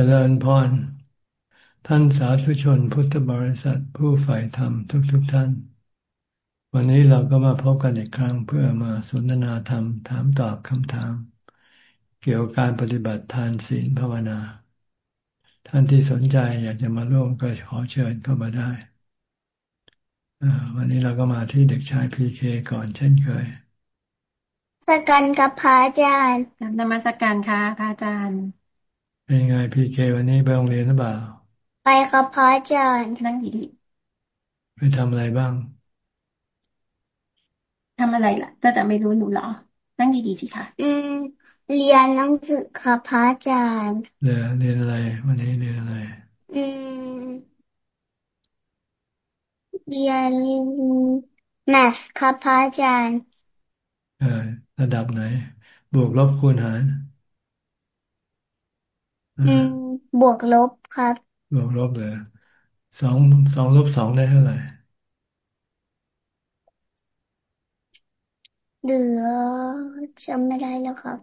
จริญพร ท่านสาธุชนพุทธบริษัทผู้ใฝ่ธรรมทุกๆทท่าน วันนี้เราก็มาพบกันอีกครั้งเพื่อมาสนทนาธรรม ถามตอบคำถาม เกี่ยวกับการปฏิบัติทานศีลภาวนา ท่านที่สนใจอยากจะมาร่วมก็ขอเชิญเข้ามาได้ วันนี้เราก็มาที่เด็กชายพีเคก่อนเช่นเคยสกันกับพระอาจารย์นมัสการค่ะพระอาจารย์ เป็นไงพีเควันนี้ไปโรงเรียนหรือเปล่า ไปครับพระอาจารย์นั่งดีๆไปทำอะไรบ้างทำอะไรล่ะจะจะไม่รู้หนูเหรอ นั่งดีๆสิคะอืม เรียนหนังสือครับพระอาจารย์เรียนเรียนอะไร วันนี้เรียนอะไร อืมเรียนแมทครับพระอาจารย์เออระดับไหน บวกลบคูณหารอืม บวกลบครับ บวกลบเลยสองสองลบสองได้เท่าไหร่เหลือจำไม่ได้แล้วครับ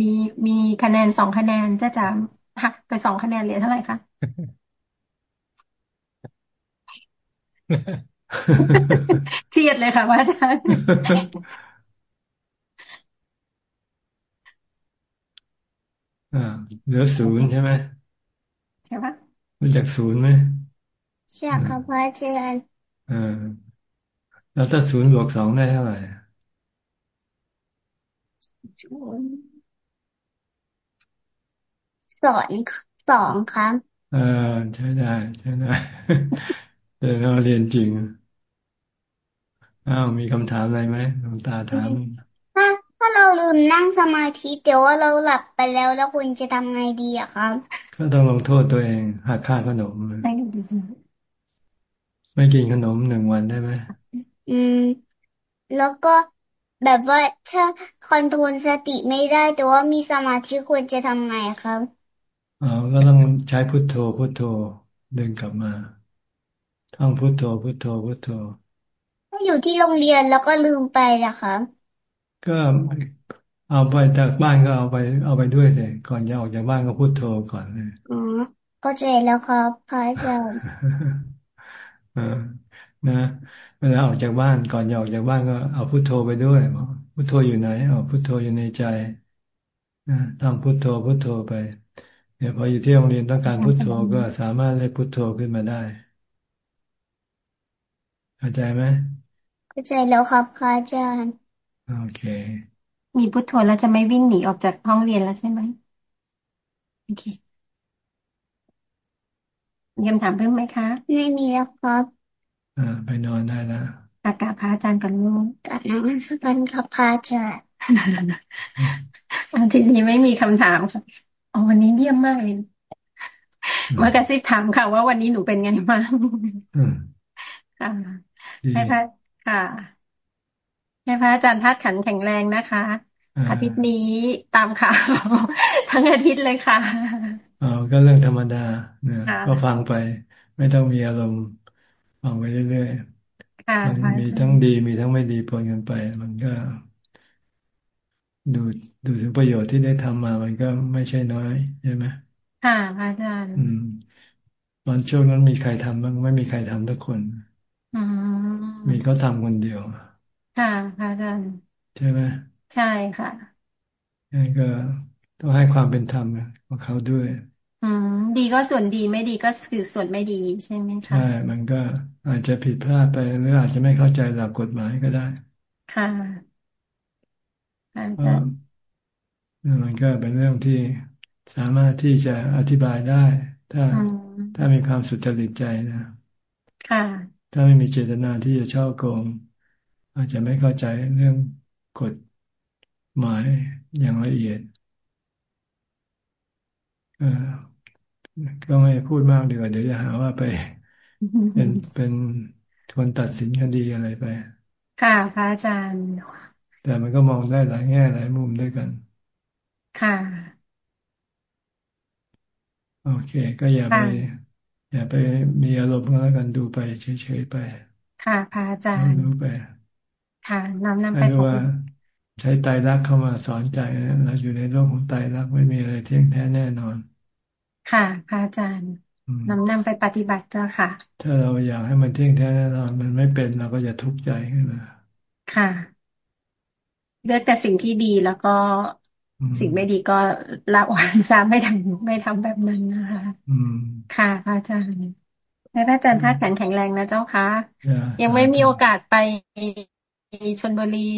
มีมีคะแนนสองคะแนนจะจะหักไปสองคะแนนเหลือเท่าไหร่คะเครียดเลยค่ะว่าอาจารย์ อ่าเหลือศูนย์ใช่ไหมใช่ปะรู้จักศูนย์ไหมใช่ครับพระอาจารย์อ่าแล้วถ้าศูนย์บวกสองได้เท่าไหร่สอนสองครับเออใช่ได้ ใช่ได้แต่เราเรียนจริงอ้าวมีคำถามอะไรไหมหลวงตาถาม ถ้าถ้าเราลืมนั่งสมาธิเดี๋ยวว่าเราหลับไปแล้วแล้วคุณจะทำไงดีอะครับ ก็ต้องลงโทษตัวเองหักค่าขนมไม่กินขนมหนึ่งวันได้ไหมอืม แล้วก็แบบว่าถ้าคอนโทรลสติไม่ได้แต่ว่ามีสมาธิควรจะทำไงครับอ๋อก็ต้องใช้พุทโธพุทโธดึงกลับมาท่องพุทโธพุทโธพุทโธถ้าอยู่ที่โรงเรียนแล้วก็ลืมไปละครับ ก็เอาไปจากบ้านก็เอาไป เอาไปด้วยเลยก่อนจะออกจากบ้านก็พุทโธก่อนเลยอ๋อก็ใจแล้วครับพระอาจารย์นะเวลาออกจากบ้านก่อนจะออกจากบ้านก็เอาพุทโธไปด้วยพุทโธอยู่ไหนเอาพุทโธอยู่ในใจต้องพุทโธพุทโธไปเดี๋ยวพออยู่ที่โรงเรียนต้องการพุทโธก็สามารถเรียกพุทโธขึ้นมาได้เข้าใจไหมเข้าใจแล้วครับพระอาจารย์ โอเค มีพุทโธแล้วจะไม่วิ่งหนีออกจากห้องเรียนแล้วใช่ไหมโอเคมีคำถามเพิ่มไหมคะ ไม่มีแล้วครับอ่าไปนอนได้นะอากาศพระอาจารย์กันลูกกับนักสกันครับพระอาจารย์อาทิตย์นี้ไม่มีคำถามค่ะอ๋อวันนี้เยี่ยมมากเลยมากระซิบถามค่ะ ว่าวันนี้หนูเป็นไงบ้างค่ะให้พระค่ะ ให้พระอาจารย์ทัดขันแข็งแรงนะคะ อาทิตย์นี้ตามข่าวทั้งอาทิตย์เลยค่ะอ๋อก็เรื่องธรรมดาเนี่ยก็ฟังไป ไม่ต้องมีอารมณ์ฟังไปเรื่อยๆมันมีทั้งดีมีทั้งไม่ดีปนกันไป มันก็ ดูดูถึงประโยชน์ที่ได้ทำมา มันก็ไม่ใช่น้อยใช่ไหมค่ะอาจารย์ตอนช่วงนั้นมีใครทำบ้างไม่มีใครทำทุกคน มีเขาทำคนเดียว ค่ะอาจารย์ใช่ไหมใช่ค่ะนั่นก็ต้องให้ความเป็นธรรมกับเขาด้วย อืมดีก็ส่วนดีไม่ดีก็คือส่วนไม่ดีใช่ไหมคะใช่ มันก็อาจจะผิดพลาดไปหรืออาจจะไม่เข้าใจหลักกฎหมายก็ได้ ค่ะอาจารย์มันก็เป็นเรื่องที่สามารถที่จะอธิบายได้ ถ้าถ้ามีความสุจริตใจนะ ค่ะ ถ้าไม่มีเจตนาที่จะช่อโกง อาจจะไม่เข้าใจเรื่องกฎหมายอย่างละเอียดก็ไม่พูดมากดีกว่าเดี๋ยวจะหาว่าไป เป็นเป็นคนตัดสินคดีอะไรไป ค่ะพระอาจารย์ แต่มันก็มองได้หลายแง่หลายมุมด้วยกัน ค่ะ โอเค ก็อย่าไป อย่าไปมีอารมณ์แล้วกันดูไปเฉยๆไป ค่ะพระอาจารย์รู้ไป ค่ะน้ำน้ำไปว่าใช้ไตรลักษณ์เข้ามาสอนใจเราอยู่ในโลกของไตรลักษณ์ไม่มีอะไรเที่ยงแท้แน่นอน ค่ะพระอาจารย์นำนำไปปฏิบัติเจ้าค่ะ ถ้าเราอยากให้มันเที่ยงแท้แน่นอนมันไม่เป็นเราก็จะทุกข์ใจขึ้นมาค่ะเลือกแต่สิ่งที่ดีแล้วก็สิ่งไม่ดีก็ละวางซะไม่ทำไม่ทำแบบนั้นนะคะค่ะพระอาจารย์พระอาจารย์ท่าแข็งแข็งแรงนะเจ้าคะยังไม่มีโอกาสไป ชนบุรี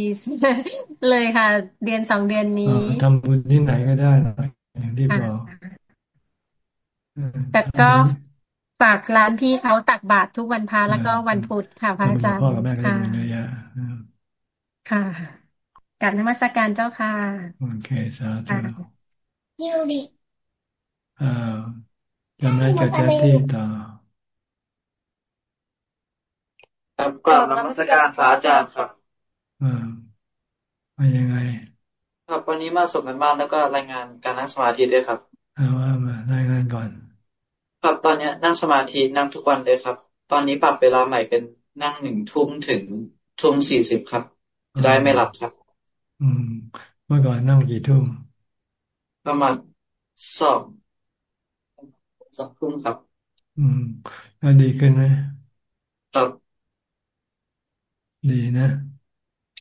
เลยค่ะ เดือนสองเดือนนี้ทำบุญที่ไหนก็ได้อย่างที่บอกแต่ก็ฝากร้านพี่เขาตักบาตรทุกวันพระแล้วก็วันพุธค่ะพระอาจารย์ค่ะค่ะกับนมัสการเจ้าค่ะ โอเค สาธุยูริอ่าจำได้จะแจ้ที่ต่อครับกลับนมัสการพระอาจารย์ครับ อ่ามายังไง ครับวันนี้มาส่งกันบ้านแล้วก็รายงานการนั่งสมาธิด้วยครับเอาว่ามารายงานก่อน ครับตอนนี้นั่งสมาธินั่งทุกวันเลยครับ ตอนนี้ปรับเวลาใหม่เป็นนั่งหนึ่งทุ่มถึงทุ่มสี่สิบครับได้ไม่หลับครับ อืม เมื่อก่อนนั่งกี่ทุ่มประมาณสองสองทุ่มครับ อืมแล้วดีขึ้นไหมครับดีนะ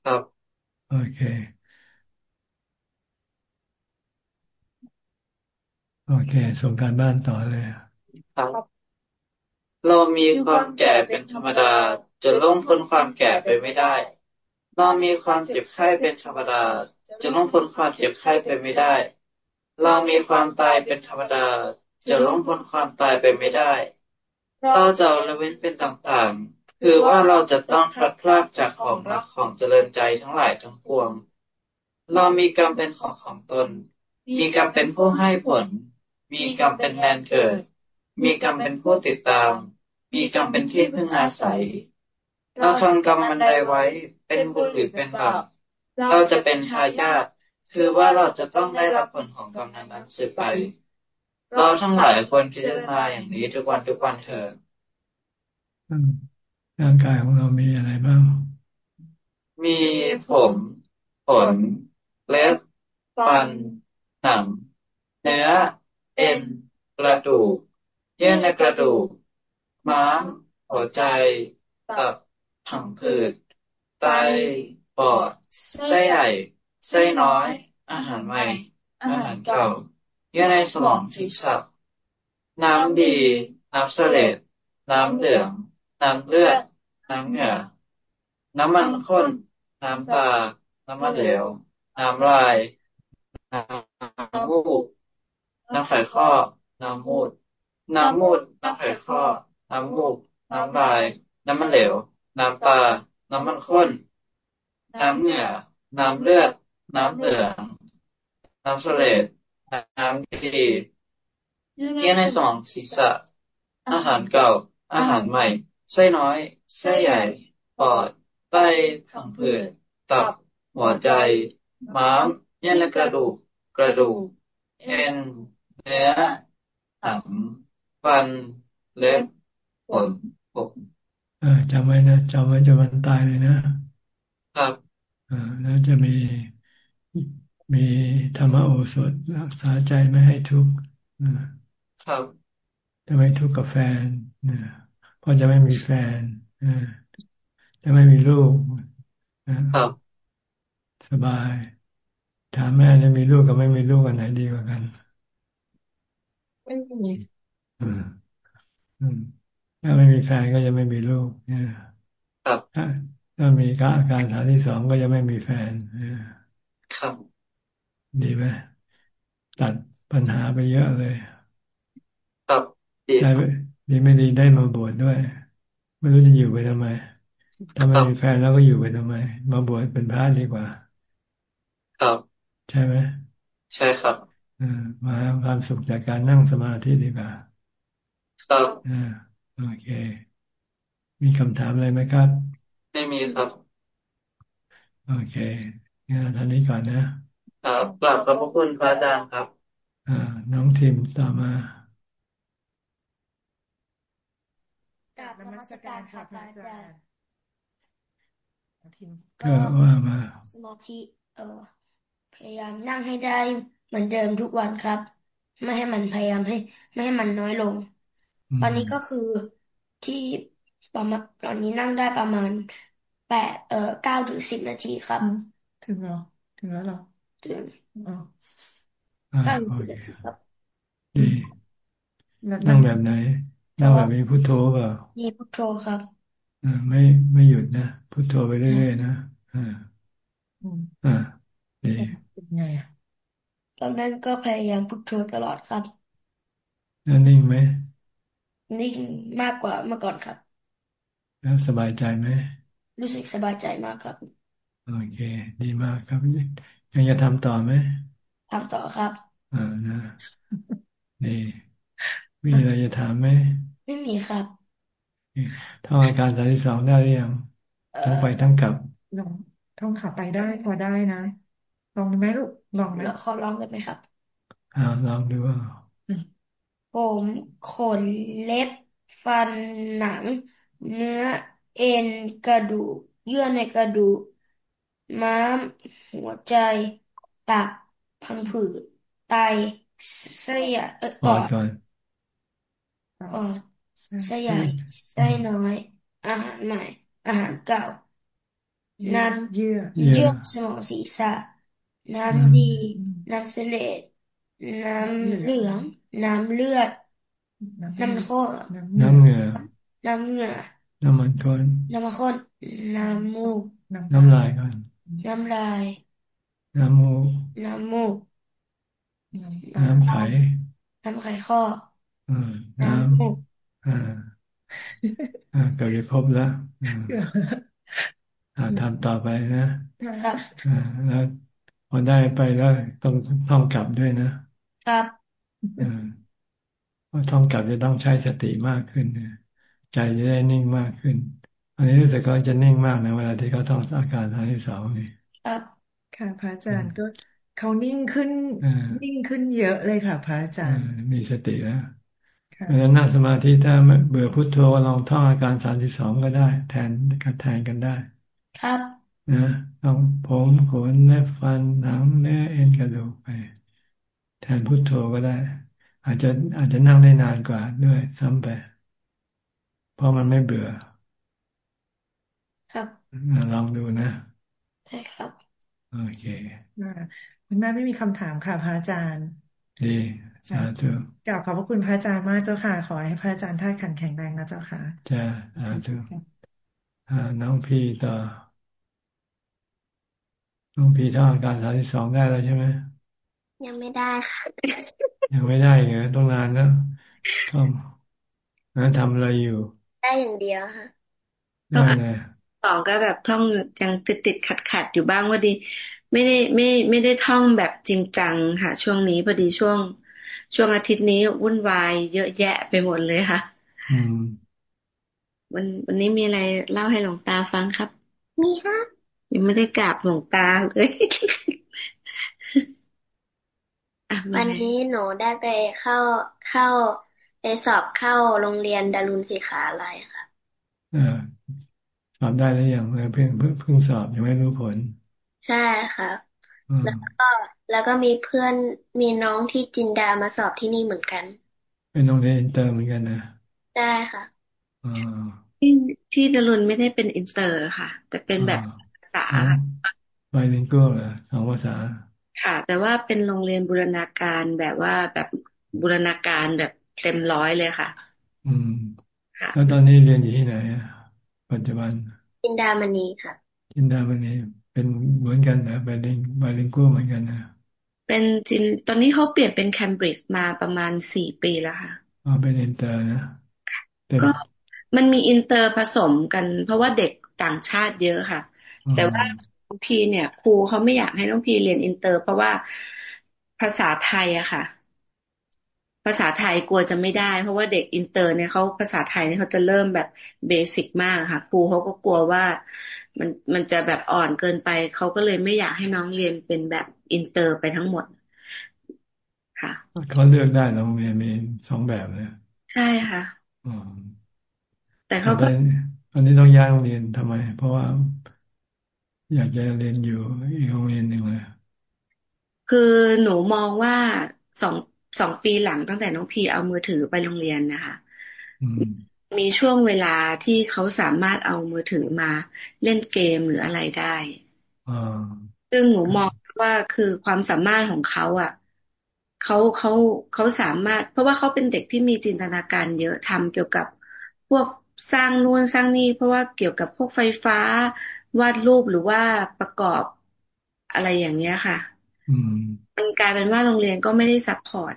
ครับ โอเค โอเค ส่งการบ้านต่อเลย ครับ เรามีความแก่เป็นธรรมดา จะล่วงพ้นความแก่ไปไม่ได้ เรามีความเจ็บไข้เป็นธรรมดา จะล่วงพ้นความเจ็บไข้ไปไม่ได้ เรามีความตายเป็นธรรมดา จะล่วงพ้นความตายไปไม่ได้ เราจะละเว้นเป็นต่างๆ คือว่าเราจะต้องพลัดพรากจากของรักของเจริญใจทั้งหลายทั้งปวง เรามีกรรมเป็นของของตน มีกรรมเป็นผู้ให้ผล มีกรรมเป็นแดนเกิด มีกรรมเป็นผู้ติดตาม มีกรรมเป็นที่พึ่งอาศัย เราทำกรรมมันใดไว้เป็นบุญหรือเป็นบาปเราจะเป็นทายาทคือว่าเราจะต้องได้รับผลของกรรมนั้นสืบไป เราทั้งหลายควรพิจารณาอย่างนี้ทุกวันทุกวันเถิด ร่างกายของเรามีอะไรบ้าง มีผมขนเล็บฟันหนังเนื้อ เอ็น กระดูก เยื่อในกระดูก ม้าม หัวใจ ตับผังผืด ไต ปอด ไส้ใหญ่ ไส้น้อย อาหารใหม่ อาหารเก่า เยื่อในสมองศีรษะน้ำดี น้ำเสลดน้ำเหลือง น้ำเลือด น้ำเหงื่อน้ำมันข้น น้ำตา น้ำมันเหลว น้ำลาย น้ำมูก น้ำไขข้อ น้ำมูด น้ำมูด น้ำไขข้อ น้ำมูก น้ำลาย น้ำมันเหลว น้ำตา น้ำมันข้น น้ำเหงื่อ น้ำเลือด น้ำเหลือง น้ำเสลดน้ำดีเยี่ยในสมองศีรษะ อาหารเก่า อาหารใหม่ ไส้น้อย ไส้ใหญ่ ปอด ไตผังผืด ตับ หัวใจ ม้ามเยื่อในกระดูก กระดูก เอ็น เนื้อหนังฟัน เล็บผลผมจำไว้นะจำไว้จะวันตายเลยนะ ครับอ่าแล้วจะมีมีธรรมโอสถรักษาใจไม่ให้ทุกข์ครับจะไม่ทุกข์กับแฟนนะเพราะจะไม่มีแฟนจะไม่มีลูกครับสบาย ถามแม่จะมีลูกกับไม่มีลูกกันไหนดีกว่ากัน ไม่มีอืมอืมถ้าไม่มีแฟนก็จะไม่มีลูกเนี่ยครับถ้ามีกอาการฐานที่สองก็จะไม่มีแฟนครับดีไหมตัดปัญหาไปเยอะเลย ครับดีได้ ดีไม่ดีได้มาบวชดด้วย ไม่รู้จะอยู่ไปทำไมถ้าไม่มีแฟนแล้วก็อยู่ไปทำไม มาบวชเป็นพระดีกว่า ครับ ใช่ไหมใช่ครับมาความสุขจากการนั่งสมาธิดีกว่า ครับอ่าโอเค มีคำถามอะไรไหมครับ ไม่มีครับ โอเคงั้นท่านนี้ก่อนนะครับกลับขอบพระคุณพระอาจารย์ครับ อ่า น้องทิมต่อมา กรา บนมัสการค่ะพระอาจารย์ก็ว่ามาสมาธิเออพยายามนั่งให้ได้เหมือนเดิมทุกวันครับ ไม่ให้มันพยายามให้ ไม่ให้มันน้อยลง ตอนนี้ก็คือที่ประมาณตอนนี้นั่งได้ประมาณแปดเอ่อเก้าถึงสิบนาทีครับ ถึงเหรอถึงแล้วเหรอถึงอ๋อเก้าถึงสิบนาทีครับดีนั่งแบบไหน นั่งแบบมีพุทโธเปล่ามีพุทโธครับอ่าไม่ไม่หยุดนะพุทโธไปเรื่อยๆนะอ่าอ่าดีเป็นไงอะตอนนั้นก็พยายามพุทโธตลอดครับแล้วนิ่งไหมนิ่งมากกว่าเมื่อก่อนครับ แล้วสบายใจไหมรู้สึกสบายใจมากครับโอเค ดีมากครับยังจะทำต่อไหมทำต่อครับอ่านะดีมีอะไรจะถามไหม ไม่มีครับท่องอาการสามที่สองได้หรือยังทั้งไปทั้งกลับลองท่องขาไปได้พอได้นะลองไหมลูกลองไหมขอลองได้ไหมครับ อ่าลองดูว่าผมขนเล็บฟันหนัง เนื้อเอ็นกระดูกเยื่อในกระดูกม้ามหัวใจ ตับพังผืดไตไส้ใหญ่เออปอดก่อนปอด ไส้ใหญ่ไส้น้อย อาหารใหม่ อาหารเก่า น้ำเยื่อเยื่อสมองศีรษะ น้ำดี น้ำเสลดน้ำเหลือง น้ำเลือด น้ำข้นน้ำเหงื่อ น้ำเหงื่อ น้ำมันข้นน้ำมันข้นน้ำมูก น้ำลายก่อนน้ำลาย น้ำมูก น้ำมูก น้ำไข่น้ำไข่ข้อน้ำอ่าอ่า เกิดครบแล้วอ่าทำต่อไปนะครับอ่าแล้วพอได้ไปแล้วต้องต้องกลับด้วยนะครับอ่าพอท่องกลับจะต้องใช้สติมากขึ้นใจจะได้นิ่งมากขึ้น อันนี้รู้สึกก็จะนิ่งมากนะเวลาที่เขาท่องอาการทางที่สองนี่ครับค่ะพระอาจารย์ก็เขานิ่งขึ้นนิ่งขึ้นเยอะเลยค่ะพระอาจารย์มีสติแล้ว เวลานั่งสมาธิถ้าเบื่อพุทโธลองท่องอาการสามสิบสองก็ได้ แทนกันแทนกันได้ ครับนะต้องผมขนเล็บฟันหนังเนื้อเอ็นกระดูกไป แทนพุทโธก็ได้ อาจจะอาจจะนั่งได้นานกว่าด้วยซ้ำไป เพราะมันไม่เบื่อ ครับลองดูนะใช่ครับ โอเคคุณแม่ไม่มีคำถามค่ะพระอาจารย์ดีสาธุ กล่าวขอบพระคุณพระอาจารย์มากเจ้าค่ะ ขอให้พระอาจารย์ท่าขันแข็งแรงนะเจ้าค่ะจ้าสาธุน้องพี่ต่อ น้องพี่ท่าการสามที่สองได้แล้วใช่ไหมยังไม่ได้ค่ะ ยังไม่ได้ไงต้องนานแล้วก็นะทำอะไรอยู่ ได้อย่างเดียวค่ะได้เลยสองก็แบบท่องยังติดติดขัดขัดอยู่บ้างว่าดี ไม่ได้ไม่ไม่ได้ท่องแบบจริงจังค่ะ ช่วงนี้พอดีช่วง ช่วงอาทิตย์นี้วุ่นวายเยอะแยะไปหมดเลยค่ะอืมวันวันนี้มีอะไรเล่าให้หลวงตาฟังครับ มีครับยังไม่ได้กราบหลวงตาเลยวันนี้หนูได้ไปเข้าเข้าไปสอบเข้าโรงเรียนดรุณสิกขาลัยค่ะสอบได้หรือยังเพิ่งเพิ่งเพิ่งสอบยังไม่รู้ผล ใช่ค่ะ แล้วก็ แล้วก็มีเพื่อนมีน้องที่จินดามาสอบที่นี่เหมือนกัน เป็นโรงเรียนอินเตอร์เหมือนกันนะได้ค่ะที่ที่ดรุณไม่ได้เป็นอินเตอร์ค่ะ แต่เป็นแบบภาษาbilingual เหรอสองภาษา ค่ะ แต่ว่าเป็นโรงเรียนบูรณาการแบบว่าแบบบูรณาการแบบเต็มร้อยเลยค่ะ อืมแล้วตอนนี้เรียนอยู่ที่ไหนปัจจุบันจินดามณีค่ะจินดามณีเป็นเหมือนกันนะ bilin- bilingual เหมือนกันนะ เป็นจินตอนนี้เขาเปลี่ยนเป็นแคมบริดจ์มาประมาณสี่ปีแล้วค่ะอ๋อเป็นอินเตอร์นะก็มันมีอินเตอร์ผสมกัน เพราะว่าเด็กต่างชาติเยอะค่ะ แต่ว่าน้องพีเนี่ย ครูเขาไม่อยากให้น้องพีเรียนอินเตอร์ เพราะว่าภาษาไทยอะค่ะ ภาษาไทยกลัวจะไม่ได้ เพราะว่าเด็กอินเตอร์เนี่ยเขาภาษาไทยเนี่ยเขาจะเริ่มแบบ basic มากค่ะ ครูเขาก็กลัวว่า มันมันจะแบบอ่อนเกินไป เขาก็เลยไม่อยากให้น้องเรียนเป็นแบบอินเตอร์ไปทั้งหมด ค่ะเขาเลือกได้โรงเรียนมีสองแบบเลยใช่ค่ะอ๋อแต่เขาก็อันนี้ต้องย้ายโรงเรียนทำไม เพราะว่า อยากจะเรียนอยู่อีกโรงเรียนหนึ่งเลยคือหนูมองว่าสองสองปีหลังตั้งแต่น้องพีเอามือถือไปโรงเรียนนะคะ มีช่วงเวลาที่เขาสามารถเอามือถือมาเล่นเกมหรืออะไรได้ซึ่งหนูมองว่าคือความสามารถของเขาอะเขาเขาเขาสามารถ เพราะว่าเขาเป็นเด็กที่มีจินตนาการเยอะทำเกี่ยวกับพวกสร้างนู่นสร้างนี่เพราะว่าเกี่ยวกับพวกไฟฟ้าวาดรูปหรือว่าประกอบอะไรอย่างเงี้ยค่ะมันกลายเป็นว่าโรงเรียนก็ไม่ได้ support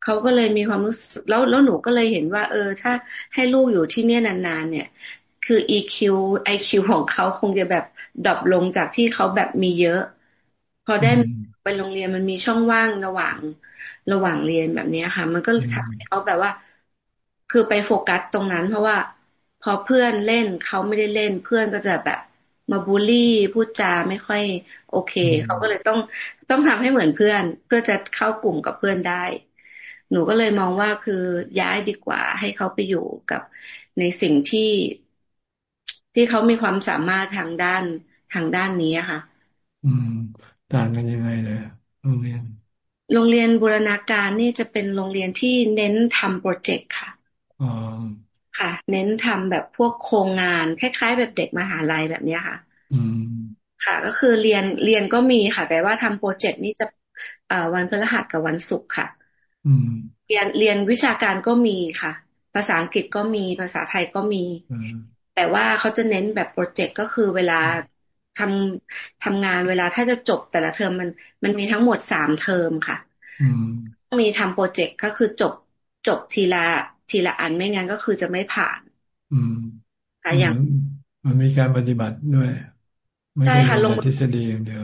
เขาก็เลยมีความรู้สึกแล้วแล้วหนูก็เลยเห็นว่า เออ ถ้าให้ลูกอยู่ที่เนี่ยนานๆเนี่ย คือ EQ IQ ของเขาคงจะแบบดรอปลงจากที่เขาแบบมีเยอะ พอได้ไปโรงเรียนมันมีช่องว่างระหว่างระหว่างเรียนแบบนี้ค่ะ มันก็ทำให้เขาแบบว่า คือไปโฟกัสตรงนั้น เพราะว่า พอเพื่อนเล่นเขาไม่ได้เล่น เพื่อนก็จะแบบมาบูลลี่พูดจาไม่ค่อย โอเค เขาก็เลยต้องต้องทำให้เหมือนเพื่อน เพื่อจะเข้ากลุ่มกับเพื่อนได้ หนูก็เลยมองว่าคือย้ายดีกว่าให้เขาไปอยู่กับในสิ่งที่ที่เขามีความสามารถทางด้านทางด้านนี้ค่ะ อืมต่างกันยังไงเลยโรงเรียน โรงเรียนบูรณาการนี่จะเป็นโรงเรียนที่เน้นทำโปรเจกต์ค่ะอ๋อค่ะ เน้นทำแบบพวกโครงงานคล้าย ๆ แบบเด็กมหาลัยแบบนี้ค่ะ อืมค่ะ ก็คือเรียนเรียนก็มีค่ะ แต่ว่าทำโปรเจกต์นี่จะอ่าวันพฤหัสกับวันศุกร์ค่ะอืม เรียนเรียนวิชาการก็มีค่ะ ภาษาอังกฤษก็มีภาษาไทยก็มี แต่ว่าเขาจะเน้นแบบโปรเจกต์ก็คือเวลาทำทำงานเวลาถ้าจะจบแต่ละเทอมมัน มันมีทั้งหมดสามเทอมค่ะมีทำโปรเจกต์ก็คือจบจบทีละทีละอันไม่งั้นก็คือจะไม่ผ่าน อืมค่ะอย่าง มันมีการปฏิบัติด้วย ไม่ได้ลงทฤษฎีอย่างเดียว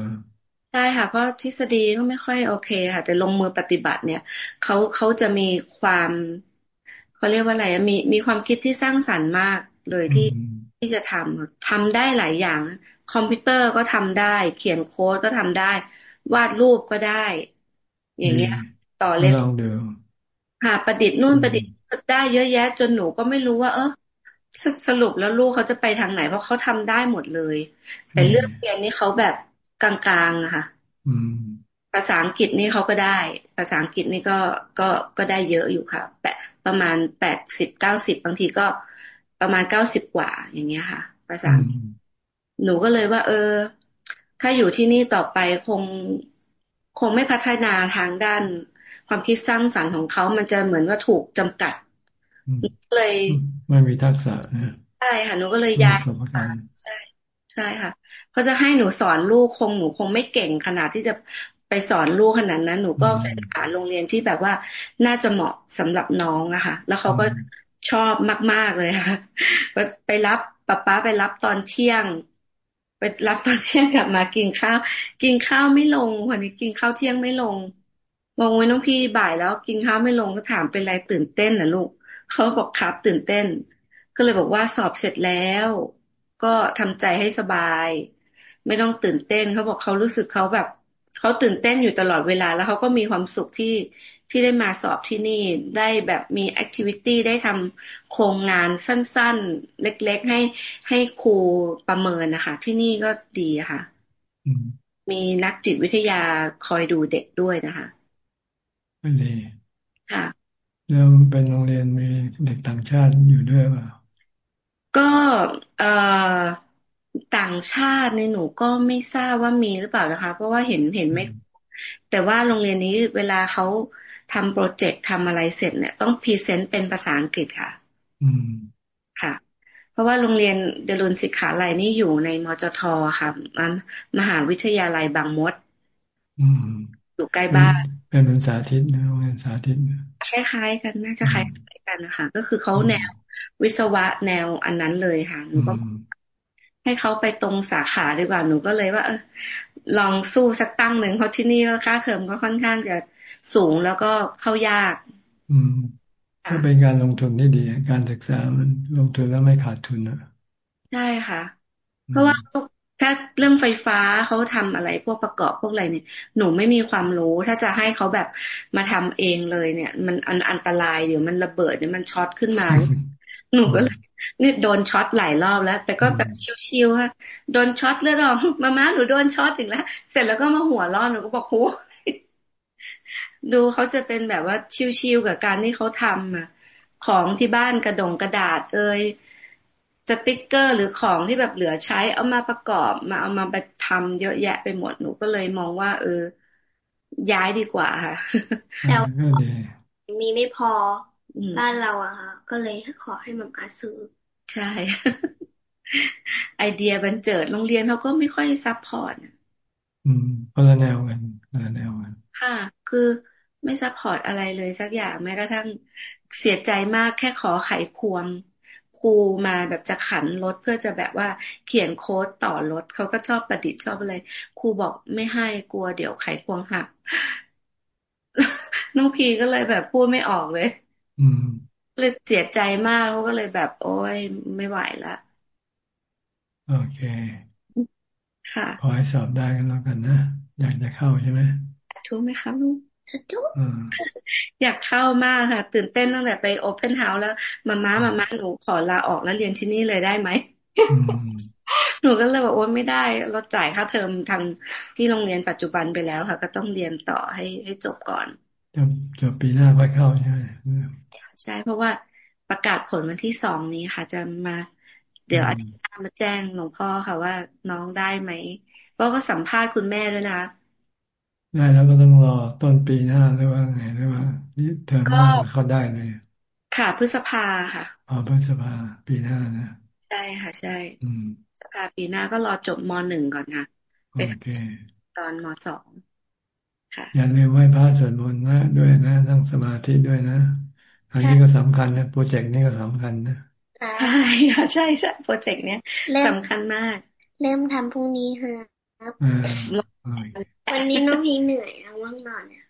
ใช่ค่ะเพราะทฤษฎีก็ไม่ค่อยโอเคค่ะ แต่ลงมือปฏิบัติเนี่ยเขาเขาจะมีความเขาเรียกว่าอะไรมีมีความคิดที่สร้างสรรค์มากเลยที่ที่จะทำทำได้หลายอย่าง คอมพิวเตอร์ก็ทำได้ เขียนโค้ดก็ทำได้ วาดรูปก็ได้ อย่างเงี้ย ต่อเล่นลองดูค่ะประดิษฐ์นู่นประดิษฐ์ได้เยอะแยะ จนหนูก็ไม่รู้ว่า เออสรุปแล้วลูกเขาจะไปทางไหน เพราะเขาทำได้หมดเลย แต่เรื่องเรียนนี่เขาแบบ กลางๆอะค่ะภาษาอังกฤษนี่เขาก็ได้ ภาษาอังกฤษนี่ก็ก็ก็ได้เยอะอยู่ค่ะ แปะประมาณแปดสิบเก้าสิบบางทีก็ประมาณเก้าสิบกว่าอย่างเงี้ยค่ะ ภาษาหนูก็เลยว่า เออ ถ้าอยู่ที่นี่ต่อไปคงคงไม่พัฒนาทางด้าน ความคิดสร้างสรรค์ของเขา มันจะเหมือนว่าถูกจำกัดเลยไม่มีทักษะใช่ค่ะหนูก็เลยย้ายใช่ใช่ค่ะ เขาจะให้หนูสอนลูกคงหนูคงไม่เก่งขนาดที่จะไปสอนลูกขนาดนั้น หนูก็ไปหาโรงเรียนที่แบบว่าน่าจะเหมาะสำหรับน้องอะค่ะ แล้วเขาก็ชอบมาก ๆเลยค่ะไปรับป้าป้าไปรับตอนเที่ยง ไปรับตอนเที่ยงกลับมากินข้าว กินข้าวไม่ลงวันนี้กินข้าวเที่ยงไม่ลงมองไว้น้องพี่บ่ายแล้วกินข้าวไม่ลงก็ถามเป็นไรตื่นเต้นนะลูกเขาบอกครับตื่นเต้น ก็เลยบอกว่าสอบเสร็จแล้ว ก็ทำใจให้สบาย ไม่ต้องตื่นเต้นเขาบอกเขารู้สึกเขาแบบเขาตื่นเต้นอยู่ตลอดเวลา แล้วเขาก็มีความสุขที่ที่ได้มาสอบที่นี่ได้แบบมีแอคทิวิตี้ได้ทำโครงงานสั้นๆ เล็กๆ ให้ให้ครูประเมินนะคะ ที่นี่ก็ดีค่ะมีนักจิตวิทยาคอยดูเด็กด้วยนะคะดีค่ะ แล้วเป็นโรงเรียนมีเด็กต่างชาติอยู่ด้วยเปล่าก็เอ่อ ต่างชาติในหนูก็ไม่ทราบว่ามีหรือเปล่านะคะ เพราะว่าเห็นเห็นไม่ แต่ว่าโรงเรียนนี้เวลาเขาทำโปรเจกต์ทำอะไรเสร็จเนี่ยต้อง present เป็นภาษาอังกฤษค่ะ อืมค่ะ เพราะว่าโรงเรียนดรุณสิกขาลัยนี่อยู่ในมจธค่ะมหาวิทยาลัยบางมด อืมอยู่ใกล้บ้าน เป็นเหมือนสาธิตนะโรงเรียนสาธิตคล้ายๆกันน่าจะคล้ายกันนะคะก็คือเขาแนววิศวะแนวอันนั้นเลยค่ะหนูก็ ให้เขาไปตรงสาขาดีกว่าหนูก็เลยว่า เออลองสู้สักตั้งหนึ่งเพราะที่นี่ก็ค่าเทอมก็ค่อนข้างจะสูงแล้วก็เข้ายาก อืมก็เป็นการลงทุนที่ดี การศึกษามันลงทุนแล้วไม่ขาดทุนอะใช่ค่ะ เพราะว่าถ้าเรื่องไฟฟ้าเขาทำอะไรพวกประกอบพวกอะไรเนี่ย หนูไม่มีความรู้ ถ้าจะให้เขาแบบมาทำเองเลยเนี่ย มันอันอันตรายเดี๋ยวมันระเบิดเดี๋ยวมันช็อตขึ้นมา หนูก็เลยนี่โดนช็อตหลายรอบแล้ว แต่ก็แบบชิวๆค่ะโดนช็อตเลือดออกมาม่าหนูโดนช็อตอีกแล้ว เสร็จแล้วก็มาหัวร้อนหนูก็บอกโหดูเขาจะเป็นแบบว่าชิวๆกับการที่เขาทำอะของที่บ้านกระดงกระดาษ เอ่ยสติ๊กเกอร์หรือของที่แบบเหลือใช้เอามาประกอบมาเอามาไปทำเยอะแยะไปหมดหนูก็เลยมองว่า เออ ย้ายดีกว่าค่ะแต่มีไม่พอ บ้านเราอะค่ะ ก็เลยขอให้หม่าม้าซื้อ ใช่ ไอเดียบันเจิดโรงเรียนเขาก็ไม่ค่อย supportอืมคนละแนวกันคนละแนวกันค่ะ คือไม่ support อะไรเลยสักอย่างแม้กระทั่งเสียใจมากแค่ขอไขควงครูมาแบบจะขันรถเพื่อจะแบบว่าเขียนโค้ดต่อรถเขาก็ชอบประดิษฐ์ชอบอะไรครูบอกไม่ให้กลัวเดี๋ยวไขควงหักน้องพีก็เลยแบบพูดไม่ออกเลยอืม เลยเสียใจมากเขาก็เลยแบบ โอ้ยไม่ไหวละโอเค ค่ะขอให้สอบได้กันแล้วกันนะอยากจะเข้าใช่ไหมถูกไหมคะลูกทุกอยากเข้ามากค่ะ ตื่นเต้นตั้งแต่ไปโอเพนเฮาส์แล้วมาม้ามาม้าหนูขอลาออกแล้วเรียนที่นี่เลยได้ไหมหนูก็เลยบอกว่าไม่ได้เราจ่ายค่าเทอมทางที่โรงเรียนปัจจุบันไปแล้วค่ะ ก็ต้องเรียนต่อให้ให้จบก่อน จบจบปีหน้าค่อยเข้าใช่ไหมใช่เพราะว่าประกาศผลวันที่สองนี้ค่ะ จะมา เดี๋ยวอาทิตย์หน้ามาแจ้งหลวงพ่อค่ะว่าน้องได้ไหมเพราะก็สัมภาษณ์คุณแม่ด้วยนะได้แล้วก็ต้องรอต้นปีหน้าหรือว่าไงหรือว่าเทอมหน้าเขาได้เลยค่ะพฤษภาค่ะอ๋อพฤษภาปีหน้านะใช่ค่ะ ใช่อืมสภาปีหน้าก็รอจบมหนึ่งก่อนค่ะโอเคตอนมสองค่ะ อย่าลืมไหว้พระสวดมนต์นะด้วยนะตั้งสมาธิด้วยนะ อันนี้ก็สำคัญนะโปรเจกต์นี้ก็สำคัญนะใช่ค่ะใช่ใช่โปรเจกต์เนี้ยสำคัญมาก เริ่มทำพรุ่งนี้ครับวันนี้น้องพีเหนื่อยแล้วว่างนอนเนี่ย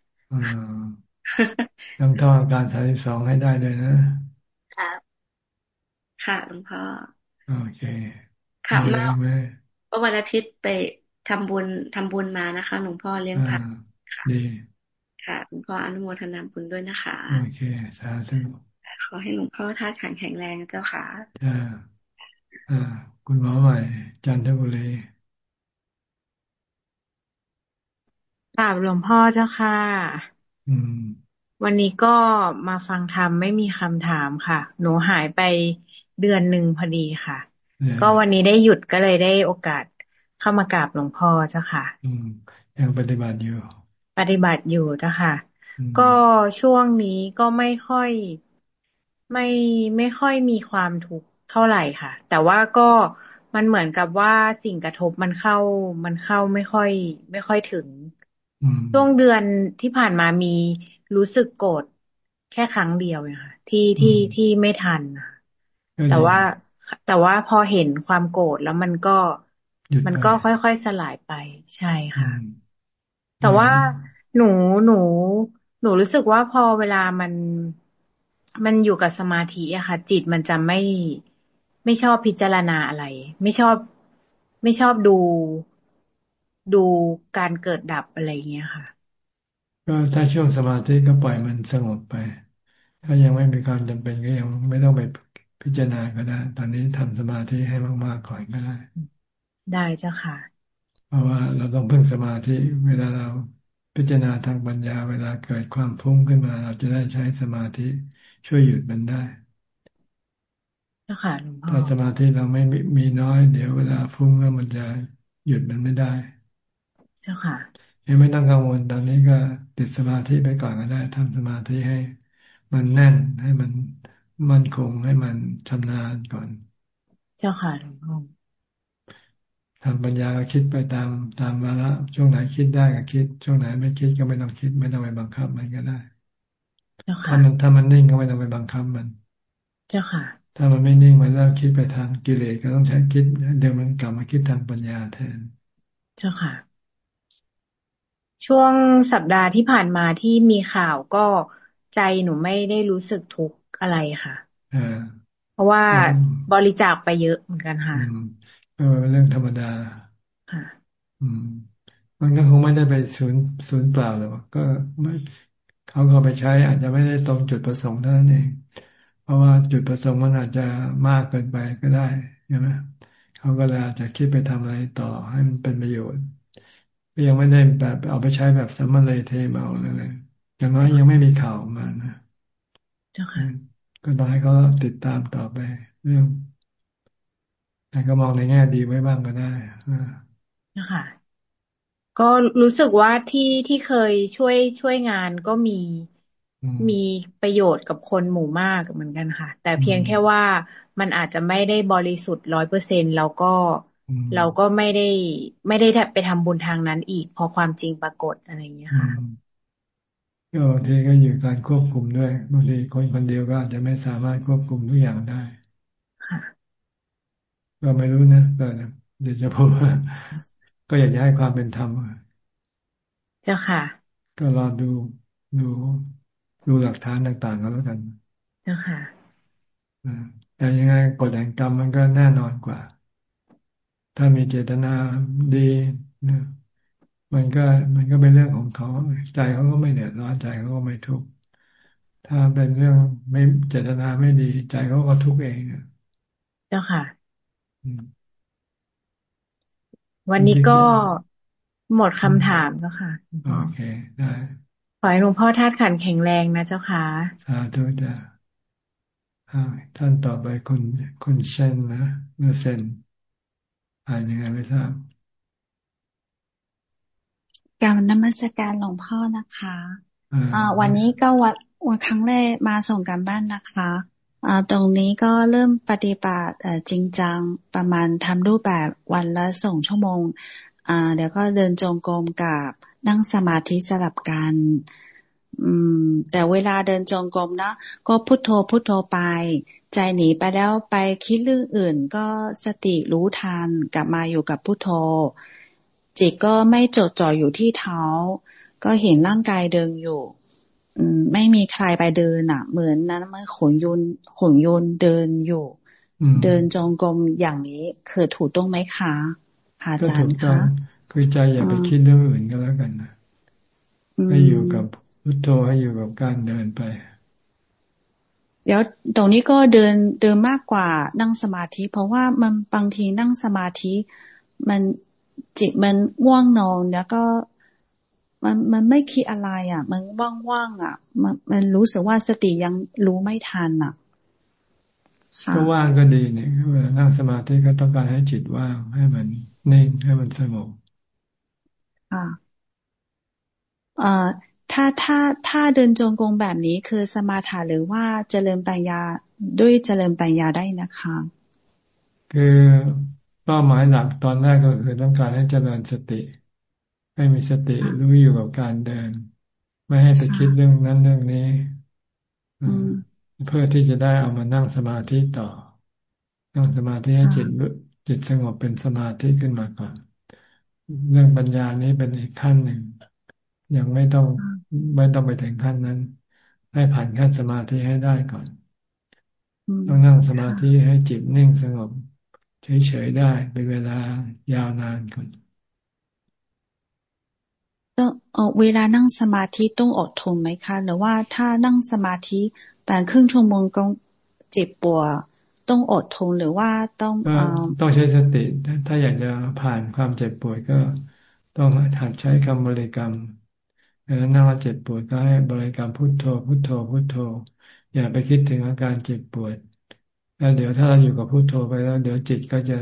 ต้องท่องการสายสองให้ได้เลยนะครับ ค่ะหลวงพ่อโอเคค่ะมาวันอาทิตย์ไปทำบุญทำบุญมานะคะหลวงพ่อเลี้ยงผักค่ะ ดีค่ะหลวงพ่ออนุโมทนาบุญด้วยนะคะโอเคสาธุขอให้หลวงพ่อท่าแข็งแข็งแรงเจ้าค่ะอ่าอ่า คุณหมอใหม่ จันทบุรีกราบหลวงพ่อเจ้าค่ะวันนี้ก็มาฟังธรรมไม่มีคำถามค่ะ หนูหายไปเดือนหนึ่งพอดีค่ะ ก็วันนี้ได้หยุดก็เลยได้โอกาสเข้ามากราบหลวงพ่อเจ้าค่ะ อืม ยังปฏิบัติอยู่ ปฏิบัติอยู่เจ้าค่ะ ก็ช่วงนี้ก็ไม่ค่อยไม่ไม่ค่อยมีความทุกข์เท่าไหร่ค่ะ แต่ว่าก็มันเหมือนกับว่าสิ่งกระทบมันเข้ามันเข้าไม่ค่อย ไม่ค่อยถึงช่วงเดือนที่ผ่านมามีรู้สึกโกรธแค่ครั้งเดียวค่ะที่ที่ที่ไม่ทันแต่ว่าแต่ว่าพอเห็นความโกรธแล้วมันก็มันก็ค่อยๆสลายไปใช่ค่ะ แต่ว่าหนูหนูหนูรู้สึกว่าพอเวลามันมันอยู่กับสมาธิอะค่ะ จิตมันจะไม่ไม่ชอบพิจารณาอะไร ไม่ชอบไม่ชอบดูดูการเกิดดับอะไรเงี้ยค่ะ ก็ถ้าช่วงสมาธิก็ปล่อยมันสงบไป ถ้ายังไม่มีความจำเป็นก็ยังไม่ต้องไปพิจารณาก็ได้ ตอนนี้ทำสมาธิให้มากๆก่อนก็ได้ ได้เจ้าค่ะเพ ราะว่าเราต้องพึ่งสมาธิ เวลาเราพิจารณาทางปัญญา เวลาเกิดความฟุ้งขึ้นมา เราจะได้ใช้สมาธิช่วยหยุดมันได้เจ้าค่ะหลวงพ่อถ้าสมาธิเราไม่มีน้อย เดี๋ยวเวลาฟุ้งแล้วมันจะหยุดมันไม่ได้จ้าค่ะยังไม่ต้องกังวลตอนนี้ก็ติดสมาธิไปก่อนก็ได้ทำสมาธิให้ มันแน่นให้มันมั่นคงให้มันชำนาญก่อน เจ้าค่ะหลวงพ่อ ทำปัญญาคิดไปตามตามวาระช่วงไหนคิดได้ก็คิด ช่วงไหนไม่คิดก็ไม่ต้องคิด ไม่ต้องไปบังคับมันก็ได้ถ้ามันถ้ามันนิ่งก็ไม่ต้องไปบังคับมัน เจ้าค่ะ ถ้ามันไม่นิ่งมันเริ่มคิดไปทางกิเลสก็ต้องใช้คิดเดี๋ยวมันกลับมาคิดทางปัญญาแทน เจ้าค่ะ ช่วงสัปดาห์ที่ผ่านมาที่มีข่าวก็ใจหนูไม่ได้รู้สึกทุกข์อะไรค่ะเพราะว่าบริจาคไปเยอะเหมือนกันค่ะ ก็เป็นเรื่องธรรมดาค่ะอืม มันก็คงไม่ได้ไปศูนย์ศูนย์เปล่าหรอกก็ไม่เขาเขาไปใช้อาจจะไม่ได้ตรงจุดประสงค์เท่านั้นเอง เพราะว่าจุดประสงค์มันอาจจะมากเกินไปก็ได้ใช่ไหมเขาก็เลยอาจจะคิดไปทำอะไรต่อให้มันเป็นประโยชน์ก็ยังไม่ได้แบบเอาไปใช้แบบสัมมาเลยเทเมาเลยอย่างน้อยยังไม่มีข่าวมานะก็ต้องให้เขาติดตามต่อไป เรื่อง แต่ก็มองในแง่ดีไว้บ้างก็ได้นะคะก็รู้สึกว่าที่ที่เคยช่วยช่วยงานก็มีมีประโยชน์กับคนหมู่มากเหมือนกันค่ะ แต่เพียงแค่ว่ามันอาจจะไม่ได้บริสุทธิ์ร้อยเปอร์เซ็นแล้วก็เราก็ไม่ได้ไม่ได้ไปทำบุญทางนั้นอีก พอความจริงปรากฏอะไรอย่างเงี้ยค่ะก็บางทีก็อยู่การควบคุมด้วยบางทีคนคนเดียวก็อาจจะไม่สามารถควบคุมทุกอย่างได้ ก็ไม่รู้นะแต่เดี๋ยวจะพูดว่า ก็อยากจะให้ความเป็นธรรมเจ้าค่ะ ก็รอดูดูดูหลักฐานต่างๆก็แล้วกัน เจ้าค่ะแต่ยังไงกฎแห่งกรรมมันก็แน่นอนกว่า ถ้ามีเจตนาดีนะมันก็มันก็เป็นเรื่องของเขาใจเขาก็ไม่เดือดร้อนใจเขาก็ไม่ทุกข์ถ้าเป็นเรื่องไม่เจตนาไม่ดี ใจเขาก็ทุกข์เองเจ้าค่ะ วันนี้ก็หมดคำถามแล้วค่ะ โอเค ได้ขอให้หลวงพ่อธาตุขันแข็งแรงนะเจ้าค่ะสาธุจ้ะท่านต่อไปคุณคุณเชนนะเมื่อเซนอ่านยังไงไม่ทราบการนมัสการหลวงพ่อนะคะอ่าวันนี้ก็วันวันครั้งแรกมาส่งกันบ้านนะคะอ่า ตรงนี้ก็เริ่มปฏิบัติจริงจังประมาณทำรูปแบบวันละสองชั่วโมงอ่าเดี๋ยวก็เดินจงกรมกับนั่งสมาธิสลับกันอืมแต่เวลาเดินจงกรมเนาะก็พุโทโธพุโทโธไป ใจหนีไปแล้วไปคิดเรื่องอื่น ก็สติรู้ทันกลับมาอยู่กับพุโทโธ จิตก็ไม่จดจ่ออยู่ที่เท้า ก็เห็นร่างกายเดินอยู่ ไม่มีใครไปเดินอะ เหมือนนั้นมันขนยุนขนยุนเดินอยู่ เดินจงกรมอย่างนี้คือถูกต้องไหมคะอาจารย์คะคือใจอย่าไปคิดเรื่องอื่นก็แล้วกันนะให้อยู่กับพุทโธให้อยู่กับการเดินไปเดี๋ยวตรงนี้ก็เดินเดินมากกว่านั่งสมาธิ เพราะว่ามันบางทีนั่งสมาธิ มันจิตมันว่างนอนแล้วก็ มันมันไม่คิดอะไรอะ มันว่างๆอะ มันมันรู้สึกว่าสติยังรู้ไม่ทันอะก็ว่างก็ดีเนี่ยเวลานั่งสมาธิก็ต้องการให้จิตว่างให้มันนิ่งให้มันสงบอ่าเอ่อถ้าถ้าถ้าเดินจงกรมแบบนี้คือสมาธิหรือว่าเจริญปัญญาด้วยเจริญปัญญาได้นะคะ คือเป้าหมายหลักตอนแรกก็คือต้องการให้เจริญสติ ให้มีสติรู้อยู่กับการเดิน ไม่ให้ไปคิดเรื่องนั้นเรื่องนี้เพื่อที่จะได้เอามานั่งสมาธิต่อ นั่งสมาธิให้จิตจิตสงบเป็นสมาธิขึ้นมาก่อน เรื่องปัญญานี้เป็นอีกขั้นหนึ่ง ยังไม่ต้องไม่ต้องไปถึงขั้นนั้น ให้ผ่านขั้นสมาธิให้ได้ก่อน ต้องนั่งสมาธิให้จิตนิ่งสงบ เฉยๆได้เป็นเวลายาวนานก่อน ต้องเวลานั่งสมาธิต้องอดทนไหมคะ หรือว่าถ้านั่งสมาธิแปดครึ่งชั่วโมงก็เจ็บปวดต้องอดทนหรือว่าต้องต้องใช้สติ ถ้าอยากจะผ่านความเจ็บปวดก็ต้องหัดใช้คำบริกรรมแล้วนั่งเจ็บปวดก็ให้บริกรรมพุทโธ พุทโธ พุทโธ อย่าไปคิดถึงอาการเจ็บปวดแล้วเดี๋ยวถ้าเราอยู่กับพุโทโธไปแล้วเดี๋ยวจิตก็จะ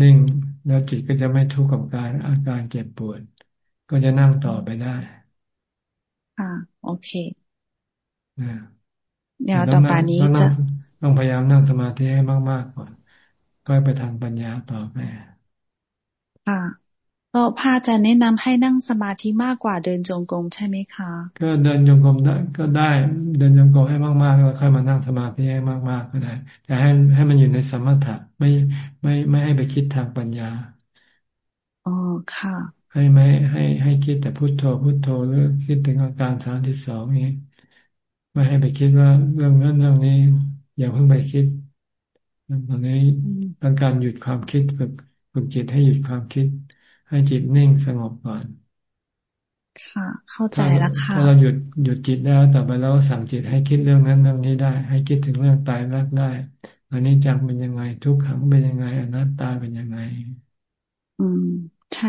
นิ่ง แล้วจิตก็จะไม่ทุกข์กับการอาการเจ็บปวด ก็จะนั่งต่อไปได้ค่ะโอเคเดี๋ยวต่อไปนี้จะต้องพยายามนั่งสมาธิให้มาก ๆ ก่อน ก็ไปทางปัญญาต่อไปค่ะก็พาจะแนะนำให้นั่งสมาธิมากกว่าเดินจงกรมใช่ไหมคะ ก็เดินจงกรมได้ก็ได้ เดินจงกรมให้มากๆแล้วค่อยมานั่งสมาธิให้มากๆก็ได้ แต่ให้ให้มันอยู่ในสมถะไม่ไม่ไม่ให้ไปคิดทางปัญญา อ๋อค่ะ ให้ไม่ให้ให้คิดแต่พุทโธพุทโธหรือคิดถึงอาการสามที่สองนี้ ไม่ให้ไปคิดว่าเรื่องนั้นเรื่องนี้ อย่าเพิ่งไปคิดตอนนี้ต้องการหยุดความคิดฝึกฝึกจิตให้หยุดความคิด ให้จิตนิ่งสงบก่อนค่ะ เข้าใจแล้วค่ะถ้าเราหยุดหยุดจิตแล้วต่อไปเราสั่งจิตให้คิดเรื่องนั้นเรื่องนี้ได้ ให้คิดถึงเรื่องตายรักได้ อันนี้จังเป็นยังไง ทุกขังเป็นยังไงอนัตตาเป็นยังไง อืม ใช่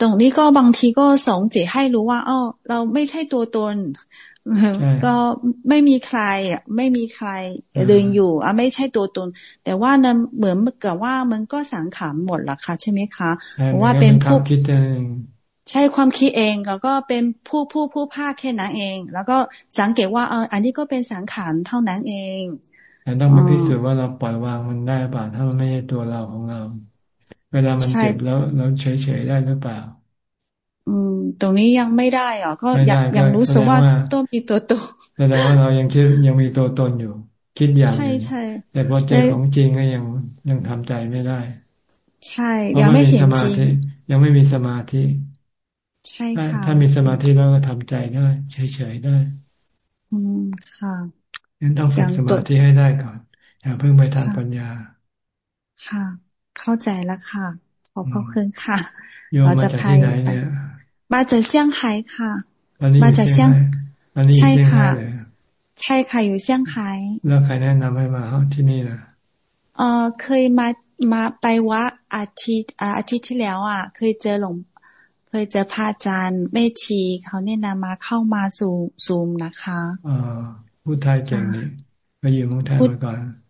ตรงนี้ก็บางทีก็สองจิตให้รู้ว่าอ๋อเราไม่ใช่ตัวตน ก็ไม่มีใครอะไม่มีใครเดินอยู่อะไม่ใช่ตัวตน แต่ว่านั้นเหมือนกับว่ามันก็สังขารหมดละค่ะใช่ไหมคะเพราะว่าเป็นผู้คิดเองใช่ความคิดเองแล้วก็เป็นผู้ผู้ผู้ภาคแค่นั้นเอง แล้วก็สังเกตว่าเอออันนี้ก็เป็นสังขารเท่านั้นเองแต่ต้องมาพิสูจน์ว่าเราปล่อยวางมันได้เปล่าถ้ามันไม่ใช่ตัวเราของเรา เวลามันเจ็บแล้วเราเฉยเฉยได้หรือเปล่า อืม ตรงนี้ยังไม่ได้หรอก็อยากยังรู้สึกว่าต้องมีตัวตนแสดงว่าเรายังคิดยังมีตัวตนอยู่ คิดอย่างใช่ใช่แต่พอเจอของจริงก็ยังยังทำใจไม่ได้ ใช่ ยังไม่เห็นจริงยังไม่มีสมาธิใช่ค่ะถ้ามีสมาธิแล้วก็ทำใจได้เฉยๆได้ อืมค่ะงั้นต้องฝึกสมาธิให้ได้ก่อน อย่าเพิ่งไปทางปัญญา ค่ะ เข้าใจแล้วค่ะ ขอบพระคุณค่ะเราจะพายมาจากเซี่ยงไฮ้ค่ะ มาจากเซี่ยงใช่ค่ะ ใช่ค่ะอยู่เซี่ยงไฮ้แล้วใครแนะนำให้มาที่นี่ล่ะเออเคยมามาไปวัดอาทิตย์อาทิตย์ที่แล้ว อะ เคยเจอหลวงเคยเจอพระอาจารย์แม่ชีเขาเนี่ยนำมาเข้ามาสู่ซูมนะคะอ่าพูดไทยเก่งนี่ไปอยู่เมืองไทยมาก่อนอืม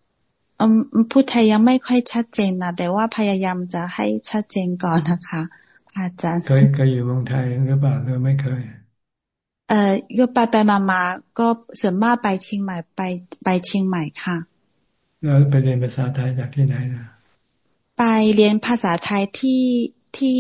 พูดไทยยังไม่ค่อยชัดเจนนะแต่ว่าพยายามจะให้ชัดเจนก่อนนะคะอาจารย์เคยเคยอยู่เมืองไทยหรือเปล่าหรือไม่เคย เอ่อยไปไปมามาก็ส่วนมากไปเชียงใหม่ไปไปเชียงใหม่ค่ะแล้วไปเรียนภาษาไทยจากที่ไหนนะไปเรียนภาษาไทยที่ที่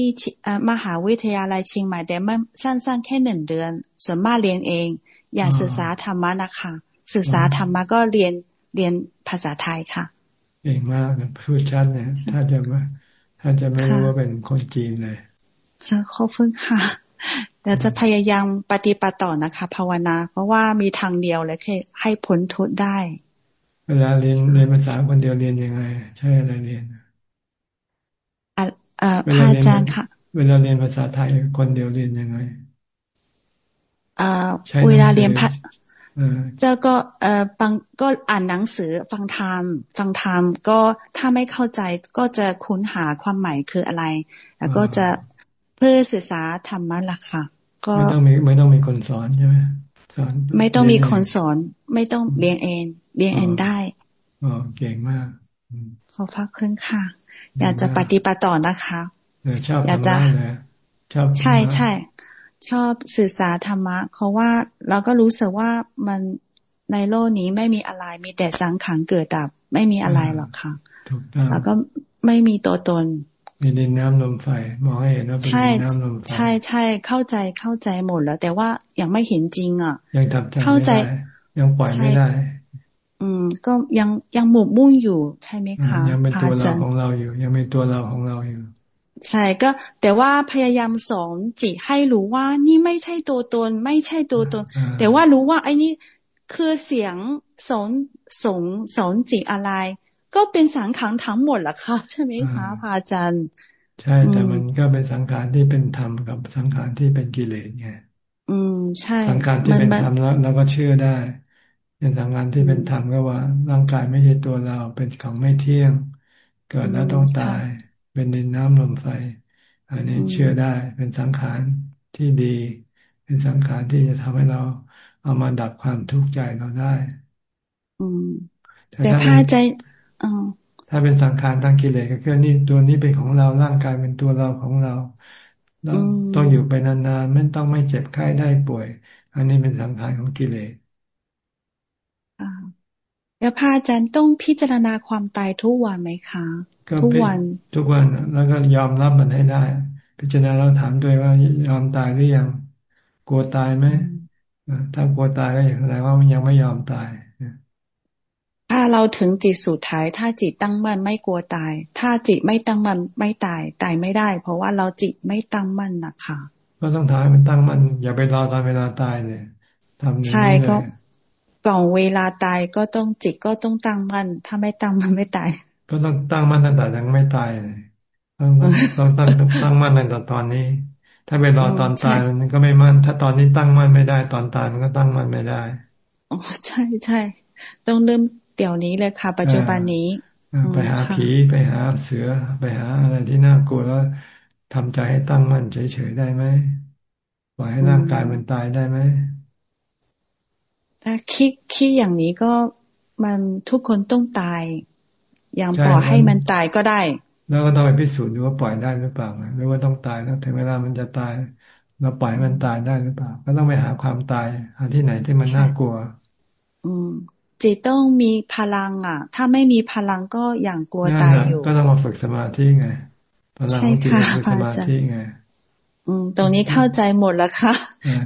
มหาวิทยาลัยเชียงใหม่แต่ไม่สั้นๆแค่หนึ่งเดือน ส่วนมากเรียนเอง อยากศึกษาธรรมะนะคะศึกษาธรรมะก็เรียน เรียนภาษาไทยค่ะเก่งมากพูดชัดเนี่ยถ้าจะว่าถ้าจะไม่รู้ว่าเป็นคนจีนเลยขอบคุณค่ะเดี๋ยวจะพยายามปฏิบัติต่อนะคะ ภาวนา เพราะว่ามีทางเดียวเลยคือให้พ้นทุกข์ได้ เวลาเรียนเรียนภาษาคนเดียวเรียนยังไง ใช่อะไรเรียนอ่าพระอาจารย์ค่ะ เวลาเรียนภาษาไทยคนเดียวเรียนยังไงอ่าเวลาเรียนพัดเจ้าก็เอ่อฟังก็อ่านหนังสือฟังธรรมฟังธรรมก็ถ้าไม่เข้าใจก็จะค้นหาความหมายคืออะไร แล้วก็จะเพื่อศึกษาธรรมะล่ะค่ะ ก็ไม่ต้องมีไม่ต้องมีคนสอนใช่ไหมสอนไม่ต้องมีคนสอน ไม่ต้องเรียนเองเรียนเองได้อ๋อเก่งมากขอพักขึ้นค่ะ อยากจะปฏิบัติต่อนะคะชอบอยากจะชอบใช่ใช่ ชอบสื่อสารธรรมะเพราะว่าเราก็รู้สึกว่ามันในโลกนี้ไม่มีอะไร มีแต่สังขารเกิดดับ ไม่มีอะไรหรอกค่ะแล้วก็ไม่มีตัวตน มีดินน้ำลมไฟมองให้เห็นว่าเป็นดินน้ำลมไฟใช่ใช่เข้าใจเข้าใจหมดแล้ว แต่ว่ายังไม่เห็นจริงอะ ยังทำใจเข้าใจยังปล่อยไม่ได้ อืม ก็ยังยังหมกมุ่งอยู่ใช่ไหมคะยังเป็นตัวเราของเราอยู่ ยังเป็นตัวเราของเราอยู่ ใช่ก็แต่ว่าพยายามสอนจิตให้รู้ว่านี่ไม่ใช่ตัวตน ไม่ใช่ตัวตน แต่ว่ารู้ว่าไอ้นี่คือเสียงสอนสอนสอนจิตอะไร ก็เป็นสังขารทั้งหมดละค่ะใช่ไหมคะพระอาจารย์ ใช่แต่มันก็เป็นสังขารที่เป็นธรรมกับสังขารที่เป็นกิเลสไงอืมใช่ สังขารที่เป็นธรรมแล้วเราก็เชื่อได้เป็นสังขารที่เป็นธรรมก็ว่า ร่างกายไม่ใช่ตัวเราเป็นของไม่เที่ยง เกิดแล้วต้องตาย เป็นดินน้ำลมไฟ อันนี้เชื่อได้เป็นสังขารที่ดี เป็นสังขารที่จะทำให้เราเอามาดับความทุกข์ใจเราได้ อืมแต่พาใจถ้าเป็นสังขารทางกิเลสก็คือนี่ตัวนี้เป็นของเราร่างกายเป็นตัวเราของเราเราต้องอยู่ไปนานๆไม่ต้องไม่เจ็บไข้ได้ป่วย อันนี้เป็นสังขารของกิเลสแล้วพระอาจารย์ต้องพิจารณาความตายทุกวันไหมคะ ทุกวันทุกวันแล้วก็ยอมรับมันให้ได้ พิจารณาเราถามด้วยว่ายอมตายหรือยังกลัวตายไหมถ้ากลัวตายก็อย่างไรว่ามันยังไม่ยอมตายถ้าเราถึงจิตสุดท้าย ถ้าจิตตั้งมั่นไม่กลัวตาย ถ้าจิตไม่ตั้งมั่นไม่ตายตายไม่ได้ เพราะว่าเราจิตไม่ตั้งมั่นนะคะก็ต้องทำมันตั้งมั่นอย่าไปรอตอนเวลาตายเลยทำใช่ก็ก่อนเวลาตายก็ต้องจิตก็ต้องตั้งมั่นถ้าไม่ตั้งมั่นไม่ตาย ก็ต้องตั้งมั่นตั้งแต่ยังไม่ตายเลยต้องต้องตั้งตั้งมั่นตั้งแต่ตอนนี้ ถ้าไปรอตอนตายมันก็ไม่มั่น ถ้าตอนนี้ตั้งมั่นไม่ได้ตอนตายมันก็ตั้งมั่นไม่ได้อ๋อใช่ใช่ต้องเริ่มเดี๋ยวนี้เลยค่ะ ปัจจุบันนี้ไปหาผีไปหาเสือไปหาอะไรที่น่ากลัวแล้วทำใจให้ตั้งมั่นเฉยๆได้ไหมปล่อยให้ร่างกายมันตายได้ไหมถ้าคิดคิดอย่างนี้ก็มันทุกคนต้องตายอ ย่างปล่อยให้มันตายก็ได้ แล้วก็ต้องไปพิสูจน์ดูว่าปล่อยได้หรือเปล่าหรือว่าต้องตายแล้วถึงเวลามันจะตาย เราปล่อยมันตายได้หรือเปล่า ก็ต้องไปหาความตายหาที่ไหนที่มันน่ากลัว อืมจิตต้องมีพลังอะ ถ้าไม่มีพลังก็อย่างกลัวตายอยู่ ก็ต้องมาฝึกสมาธิไงพลังของจิตฝึกสมาธิไงอืม ตรงนี้เข้าใจหมดแล้วค่ะ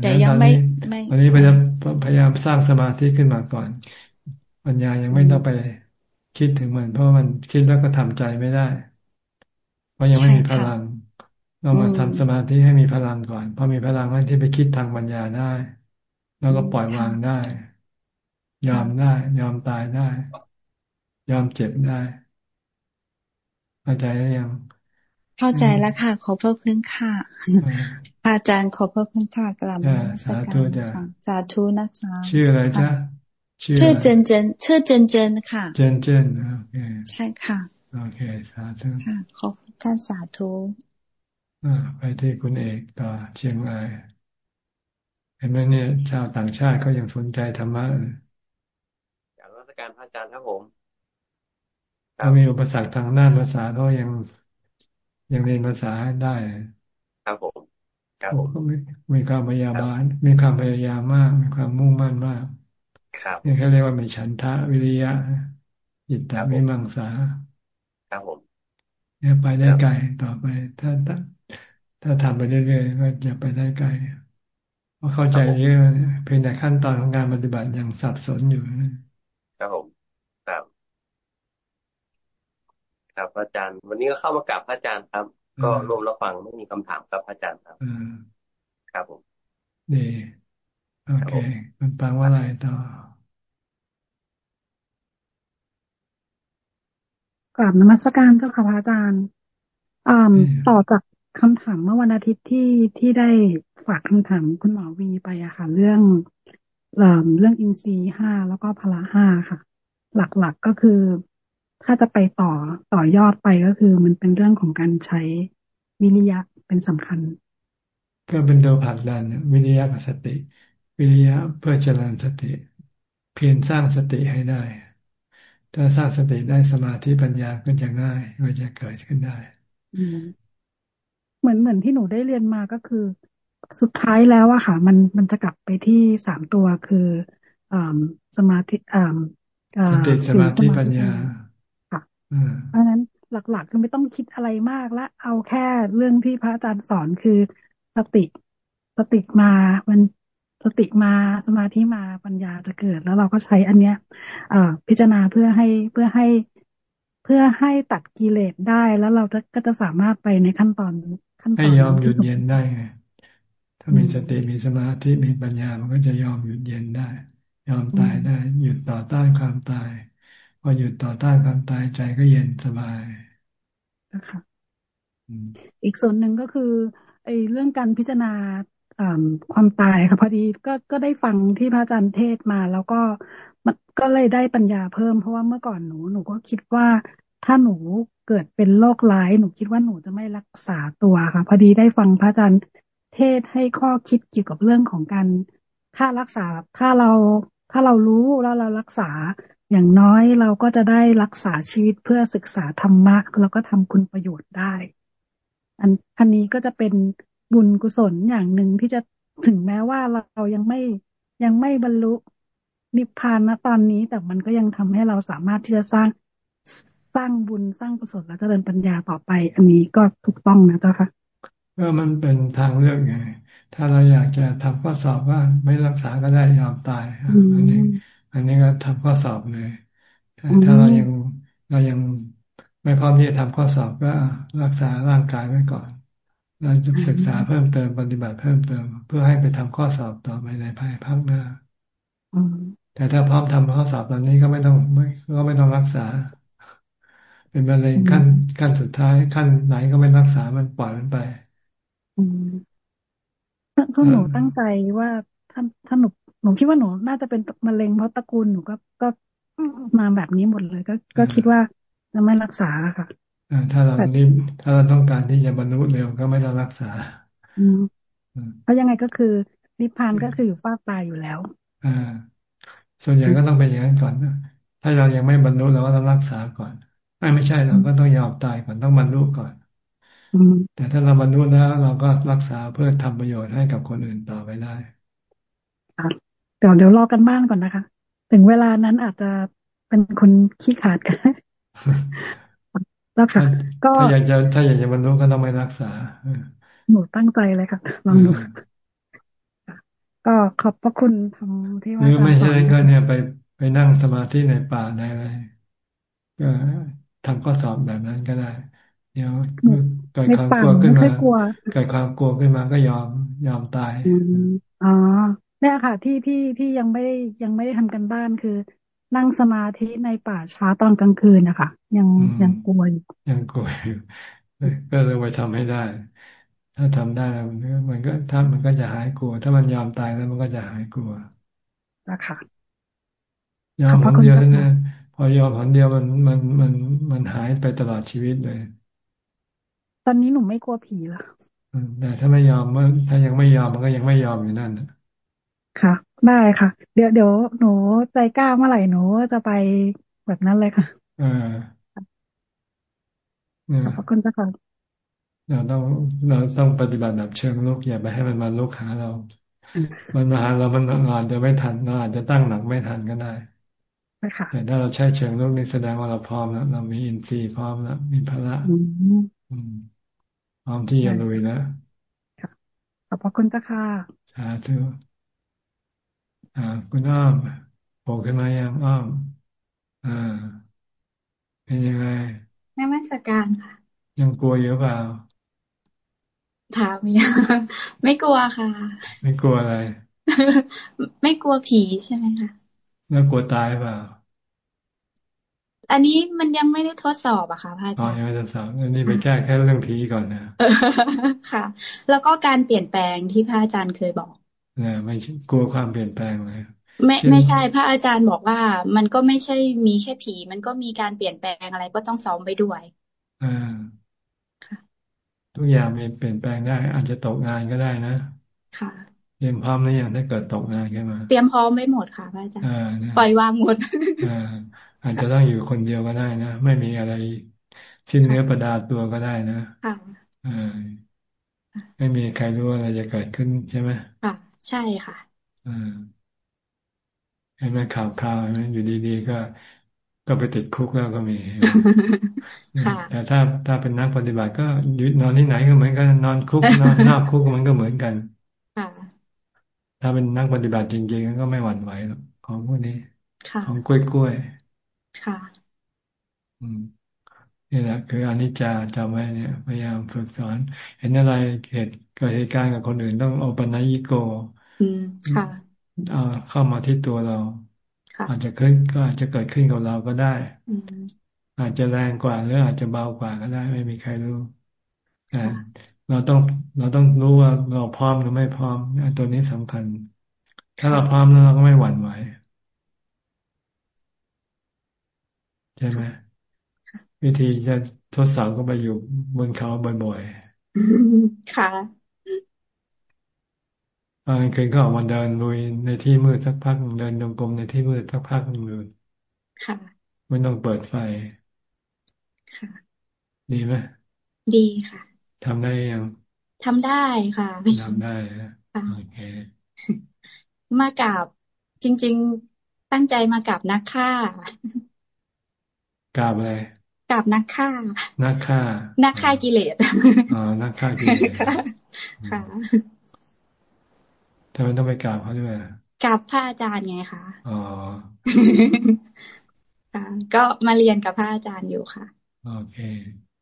แต่ยังไม่ไม่วันนี้พยายามพยายามสร้างสมาธิขึ้นมาก่อน ปัญญายังไม่ต้องไป คิดถึงมัน เพราะมันคิดแล้วก็ทำใจไม่ได้ เพราะยังไม่มีพลังเรามาทำสมาธิให้มีพลังก่อนพอมีพลังแล้วที่ไปคิดทางปัญญาได้ แล้วก็ปล่อยวางได้ ยอมได้ ยอมตายได้ ยอมเจ็บได้เข้าใจหรือยัง เข้าใจแล้วค่ะ ขอบพระคุณค่ะอาจารย์ขอบพระคุณค่ะกลับมาสาธุจ้ะสาธุนะคะ ชื่ออะไรจ๊ะ ชื่อเจนเจนชื่อเจนเจนค่ะ เจนเจนโอเคใช่ค่ะโอเคสาธุค่ะขอบคุณสาธุไปที่คุณเอกต่อเชียงรายเห็นไหมเนี่ย ชาวต่างชาติก็ยังสนใจธรรมะจากรัชการพระอาจารย์ครับผมถ้ามีอุปสรรคทางด้านภาษาก็ยังยังเรียนภาษาได้ครับผมครับผมมีมีความพยายามมีความพยายามมาก มีความมุ่งมั่นมาก ครับนี่เขาเรียกว่ามีฉันทะวิริยะจิตตวิมังสาครับผมเนี่ยไปได้ไกลต่อไป ถ้าถ้าถ้าทำไปเรื่อยๆก็จะไปได้ไกลเพราะเข้าใจเยอะเพียงแต่ขั้นตอนของการปฏิบัติยังสับสนอยู่ครับผมครับครับอาจารย์ วันนี้ก็เข้ามากราบพระอาจารย์ครับ ก็รวมรับฟังไม่มีคำถามครับอาจารย์ครับครับผมดี โอเคมันปังว่าอะไรต่อกราบนมัสการเจ้าค่ะพระอาจารย์ต่อจากคำถามเมื่อวันอาทิตย์ที่ที่ได้ฝากคำถามคุณหมอวีไปอะค่ะ เรื่องเรื่องอินซีห้าแล้วก็พละห้าค่ะ หลักๆก็คือ ถ้าจะไปต่อต่อยอดไปก็คือ มันเป็นเรื่องของการใช้วิริยะเป็นสำคัญ ก็เป็นตัวผลักดันวิริยะกับสติ วิริยะเพื่อเจริญสติ เพียรสร้างสติให้ได้ ถ้าสร้างสติได้สมาธิปัญญาก็จะง่ายก็จะเกิดขึ้นได้เหมือนเหมือนที่หนูได้เรียนมาก็คือ สุดท้ายแล้วอะค่ะ มันมันจะกลับไปที่สามตัวคืออสมาธิสติสมาธิปัญญาเพราะนั้นหลักๆคือไม่ต้องคิดอะไรมากละเอาแค่เรื่องที่พระอาจารย์สอนคือสติสติมา มัน สติมาสมาธิมาปัญญาจะเกิด แล้วเราก็ใช้อันเนี้ยเอ่อพิจารณาเพื่อให้เพื่อให้เพื่อให้ตัดกิเลสได้แล้วเราก็จะสามารถไปในขั้นตอนขั้นตอนให้ยอมหยุดเย็นได้ไงถ้ามีสติมีสมาธิมีปัญญามันก็จะยอมหยุดเย็นได้ ยอมตายได้ หยุดต่อต้านความตายพอหยุดต่อต้านความตายใจก็เย็นสบายนะคะอีกส่วนหนึ่งก็คือไอ้เรื่องการพิจารณา ความตายค่ะพอดีก็ก็ได้ฟังที่พระอาจารย์เทศมา แล้วก็มันก็เลยได้ปัญญาเพิ่มเพราะว่าเมื่อก่อนหนูหนูก็คิดว่าถ้าหนูเกิดเป็นโรคร้าย หนูคิดว่าหนูจะไม่รักษาตัวค่ะ พอดีได้ฟังพระอาจารย์เทศให้ข้อคิดเกี่ยวกับเรื่องของการถ้ารักษาถ้าเราถ้าเรารู้แล้วเรารักษาอย่างน้อยเราก็จะได้รักษาชีวิตเพื่อศึกษาธรรมะแล้วก็ทำคุณประโยชน์ได้ อันอันนี้ก็จะเป็น บุญกุศลอย่างหนึ่งที่จะถึงแม้ว่าเรายังไม่ยังไม่บรรลุนิพพานนะตอนนี้ แต่มันก็ยังทำให้เราสามารถที่จะสร้างสร้างบุญสร้างกุศลและเจริญปัญญาต่อไป อันนี้ก็ถูกต้องนะเจ้าค่ะก็มันเป็นทางเลือกไง ถ้าเราอยากจะทำข้อสอบว่าไม่รักษาก็ได้ยอมตายอันนี้ อันนี้ก็ทำข้อสอบเลยถ้าเรายังเรายังไม่พร้อมที่จะทำข้อสอบก็รักษาร่างกายไว้ก่อน เราจะศึกษาเพิ่มเติมปฏิบัติเพิ่มเติม เพื่อให้ไปทำข้อสอบต่อไปในภายภาคหน้าแต่ถ้าพร้อมทำข้อสอบตอนนี้ก็ไม่ต้องไม่ก็ไม่ต้องรักษา เป็นมะเร็งขั้นขั้นสุดท้ายขั้นไหนก็ไม่รักษามันปล่อยมันไปคือหนูตั้งใจว่าถ้าถ้าหนูหนูคิดว่าหนูน่าจะเป็นมะเร็งเพราะตระกูลหนูก็ก็มาแบบนี้หมดเลย ก็ก็คิดว่าจะไม่รักษาค่ะ ถ้าเรารีบถ้าเราต้องการที่จะบรรลุเร็วก็ไม่ต้องรักษาเพราะยังไงก็คือนิพพานก็คืออยู่ฟากตายอยู่แล้วอ่าส่วนใหญ่ก็ต้องเป็นอย่างนั้นก่อนถ้าเรายังไม่บรรลุเราก็ต้องรักษาก่อนไม่ไม่ใช่เราก็ต้องยอมตายก่อนต้องบรรลุก่อนแต่ถ้าเราบรรลุแล้วเราก็รักษาเพื่อทำประโยชน์ให้กับคนอื่นต่อไปได้เดี๋ยวเดี๋ยวรอกันบ้านก่อนนะคะ ถึงเวลานั้นอาจจะเป็นคนขี้ขาดกัน แล้วค่ะ ก็ถ้าอยากจะถ้าอยากจะบรรลุก็ต้องไม่รักษาหนูตั้งใจเลยค่ะลองดูก็ขอบพระคุณทำที่ว่าจะไม่ใช่ก็เนี่ยไปไปนั่งสมาธิในป่าในอะไรก็ทำข้อสอบแบบนั้นก็ได้ เดี๋ยวเกิดความกลัวขึ้นมาเกิดความกลัวขึ้นมาก็ยอมยอมตายอ๋อเนี่ยค่ะ ที่ที่ที่ยังไม่ได้ยังไม่ได้ทำกันบ้านคือ นั่งสมาธิในป่าช้าตอนกลางคืนนะคะยังยังกลัวอยู่ยังกลัวอยู่ก็เลยไปทำให้ได้ ถ้าทำได้มันก็ถ้ามันก็จะหายกลัว ถ้ามันยอมตายแล้วมันก็จะหายกลัวนะคะยอมคนเดียวนะพอยอมคนเดียวมันมันมันมันหายไปตลอดชีวิตเลย ตอนนี้หนูไม่กลัวผีแล้วแต่ถ้าไม่ยอมเมื่อถ้ายังไม่ยอมมันก็ยังไม่ยอมอยู่นั่นค่ะ ได้ค่ะ เดี๋ยวเดี๋ยวหนูใจกล้าเมื่อไหร่หนูจะไปแบบนั้นเลยค่ะอ่าขอบคุณเจ้าค่ะเราต้องเราต้องปฏิบัติแบบเชิงลุกอย่าไปให้มันมาลุกหาเรา มันมาหาเรามันอาจจะไม่ทันเราอาจจะตั้งหลักไม่ทันก็ได้แต่ถ้าเราใช้เชิงลุกนี่แสดงว่าเราพร้อมแล้วเรามีอินทรีย์พร้อมแล้วมีพละพร้อมที่จะลุยแล้วขอบพระคุณเจ้าค่ะสาธุ อ่า คุณอ้อมโผล่ขึ้นมายังอ้อม อ่า เป็นยังไงไม่มาสการค่ะ ยังกลัวเยอะเปล่า ถามเนี่ยไม่กลัวค่ะ ไม่กลัวอะไร ไม่กลัวผีใช่ไหมคะ แล้วกลัวตายเปล่าอันนี้มันยังไม่ได้ทดสอบอะค่ะพระอาจารย์อ๋อยังไม่ทดสอบอันนี้ไปแก้แค่เรื่องผีก่อนนะ ค่ะ แล้วก็การเปลี่ยนแปลงที่พระอาจารย์เคยบอกเนี่ย ไม่กลัวความเปลี่ยนแปลงเลยไม่ไม่ใช่ พระอาจารย์บอกว่า มันก็ไม่ใช่มีแค่ผี มันก็มีการเปลี่ยนแปลงอะไรก็ต้องซ้อมไปด้วยอ่าทุกอย่างมีเปลี่ยนแปลงได้ อาจจะตกงานก็ได้นะค่ะเตรียมพร้อมหรือยังถ้าเกิดตกงานขึ้นมา เตรียมพร้อมไม่หมดค่ะพระอาจารย์ปล่อยวางหมดอ่าอาจจะต้องอยู่คนเดียวก็ได้นะไม่มีอะไรชิ้นเนื้อประดาตัวก็ได้นะค่ะอ่าไม่มีใครรู้อะไรจะเกิดขึ้นใช่ไหมค่ะ ใช่ค่ะอ่าเห็นไหมข่าวข่าวอยู่ดีๆก็ก็ไปติดคุกแล้วก็มีแต่ถ้าถ้าเป็นนักปฏิบัติก็ยืนนอนที่ไหนก็เหมือนกันนอนคุกนอนนอกคุกมันก็เหมือนกันถ้าเป็นนักปฏิบัติจริงๆก็ไม่หวั่นไหวหรอกของพวกนี้ของกล้วยกล้วยค่ะ อืมนี่แหละคืออนิจจาจำไว้เนี่ย พยายามฝึกสอน เห็นอะไรเหตุเกิดเหตุการณ์กับคนอื่นต้องโอปัญญิโกอืม ค่ะเอาเข้ามาที่ตัวเรา อาจจะขึ้นก็อาจจะเกิดขึ้นกับเราก็ได้อาจจะแรงกว่าหรืออาจจะเบากว่าก็ได้ ไม่มีใครรู้แต่เราต้องเราต้องรู้ว่าเราพร้อมหรือไม่พร้อมตัวนี้สำคัญ ถ้าเราพร้อมแล้วเราก็ไม่หวั่นไหวใช่ไหมวิธีจะทดสอบก็ไปอยู่บนเขาบ่อยๆค่ะต อนคืนก็ออกมาเดินลุยในที่มืดสักพักเดินจงกรมในที่มืดสักพักหนึ่งเลยค่ะไม่ต้องเปิดไฟค่ะ ดีไหมดีค่ะทำได้ยังทำได้ค่ะทำได้โอเคมากับจริง ๆตั้งใจมากับนักฆ่ากราบอะไรกราบนักฆ่า นักฆ่า นักฆ่ากิเลสอ๋อนักฆ่ากิเลสค่ะ ทำไมต้องไปกราบเขาด้วยกราบพระอาจารย์ไงคะอ๋อค่ะก็มาเรียนกับพระอาจารย์อยู่ค่ะโอเค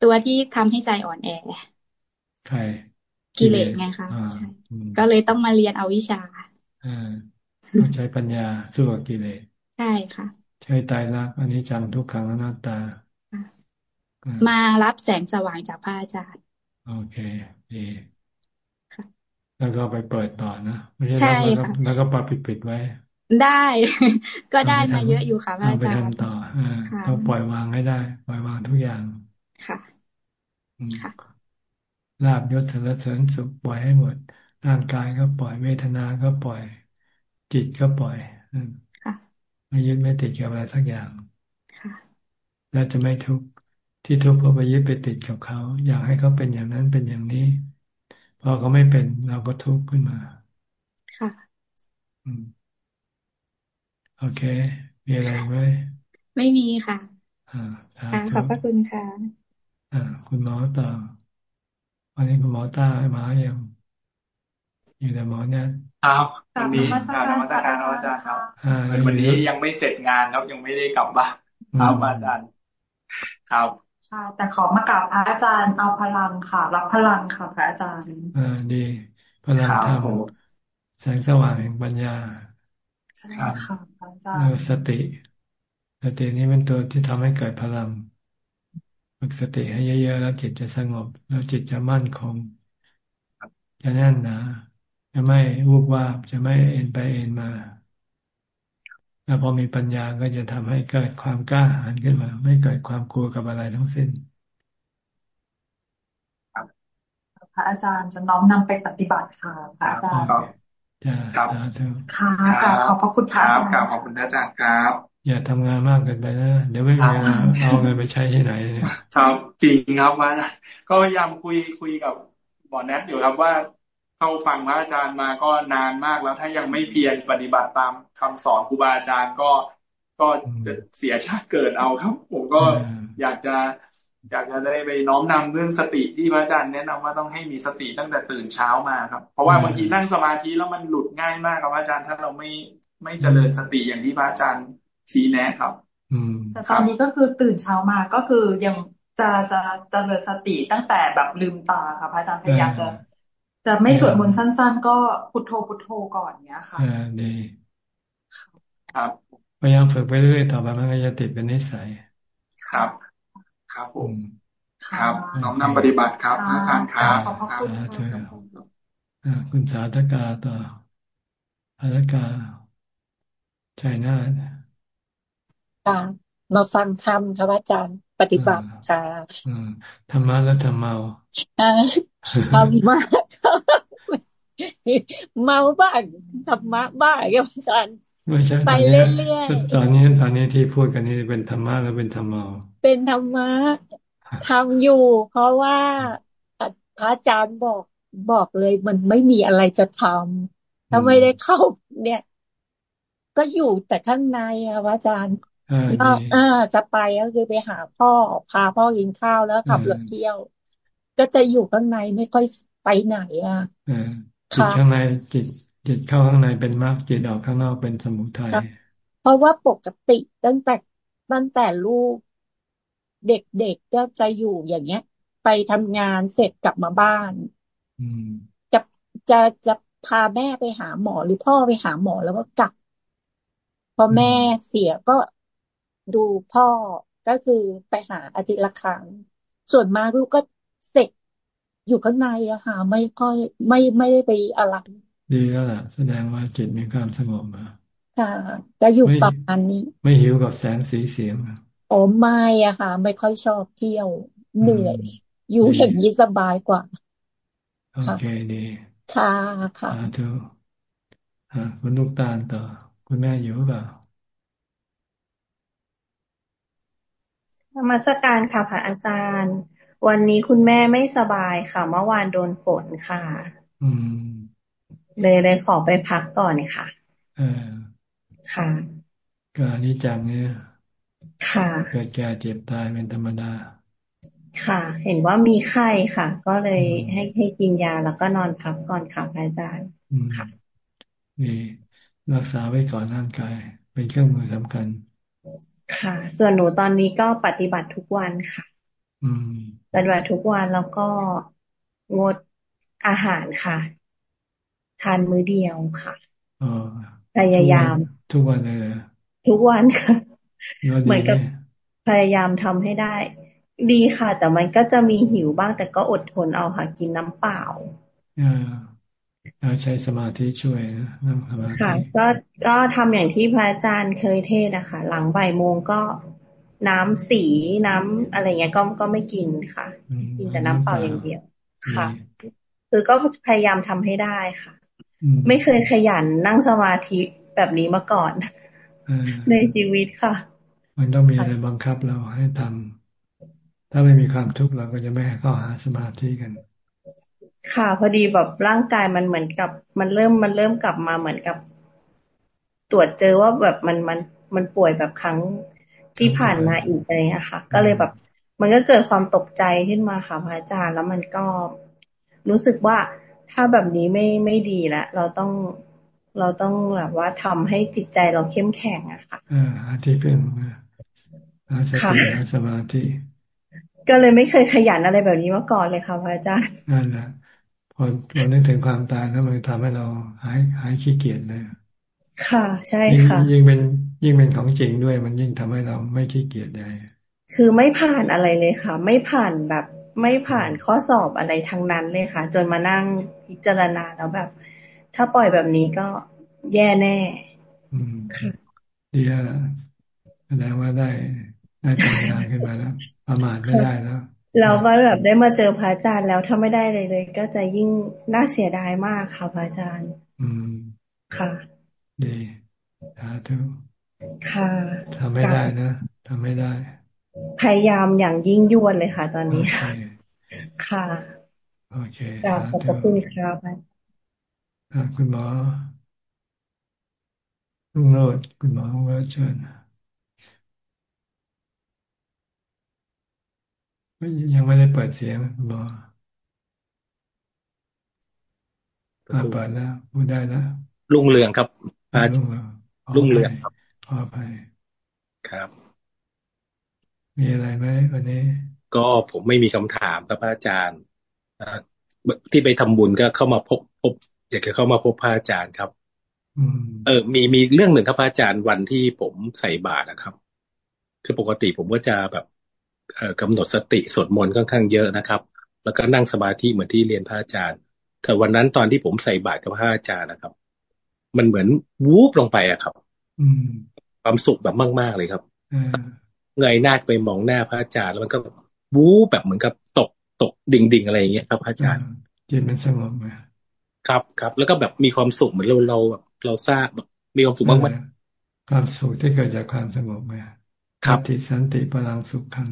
ตัวที่ทำให้ใจอ่อนแอใครกิเลสไงคะใช่ก็เลยต้องมาเรียนเอาวิชาอ่าต้องใช้ปัญญาสู้กับกิเลสใช่ค่ะ ใช้ตายรักอันนี้จังทุกขังอนัตตา มารับแสงสว่างจากพระอาจารย์ โอเคดี แล้วก็ไปเปิดต่อนะไม่ใช่แล้วก็แล้วก็ปปิดปิดไว้ ได้ ก็ได้มาเยอะอยู่ค่ะอาจารย์ไปทำต่อต้องปล่อยวางให้ได้ ปล่อยวางทุกอย่างค่ะค่ะลาบยศเสริญเสริญสุขปล่อยให้หมดร่างกายก็ปล่อยเวทนาก็ปล่อย จิตก็ปล่อยไม่ยึดไม่ติดกับอะไรสักอย่างแล้วจะไม่ทุกข์ที่ทุกข์เพราะไปยึดไปติดกับเขา อยากให้เขาเป็นอย่างนั้นเป็นอย่างนี้ พอเขาไม่เป็นเราก็ทุกข์ขึ้นมา ค่ะอืมโอเค มีอะไรไหมไม่มีค่ะอ่าขอบพระคุณค่ะอ่า คุณหมอต่อวันนี้คุณหมอตามาอย่างอยู่แต่หมอเนี่ยครับวันนี้การนมัสการอาจารย์ครับวันนี้ยังไม่เสร็จงานครับยังไม่ได้กลับบ้านครับอาจารย์ครับ ค่ะแต่ขอมากราบพระอาจารย์เอาพลังค่ะ รับพลังค่ะพระอาจารย์อ่าดี พลังธรรมแสงสว่างแห่งปัญญาใช่ค่ะพระอาจารย์สติ สตินี้เป็นตัวที่ทำให้เกิดพลังฝึกสติให้เยอะๆแล้วจิตจะสงบ แล้วจิตจะมั่นคงจะแน่นหนาจะไม่วูบวาบจะไม่เอ็นไปเอ็นมา แล้วพอมีปัญญาก็จะทำให้เกิดความกล้าหาญขึ้นมา ไม่เกิดความกลัวกับอะไรทั้งสิ้นพระอาจารย์จะน้อมนำไปปฏิบัติค่ะพระอาจารย์จ้าครับค่ะขอบพระคุณพระอาจารย์ขอบคุณพระอาจารย์ครับ อย่าทำงานมากเกินไปนะเดี๋ยวไม่มีเวลาเอาเงินไปใช้ที่ไหนเนี่ยครับจริงครับว่าก็พยายามคุยคุยกับหมอแนทอยู่ครับว่า เข้าฟังพระอาจารย์มาก็นานมากแล้ว ถ้ายังไม่เพียรปฏิบัติตามคำสอนครูบาอาจารย์ก็ก็จะเสียชาติเกิดเอาครับ ผมก็อยากจะอยากจะได้ไปน้อมนำเรื่องสติที่พระอาจารย์แนะนำว่าต้องให้มีสติตั้งแต่ตื่นเช้ามาครับ เพราะว่าบางทีนั่งสมาธิแล้วมันหลุดง่ายมากครับอาจารย์ถ้าเราไม่ไม่เจริญสติอย่างที่พระอาจารย์ชี้แนะครับแต่ตอนนี้ก็คือตื่นเช้ามาก็คือยังจะจะจะเจริญสติตั้งแต่แบบลืมตาค่ะพระอาจารย์พยายามจะ จะไม่สวดมนต์สั้น ๆ ก็พุทโธพุทโธก่อนเนี้ยค่ะอ่าดีครับพยายามฝึกไปเรื่อยๆต่อไปมันก็จะติดเป็นนิสัย ครับ ครับผมครับน้อมนำปฏิบัติครับอาจารย์ครับขอบคุณคุณสาธกาต่อสาธกาชัยนาทค่ะมาฟังธรรมค่ะอาจารย์ปฏิบัติค่ะธรรมะแล้วธรรมเมา ธรรมะเมาบ้างธรรมะบ้างครับอาจารย์ไม่ใช่ไปเรื่อยๆตอนนี้ตอนนี้ที่พูดกันนี่เป็นธรรมะแล้วเป็นธรรมเมาเป็นธรรมะทำอยู่ เพราะว่าพระอาจารย์บอกบอกเลย มันไม่มีอะไรจะทำถ้าไม่ได้เข้า เนี่ย ก็อยู่แต่ข้างในอะอาจารย์อ่าจะไปก็คือไปหาพ่อพาพ่อกินข้าวแล้วขับรถเที่ยว ก็จะอยู่ข้างในไม่ค่อยไปไหนอะจิตข้างในจิตจิตเข้าข้างในเป็นมากจิตออกข้างนอกเป็นสมุทัยเพราะว่าปกติตั้งแต่ตั้งแต่ลูกเด็กๆก็จะอยู่อย่างเงี้ย ไปทำงานเสร็จกลับมาบ้านจะจะจะพาแม่ไปหาหมอหรือพ่อไปหาหมอแล้วก็กลับ พอแม่เสียก็ดูพ่อก็คือไปหาอาทิตย์ละครั้ง ส่วนมากลูกก็เสร็จ อยู่ข้างในอะค่ะ ไม่ค่อยไม่ไม่ได้ไปอะไรดีแล้วล่ะ แสดงว่าจิตมีความสงบมาค่ะจะอยู่ประมาณนี้ ไม่หิวกับแสงสีเสียงโอ้ไม่อะค่ะ ไม่ค่อยชอบเที่ยวเหนื่อย อยู่อย่างนี้สบายกว่าโอเคดีค่ะค่ะทุกคุณลูกตาลต่อ คุณแม่อยู่หรือเปล่านมัสการค่ะพระอาจารย์ วันนี้คุณแม่ไม่สบายค่ะ เมื่อวานโดนฝนค่ะ อืม เลยเลยขอไปพักก่อนค่ะเออค่ะก็นิจังเนี่ยค่ะเกิดแก่เจ็บตายเป็นธรรมดา ค่ะ เห็นว่ามีไข้ค่ะ ก็เลยให้ให้กินยาแล้วก็นอนพักก่อนค่ะพระอาจารย์ค่ะนี่รักษาไว้ก่อนร่างกายเป็นเครื่องมือสำคัญ ค่ะ ส่วนหนูตอนนี้ก็ปฏิบัติทุกวันค่ะอืม ปฏิบัติทุกวันแล้วก็งดอาหารค่ะ ทานมื้อเดียวค่ะอพยายาม ทุกวันเลยทุกวันค่ะ เหมือนกับพยายามทำให้ได้ ดีค่ะ แต่มันก็จะมีหิวบ้างแต่ก็อดทนเอาค่ะ กินน้ำเปล่าเราใช้สมาธิช่วยนะนั่งสมาธิค่ะก็ก็ทำอย่างที่พระอาจารย์เคยเทศนะคะหลังบ่ายโมงก็ น้ำสีน้ำอะไรเงี้ยก็ก็ไม่กินค่ะ กินแต่น้ำเปล่าอย่างเดียวค่ะ คือก็พยายามทำให้ได้ค่ะ ไม่เคยขยันนั่งสมาธิแบบนี้มาก่อนในชีวิตค่ะ มันต้องมีอะไรบังคับเราให้ทำถ้าไม่มีความทุกข์เราก็จะไม่ให้เข้าหาสมาธิกัน ค่ะ พอดีแบบร่างกายมันเหมือนกับ มันเริ่มมันเริ่มกลับมาเหมือนกับ ตรวจเจอว่าแบบมันมันมันป่วยแบบครั้ง ที่ผ่านมาอีกอะไรเงี้ยค่ะ ก็เลยแบบ มันก็เกิดความตกใจขึ้นมาค่ะพระอาจารย์ แล้วมันก็รู้สึกว่าถ้าแบบนี้ไม่ไม่ดีแล้วเราต้องเราต้องแบบว่าทำให้จิตใจเราเข้มแข็งอะค่ะอ่าที่เป็นอาสติอาสมาธิก็เลยไม่เคยขยันอะไรแบบนี้มาก่อนเลยค่ะพระอาจารย์นั่นแหละพอพอนึกถึงความตายแล้วมันทำให้เราหายหายขี้เกียจเลยค่ะ ใช่ค่ะยิ่งเป็น ยิ่งเป็นของจริงด้วยมันยิ่งทำให้เราไม่ขี้เกียจได้คือไม่ผ่านอะไรเลยค่ะ ไม่ผ่านแบบไม่ผ่านข้อสอบอะไรทั้งนั้นเลยค่ะ จนมานั่งพิจารณาแล้วแบบ ถ้าปล่อยแบบนี้ก็แย่แน่อืมดีแล้วแสดงว่าได้ได้ปัญญาขึ้นมาแล้วประมาทไม่ได้แล้วเราก็แบบได้มาเจอพระอาจารย์แล้วถ้าไม่ได้เลยเลย ก็จะยิ่งน่าเสียดายมากค่ะพระอาจารย์ อืมค่ะดีสาธุ ค่ะทำไม่ได้นะทำไม่ได้ พยายามอย่างยิ่งยวดเลยค่ะ ตอนนี้ ค่ะ โอเคขอบคุณครับคุณหมอลุงโรดคุณหมอว่าเชิญยังไม่ได้เปิดเสียงคุณหมอเปิดแล้วพูดได้แล้วลุงเรืองครับอาจลุงเรืองครับข อไปครับ มีอะไรไหมวันนี้ ก็ผมไม่มีคำถามครับอาจารย์ที่ไปทำบุญก็เข้ามาพบพบอยากจะเข้ามาพบพระอาจารย์ครับเออ มีมีเรื่องหนึ่งครับพระอาจารย์วันที่ผมใส่บาตรนะครับ คือปกติผมก็จะแบบเอ่อกำหนดสติสวดมนต์ค่อนข้างเยอะนะครับ แล้วก็นั่งสมาธิเหมือนที่เรียนพระอาจารย์ แต่วันนั้นตอนที่ผมใส่บาตรกับพระอาจารย์นะครับ มันเหมือนวูบลงไปอะครับ อืม ความสุขแบบมากๆเลยครับเงยหน้าไปมองหน้าพระอาจารย์แล้วมันก็วูบแบบเหมือนกับตกตกดิ่งดิ่งอะไรอย่างเงี้ยครับพระอาจารย์จิตมันสงบไหมครับครับแล้วก็แบบมีความสุขเหมือนเราเราแบบเราทราบแบบมีความสุขมากๆความสุขที่เกิดจากความสงบไหมครับติสันติพลังสุขขัง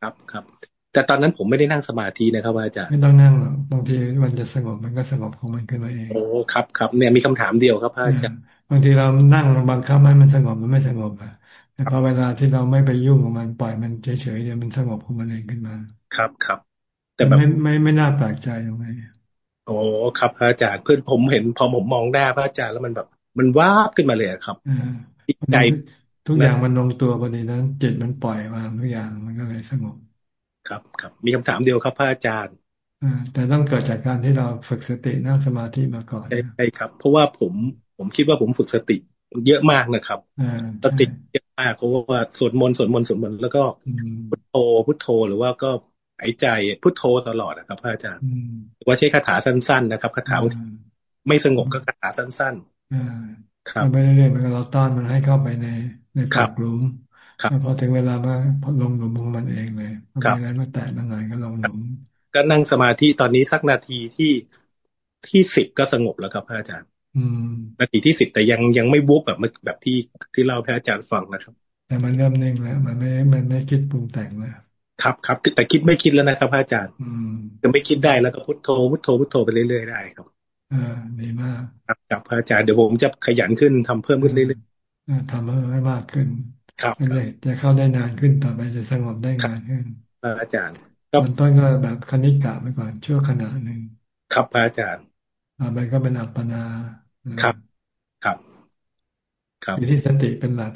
ครับครับ แต่ตอนนั้นผมไม่ได้นั่งสมาธินะครับอาจารย์ไม่ต้องนั่งหรอกบางทีมันจะสงบมันก็สงบของมันขึ้นมาเองโอ้ครับครับเนี่ยมีคำถามเดียวครับอาจารย์ บางทีเรานั่งบังคับให้มันสงบมันไม่สงบอะแต่พอเวลาที่เราไม่ไปยุ่งกับมันปล่อยมันเฉยๆเดี๋ยวมันสงบของมันเองขึ้นมา ครับครับ แต่แบบไม่ไม่ไม่น่าแปลกใจตรงไหนโอ้ครับพระอาจารย์เพื่อนผมเห็น พอผมมองหน้าพระอาจารย์แล้วมันแบบ มันวาบขึ้นมาเลยครับใจทุกอย่างมันลงตัวพอดีนั้นจิตมันปล่อยวางทุกอย่างมันก็เลยสงบ ครับครับ มีคำถามเดียวครับพระอาจารย์แต่ต้องเกิดจากการที่เราฝึกสตินั่งสมาธิมาก่อนใช่ครับ เพราะว่าผม ผมคิดว่าผมฝึกสติเยอะมากนะครับสติเยอะมากเพราะว่าสวดมนต์สวดมนต์สวดมนต์แล้วก็พุทโธพุทโธหรือว่าก็หายใจพุทโธตลอดนะครับพระอาจารย์ว่าใช้คาถาสั้น ๆ นะครับคาถาไม่สงบก็คาถาสั้นๆครับไม่ได้เรียนมันเราต้อนมันให้เข้าไปในในกลุ่มพอถึงเวลามาลงหลุมของมันเองเลยมันมีอะไรมาแตะมาหน่อยก็ลงหลุมก็นั่งสมาธิตอนนี้สักนาทีที่ที่สิบก็สงบแล้วครับพระอาจารย์ นาทีที่สิบแต่ยังยังไม่วุบแบบแบบที่ที่เล่าพระอาจารย์ฟังนะครับ แต่มันเริ่มนิ่งแล้ว มันไม่ มันไม่คิดปรุงแต่งแล้วครับครับแต่คิดไม่คิดแล้วนะครับอาจารย์จะไม่คิดได้แล้วก็พุทโธพุทโธพุทโธไปเรื่อยๆได้ครับอ่าดีมากครับครับอาจารย์เดี๋ยวผมจะขยันขึ้นทำเพิ่มขึ้นเรื่อยๆทำให้มากขึ้น ครับเลยจะเข้าได้นานขึ้นต่อไปจะสงบได้นานขึ้นอาจารย์ตอนต้นก็แบบคณิกะไปก่อนชั่วขณะหนึ่งครับอาจารย์ ต่อไปก็เป็นอัปปนาครับ ครับ ครับอยู่ที่สติเป็นหลัก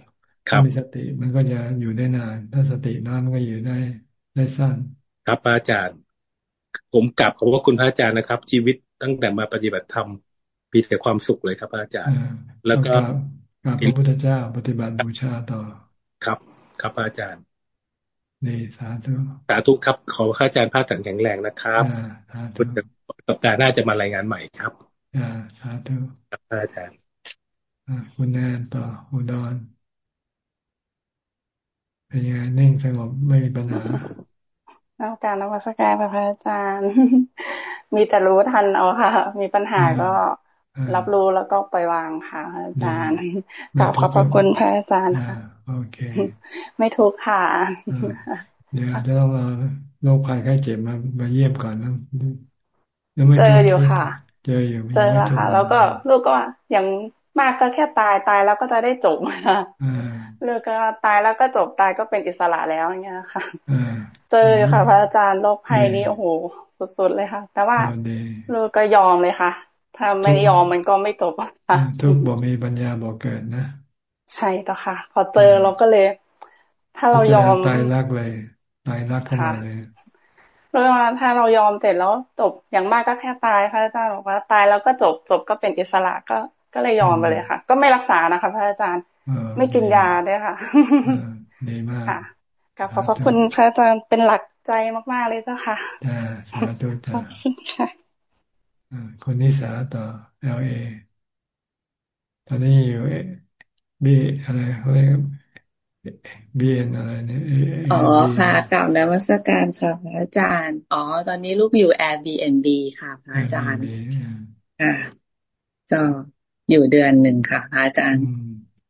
ถ้ามีสติมันก็จะอยู่ได้นาน ถ้าสติน้อยมันก็อยู่ได้ได้สั้น ครับอาจารย์ ผมกลับขอบว่าคุณพระอาจารย์นะครับ ชีวิตตั้งแต่มาปฏิบัติธรรมมีแต่ความสุขเลยครับอาจารย์ แล้วก็กราบพระพุทธเจ้าปฏิบัติบูชาต่อ ครับ ครับอาจารย์นี่สาธุสาธุครับ ขอพระอาจารย์ภาคแข็งแรงนะครับ สัปดาห์หน้าจะมารายงานใหม่ครับอ่าสาธุอาจารย์คุณแนนต่ออุดรเป็นยังไงนิ่งสงบไม่มีปัญหาอาจารย์นวัตการพระอาจารย์ มีแต่รู้ทันเอาค่ะ มีปัญหาก็รับรู้แล้วก็ปล่อยวางค่ะอาจารย์กราบขอบพระคุณพระอาจารย์ค่ะโอเค ไม่ทุกค่ะ เดี๋ยวจะต้องเอาโรคภัยไข้เจ็บมามาเยี่ยมก่อนนะ เจออยู่ค่ะ เจออยู่เจอค่ะ แล้วก็ลูกก็อย่างมากก็แค่ตายตายแล้วก็จะได้จบค่ะเลิกก็ตายแล้วก็จบตายก็เป็นอิสระแล้วอย่างเงี้ยค่ะเจอค่ะ พระอาจารย์โรคภัยนี้โอ้โหสุดๆเลยค่ะ แต่ว่าลูกก็ยอมเลยค่ะ ถ้าไม่ยอมมันก็ไม่จบค่ะทุกบ่มีปัญญาบ่เกิดนะใช่ต่อค่ะ พอเจอเราก็เลย ถ้าเรายอมตายรักเลยตายรักเข้ามาเลย เรื่องถ้าเรายอมเสร็จแล้วจบอย่างมากก็แค่ตายพระอาจารย์บอกว่าตายแล้วก็จบจบก็เป็นอิสระก็ก็เลยยอมไปเลยค่ะ ก็ไม่รักษานะคะ พระอาจารย์ไม่กินยาด้วยค่ะดีมากค่ะกับขอบพระคุณพระอาจารย์เป็นหลักใจมากๆเลยเจ้าค่ะอ่าสาธุจ้าขอบคุณค่ะคนนี้สาต่อเอลเอตอนนี้อยู่บีอะไรเขาเรียก บีเอ็นอะไรเนี่ยอ๋อค่ะกล่าวนมัสการค่ะพระอาจารย์ อ๋อ ตอนนี้ลูกอยู่ Airbnb ค่ะพระอาจารย์ค่ะจออยู่เดือนหนึ่งค่ะพระอาจารย์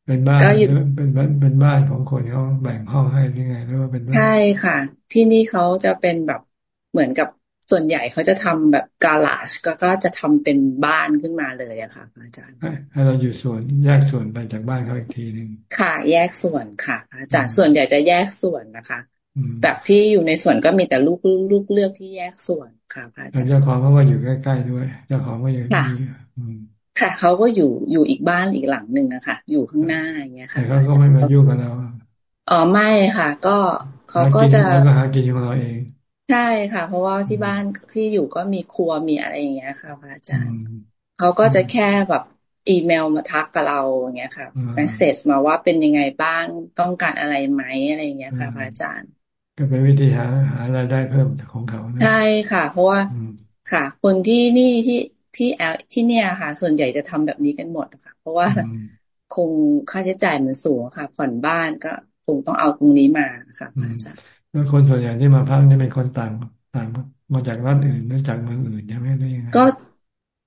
เป็นบ้านก็อยู่เป็นบ้านเป็นบ้านของคนเขาแบ่งห้องให้ยังไงหรือว่าเป็นใช่ค่ะ ที่นี่เขาจะเป็นแบบเหมือนกับ ส่วนใหญ่เขาจะทำแบบกาลาชก็ก็จะทำเป็นบ้านขึ้นมาเลยอะค่ะ อาจารย์ให้เราอยู่ส่วนแยกส่วนไปจากบ้านเขาอีกทีหนึ่งค่ะ แยกส่วนค่ะ อาจารย์ส่วนใหญ่จะแยกส่วนนะคะแบบที่อยู่ในส่วนก็มีแต่ลูกลูกเลือกที่แยกส่วนค่ะอาจารย์เจ้าของเขาว่าอยู่ใกล้ๆด้วยเจ้าของว่าอยู่ที่ค่ะเขาก็อยู่อยู่อีกบ้านอีกหลังหนึ่งอะค่ะ อยู่ข้างหน้าอย่างเงี้ยค่ะแต่เขาก็ไม่มายุ่งกับเราอ๋อไม่ค่ะ ก็เขาก็จะหากินของเราเอง ใช่ค่ะ เพราะว่าที่บ้านที่อยู่ก็มีครัวมีอะไรอย่างเงี้ยค่ะพระอาจารย์เขาก็จะแค่แบบอีเมลมาทักกับเราอย่างเงี้ยค่ะมสเซจมาว่าเป็นยังไงบ้างต้องการอะไรไหมอะไรอย่างเงี้ยค่ะพระอาจารย์ ก็เป็นวิธีหาหารายได้เพิ่มของเขาใช่ค่ะ เพราะว่าค่ะ คนที่นี่ที่ที่แอลที่เนี่ยค่ะ ส่วนใหญ่จะทำแบบนี้กันหมดค่ะ เพราะว่าคงค่าใช้จ่ายมันสูงค่ะ ผ่อนบ้านก็คงต้องเอาตรงนี้มาค่ะอาจารย์ แล้วคนส่วนใหญ่ที่มาพักนี่เป็นคนต่างต่างมาจากรัฐอื่นหรือจากเมืองอื่นใช่ไหมได้ยังไงก็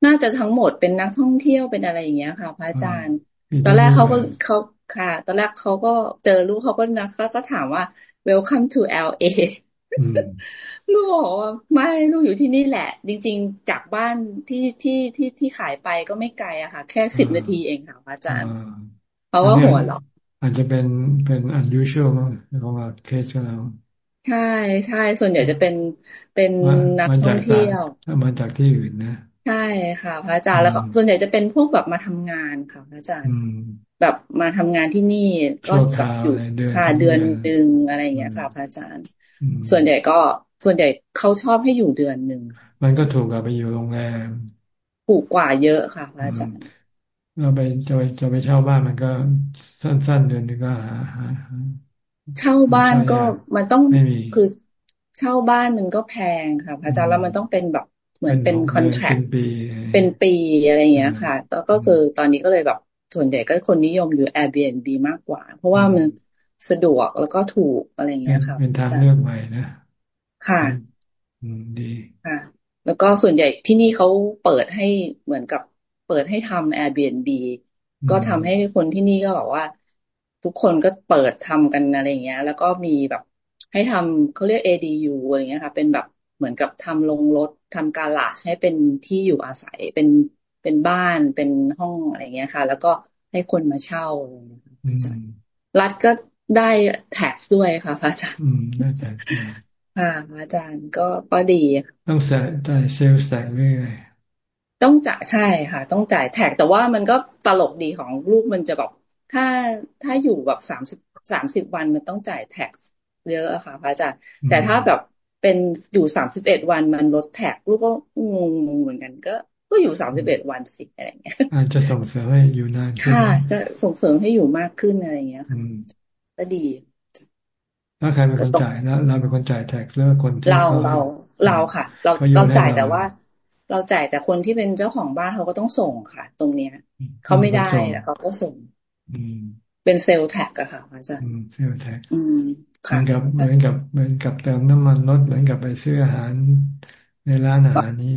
น่าจะทั้งหมดเป็นนักท่องเที่ยวเป็นอะไรอย่างเงี้ยค่ะ พระอาจารย์ ตอนแรกเขาก็เขาค่ะ ตอนแรกเขาก็เจอลูกเขาก็นะก็ก็ถามว่า welcome to LA ลูกบอกว่าไม่ลูกอยู่ที่นี่แหละ จริง ๆ จากบ้านที่ที่ที่ที่ขายไปก็ไม่ไกลอะค่ะ แค่สิบนาทีเองค่ะอาจารย์เพราะว่าหัวเราอาจจะเป็นเป็น unusual มั้งของเราเคสของเรา ใช่ใช่ส่วนใหญ่จะเป็นเป็นนักท่องเที่ยวมาจากที่อื่นนะ ใช่ค่ะ พระอาจารย์แล้วก็ส่วนใหญ่จะเป็นพวกแบบมาทำงานค่ะพระอาจารย์แบบมาทำงานที่นี่ก็แบบอยู่ค่ะเดือนหนึ่งอะไรอย่างเงี้ยค่ะพระอาจารย์ ส่วนใหญ่ก็ส่วนใหญ่เขาชอบให้อยู่เดือนหนึ่งมันก็ถูกกับไปอยู่โรงแรมถูกกว่าเยอะค่ะพระอาจารย์เราไปจะไปจะไปเช่าบ้านมันก็สั้น ๆ เดือนนึงก็หาหา เช่าบ้านก็มันต้องคือเช่าบ้านหนึ่งก็แพงค่ะพระอาจารย์แล้วมันต้องเป็นแบบเหมือนเป็นคอนแทคเป็นปีอะไรอย่างเงี้ยค่ะแล้วก็คือตอนนี้ก็เลยแบบส่วนใหญ่ก็คนนิยมอยู่ Airbnb มากกว่า เพราะว่ามันสะดวกแล้วก็ถูกอะไรเงี้ยค่ะเป็นทางเลือกใหม่นะค่ะอืมดีค่ะ แล้วก็ส่วนใหญ่ที่นี่เขาเปิดให้เหมือนกับเปิดให้ทำ Airbnb ก็ทำให้คนที่นี่ก็บอกว่า ทุกคนก็เปิดทำกันอะไรเงี้ย แล้วก็มีแบบให้ทำเขาเรียก ADU อะไรเงี้ยค่ะ เป็นแบบเหมือนกับทำลงรถทำการลาชให้เป็นที่อยู่อาศัยเป็นเป็นบ้านเป็นห้องอะไรเงี้ยค่ะ แล้วก็ให้คนมาเช่ารัฐก็ได้ tax ด้วยค่ะพระอาจารย์ได้ taxค่ะอาจารย์ก็ก็ดีต้องใส่ได้ sales tax ด้วยต้องจ่ายใช่ค่ะ ต้องจ่าย tax แต่ว่ามันก็ตลกดีของลูกมันจะแบบ ถ้าถ้าอยู่แบบสามสิบสามสิบวันมันต้องจ่าย tax เยอะค่ะพระอาจารย์แต่ถ้าแบบเป็นอยู่สามสิบเอ็ดวันมันลด tax ลูกก็งงงเหมือนกัน ก็ ก็อยู่สามสิบเอ็ดวันสิอะไรเงี้ยอาจจะส่งเสริมให้อยู่นานขึ้นค่ะ จะส่งเสริมให้อยู่มากขึ้นอะไรเงี้ยค่ะก็ดีแล้วใครเป็นคนจ่ายแล้วเราเป็นคนจ่ายแท็กหรือคนเราเราเราค่ะ เราเราจ่ายแต่ว่า เราจ่ายแต่คนที่เป็นเจ้าของบ้านเขาก็ต้องส่งค่ะ ตรงเนี้ยเขาไม่ได้แต่เขาก็ส่ง เป็นเซลล์แท็กอะค่ะอาจารย์เซลล์แท็กเหมือนกับเหมือนกับเหมือนกับเติมน้ำมันรถเหมือนกับไปซื้ออาหารในร้านอาหารนี้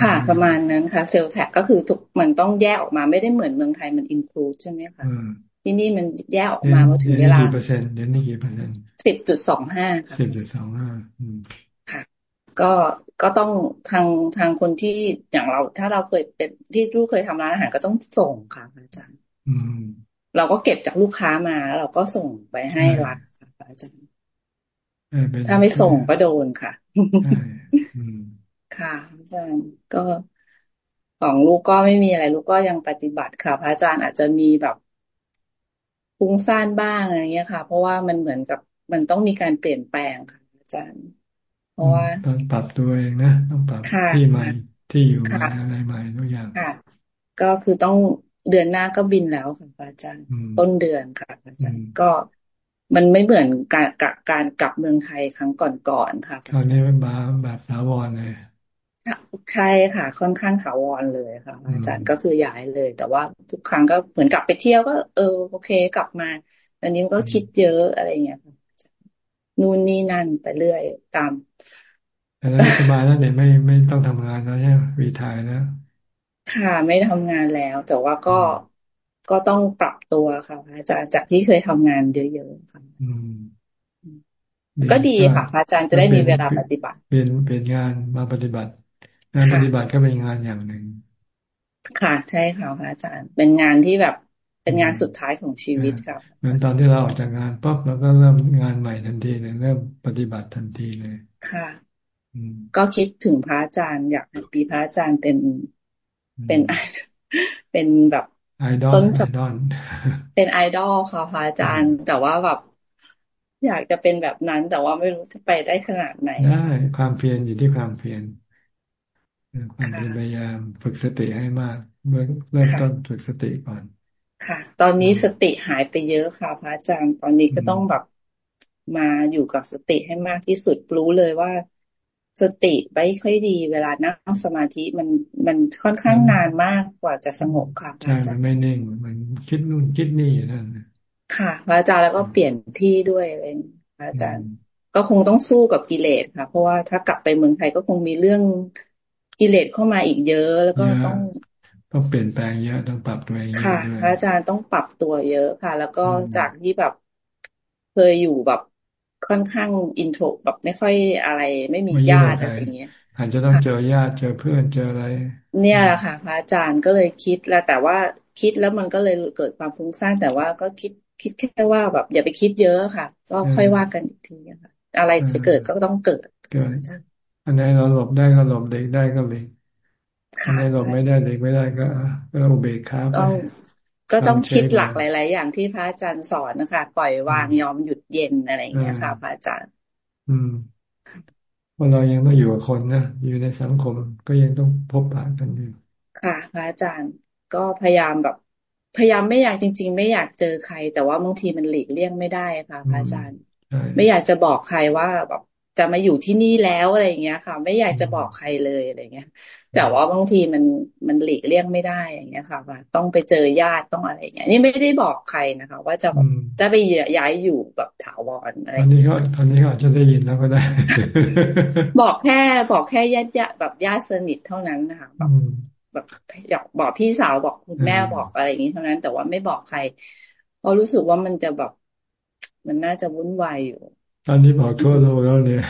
ค่ะประมาณนั้นค่ะเซลล์แท็กก็คือทุกมันต้องแยกออกมาไม่ได้เหมือนเมืองไทยมันอินคลูดใช่ไหมคะที่นี่มันแยกออกมาเมื่อถึงเวลากี่เปอร์เซ็นต์เดี๋ยวนี้กี่เปอร์เซ็นต์สิบจุดสองห้าค่ะสิบจุดสองห้าค่ะก็ก็ต้องทางทางคนที่อย่างเรา ถ้าเราเคยเป็นที่ลูกเคยทำร้านอาหารก็ต้องส่งค่ะอาจารย์ เราก็เก็บจากลูกค้ามาแล้วเราก็ส่งไปให้รัฐค่ะอาจารย์ถ้าไม่ส่งก็โดนค่ะค่ะอาจารย์ก็ของลูกก็ไม่มีอะไร ลูกก็ยังปฏิบัติค่ะ พระอาจารย์อาจจะมีแบบฟุ้งซ่านบ้างอะไรเงี้ยค่ะ เพราะว่ามันเหมือนกับมันต้องมีการเปลี่ยนแปลงค่ะ อาจารย์ เพราะว่าต้องปรับตัวเองนะต้องปรับที่ใหม่ที่อยู่ใหม่อะไรใหม่ทุกอย่างค่ะก็คือต้อง เดือนหน้าก็บินแล้วค่ะอาจารย์ ต้นเดือนค่ะอาจารย์ก็มันไม่เหมือนการกับการกลับเมืองไทยครั้งก่อนๆค่ะตอนนี้มันมาแบบสาวรเลยใช่ค่ะ ค่อนข้างถาวรเลยค่ะ อาจารย์ก็คือย้ายเลย แต่ว่าทุกครั้งก็เหมือนกลับไปเที่ยวก็ เออโอเค กลับมาอันนี้มันก็คิดเยอะอะไรเงี้ยค่ะนู่นนี่นั่นไปเรื่อยตามแต่แล้วสบายแล้วเนี่ยไม่ไม่ต้องทำงานแล้วใช่ไหมวีทายแล้ว ค่ะไม่ทำงานแล้ว แต่ว่าก็ก็ต้องปรับตัวค่ะอาจารย์จากที่เคยทำงานเยอะๆค่ะก็ดีค่ะอาจารย์จะได้มีเวลาปฏิบัติ เป็นเป็นงานมาปฏิบัติงานปฏิบัติก็เป็นงานอย่างหนึ่งค่ะใช่ค่ะอาจารย์ เป็นงานที่แบบเป็นงานสุดท้ายของชีวิตครับเหมือนตอนที่เราออกจากงานปุ๊บแล้วก็เริ่มงานใหม่ทันทีเลยเริ่มปฏิบัติทันทีเลย ค่ะก็คิดถึงพระอาจารย์อยากปีพระอาจารย์เป็น เป็นเป็นแบบต้นฉบับเป็นไอดอลค่ะพระอาจารย์ แต่ว่าแบบอยากจะเป็นแบบนั้น แต่ว่าไม่รู้จะไปได้ขนาดไหน ได้ ความเพียรอยู่ที่ความเพียรความพยายามฝึกสติให้มากเมื่อเริ่มต้นฝึกสติก่อน ค่ะ ตอนนี้สติหายไปเยอะค่ะพระอาจารย์ ตอนนี้ก็ต้องแบบมาอยู่กับสติให้มากที่สุดรู้เลยว่า สติไม่ค่อยดี เวลานั่งสมาธิมันมันค่อนข้างนานมากกว่าจะสงบค่ะใช่มันไม่นิ่งมันคิดนู่นคิดนี่นั่นค่ะพระอาจารย์แล้วก็เปลี่ยนที่ด้วยอะไรพระอาจารย์ ก็คงต้องสู้กับกิเลสค่ะ เพราะว่าถ้ากลับไปเมืองไทยก็คงมีเรื่องกิเลสเข้ามาอีกเยอะแล้วก็ต้องต้องเปลี่ยนแปลงเยอะต้องปรับตัวเองค่ะพระอาจารย์ต้องปรับตัวเยอะค่ะ แล้วก็จากที่แบบเคยอยู่แบบ ค่อนข้างอินโทรแบบไม่ค่อยอะไร ไม่มีญาติอะไรอย่างเงี้ยอาจจะต้องเจอญาติเจอเพื่อนเจออะไร เนี่ยแหละค่ะพระอาจารย์ก็เลยคิดแล้วแต่ว่าคิดแล้วมันก็เลยเกิดความฟุ้งซ่านแต่ว่าก็คิดคิดแค่ว่าแบบอย่าไปคิดเยอะค่ะ ก็ค่อยว่ากันอีกทีค่ะอะไรจะเกิดก็ต้องเกิดเกิดอันไหนเราหลบได้ก็หลบเด็กได้ก็เด็กอันไหนหลบไม่ได้เด็กไม่ได้ก็ก็อุเบกขาไป ก็ต้องคิดหลักหลาย ๆ อย่างที่พระอาจารย์สอนนะคะ ปล่อยวางยอมหยุดเย็นอะไรอย่างเงี้ยค่ะพระอาจารย์ อืมว่าเรายังต้องอยู่กับคนนะอยู่ในสังคมก็ยังต้องพบปะกันอยู่ค่ะ พระอาจารย์ก็พยายามแบบ พยายามไม่อยากจริง ๆ ไม่อยากเจอใคร แต่ว่าบางทีมันหลีกเลี่ยงไม่ได้ค่ะพระอาจารย์ ไม่อยากจะบอกใครว่าแบบ จะมาอยู่ที่นี่แล้วอะไรอย่างเงี้ยค่ะ ไม่อยากจะบอกใครเลยอะไรเงี้ยแต่ว่าบางทีมันมันหลีกเลี่ยงไม่ได้อย่างเงี้ยค่ะว่าต้องไปเจอญาติต้องอะไรอย่างเงี้ยนี่ไม่ได้บอกใครนะคะ ว่าจะแบบจะไปย้ายอยู่แบบถาวรอะไรตอนนี้ก็ตอนนี้ก็จะได้ยินแล้วก็ได้ บอกแค่บอกแค่ญาติแบบญาติสนิทเท่านั้นนะคะแบบแบบอยากบอกพี่สาวบอกคุณแม่บอกอะไรอย่างนี้เท่านั้น แต่ว่าไม่บอกใครเพราะรู้สึกว่ามันจะแบบมันน่าจะวุ่นวายอยู่ต อนนี้บอกทั่วโลกแล้วเนี่ย